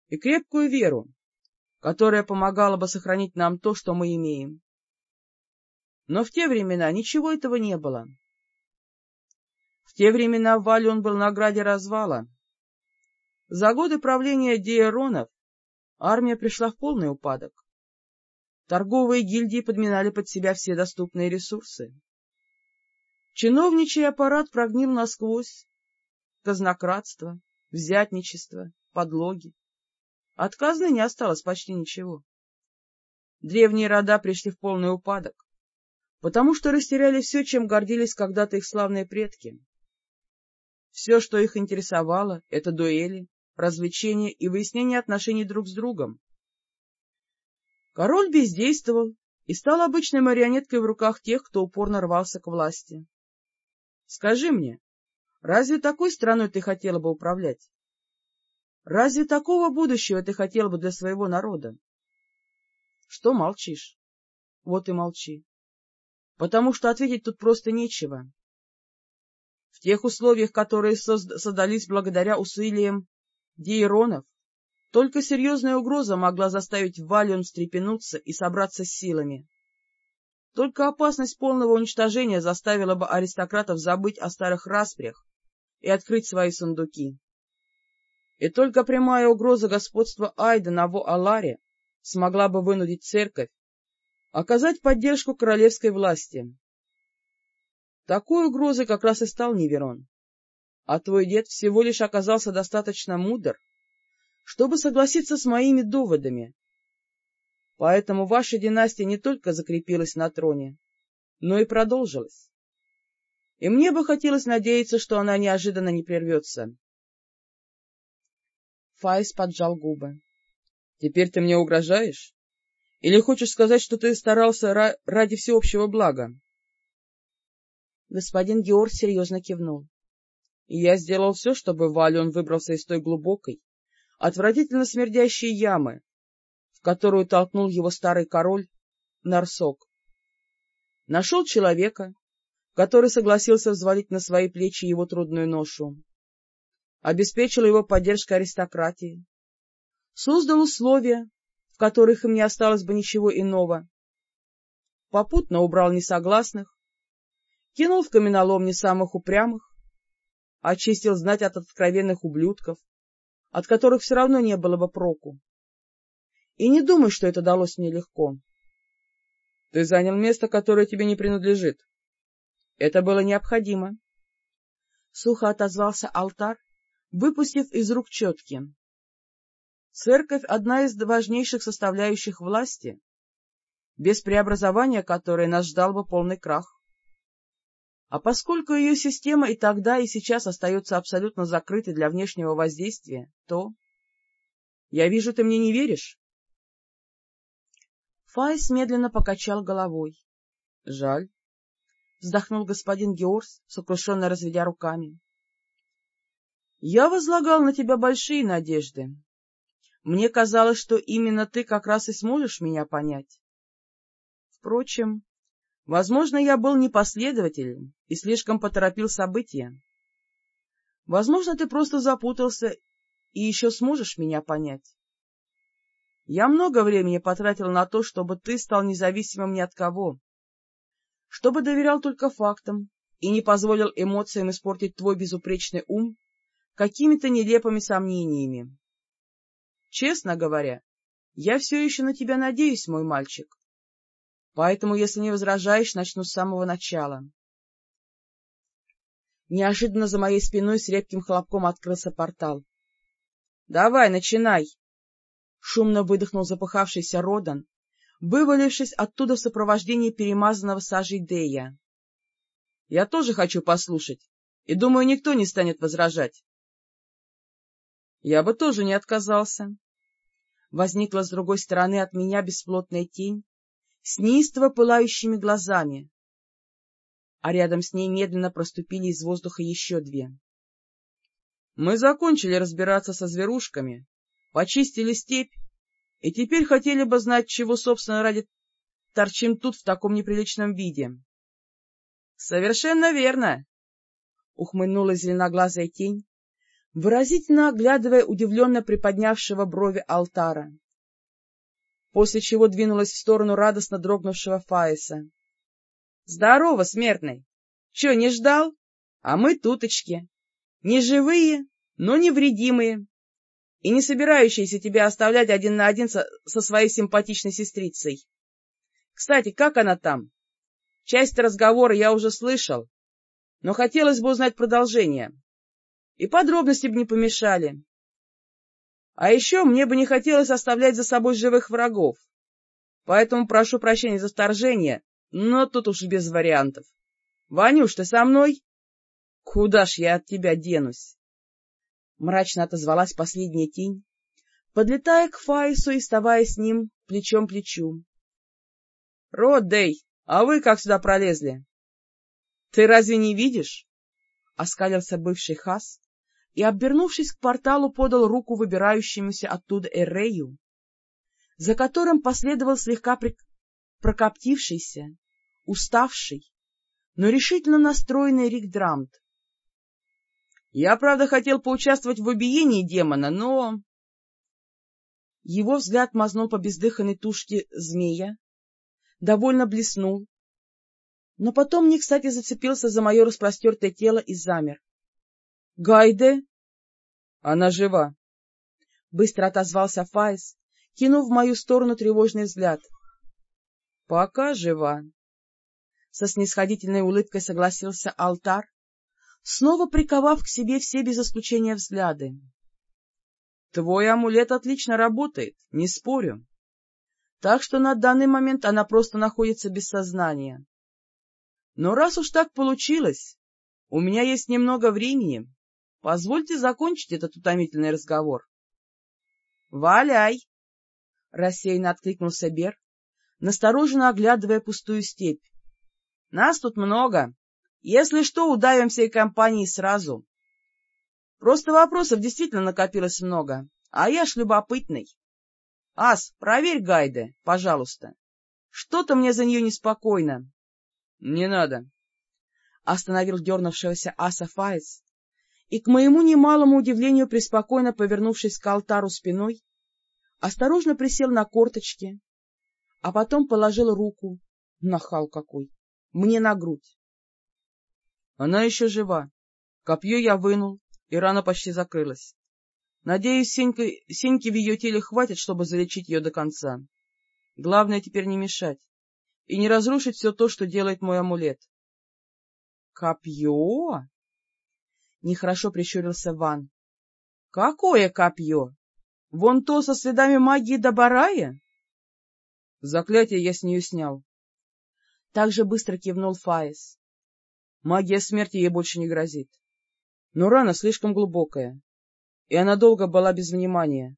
и крепкую веру, которая помогала бы сохранить нам то, что мы имеем. Но в те времена ничего этого не было. В те времена Валион был на граде развала. За годы правления Диеронов армия пришла в полный упадок. Торговые гильдии подминали под себя все доступные ресурсы. Чиновничий аппарат прогнил насквозь казнократство, взятничество, подлоги. От казны не осталось почти ничего. Древние рода пришли в полный упадок, потому что растеряли все, чем гордились когда-то их славные предки. Все, что их интересовало, — это дуэли, развлечения и выяснение отношений друг с другом. Король бездействовал и стал обычной марионеткой в руках тех, кто упорно рвался к власти. Скажи мне, разве такой страной ты хотела бы управлять? Разве такого будущего ты хотел бы для своего народа? Что молчишь? Вот и молчи. Потому что ответить тут просто нечего. В тех условиях, которые создались благодаря усилиям Дейронов, только серьезная угроза могла заставить Валион встрепенуться и собраться с силами. Только опасность полного уничтожения заставила бы аристократов забыть о старых распрях и открыть свои сундуки. И только прямая угроза господства Айда на Во-Аларе смогла бы вынудить церковь оказать поддержку королевской власти. Такой угрозой как раз и стал Неверон. А твой дед всего лишь оказался достаточно мудр, чтобы согласиться с моими доводами. Поэтому ваша династия не только закрепилась на троне, но и продолжилась. И мне бы хотелось надеяться, что она неожиданно не прервется. Файс поджал губы. — Теперь ты мне угрожаешь? Или хочешь сказать, что ты старался ра ради всеобщего блага? Господин Георг серьезно кивнул. — Я сделал все, чтобы Валион выбрался из той глубокой, отвратительно смердящей ямы, в которую толкнул его старый король Нарсок. Нашел человека, который согласился взвалить на свои плечи его трудную ношу обеспечил его поддержкой аристократии, создал условия, в которых им не осталось бы ничего иного, попутно убрал несогласных, кинул в каменолом не самых упрямых, очистил знать от откровенных ублюдков, от которых все равно не было бы проку. И не думай, что это далось мне легко. Ты занял место, которое тебе не принадлежит. Это было необходимо. Сухо отозвался алтарь, выпустив из рук четки. Церковь — одна из важнейших составляющих власти, без преобразования которой нас ждал бы полный крах. А поскольку ее система и тогда, и сейчас остается абсолютно закрытой для внешнего воздействия, то... Я вижу, ты мне не веришь? Файс медленно покачал головой. — Жаль, — вздохнул господин Георс, сокрушенно разведя руками. — Я возлагал на тебя большие надежды. Мне казалось, что именно ты как раз и сможешь меня понять. Впрочем, возможно, я был непоследователен и слишком поторопил события. Возможно, ты просто запутался и еще сможешь меня понять. Я много времени потратил на то, чтобы ты стал независимым ни от кого, чтобы доверял только фактам и не позволил эмоциям испортить твой безупречный ум какими-то нелепыми сомнениями. Честно говоря, я все еще на тебя надеюсь, мой мальчик. Поэтому, если не возражаешь, начну с самого начала. Неожиданно за моей спиной с редким хлопком открылся портал. — Давай, начинай! Шумно выдохнул запыхавшийся Родан, вывалившись оттуда в сопровождении перемазанного сажей Дея. — Я тоже хочу послушать, и думаю, никто не станет возражать. — Я бы тоже не отказался. Возникла с другой стороны от меня бесплотная тень с неистово пылающими глазами, а рядом с ней медленно проступили из воздуха еще две. — Мы закончили разбираться со зверушками, почистили степь, и теперь хотели бы знать, чего, собственно, ради торчим тут в таком неприличном виде. — Совершенно верно! — ухмыльнула зеленоглазая тень, выразительно оглядывая удивленно приподнявшего брови алтара, после чего двинулась в сторону радостно дрогнувшего Фаиса. — Здорово, смертный! Че, не ждал? А мы туточки. Не живые, но невредимые и не собирающийся тебя оставлять один на один со, со своей симпатичной сестрицей. Кстати, как она там? Часть разговора я уже слышал, но хотелось бы узнать продолжение. И подробности бы не помешали. А еще мне бы не хотелось оставлять за собой живых врагов, поэтому прошу прощения за вторжение, но тут уж без вариантов. Ванюш, ты со мной? Куда ж я от тебя денусь? Мрачно отозвалась последняя тень, подлетая к Фаису и вставая с ним плечом к плечу. — Роддей, а вы как сюда пролезли? — Ты разве не видишь? — оскалился бывший хас и, обернувшись к порталу, подал руку выбирающемуся оттуда Эрею, за которым последовал слегка при... прокоптившийся, уставший, но решительно настроенный Рик Драмт. Я, правда, хотел поучаствовать в убиении демона, но... Его взгляд мазнул по бездыханной тушке змея, довольно блеснул, но потом не кстати зацепился за мое распростертое тело и замер. — Гайде? — Она жива. Быстро отозвался Файс, кинув в мою сторону тревожный взгляд. — Пока жива. Со снисходительной улыбкой согласился алтар, снова приковав к себе все без исключения взгляды. — Твой амулет отлично работает, не спорю. Так что на данный момент она просто находится без сознания. Но раз уж так получилось, у меня есть немного времени, позвольте закончить этот утомительный разговор. — Валяй! — рассеянно откликнулся Бер, настороженно оглядывая пустую степь. — Нас тут много. Если что, удавим всей компании сразу. Просто вопросов действительно накопилось много, а я ж любопытный. Ас, проверь гайды, пожалуйста. Что-то мне за нее неспокойно. — Не надо. Остановил дернувшегося аса Фаец, и, к моему немалому удивлению, преспокойно повернувшись к алтару спиной, осторожно присел на корточки, а потом положил руку, нахал какой, мне на грудь. Она еще жива. Копье я вынул, и рана почти закрылась. Надеюсь, Сенька, Сеньки в ее теле хватит, чтобы залечить ее до конца. Главное теперь не мешать и не разрушить все то, что делает мой амулет. — Копье? — нехорошо прищурился Ван. — Какое копье? Вон то со следами магии Добарая? Заклятие я с нее снял. Так же быстро кивнул Фаис. Магия смерти ей больше не грозит. Но рана слишком глубокая, и она долго была без внимания.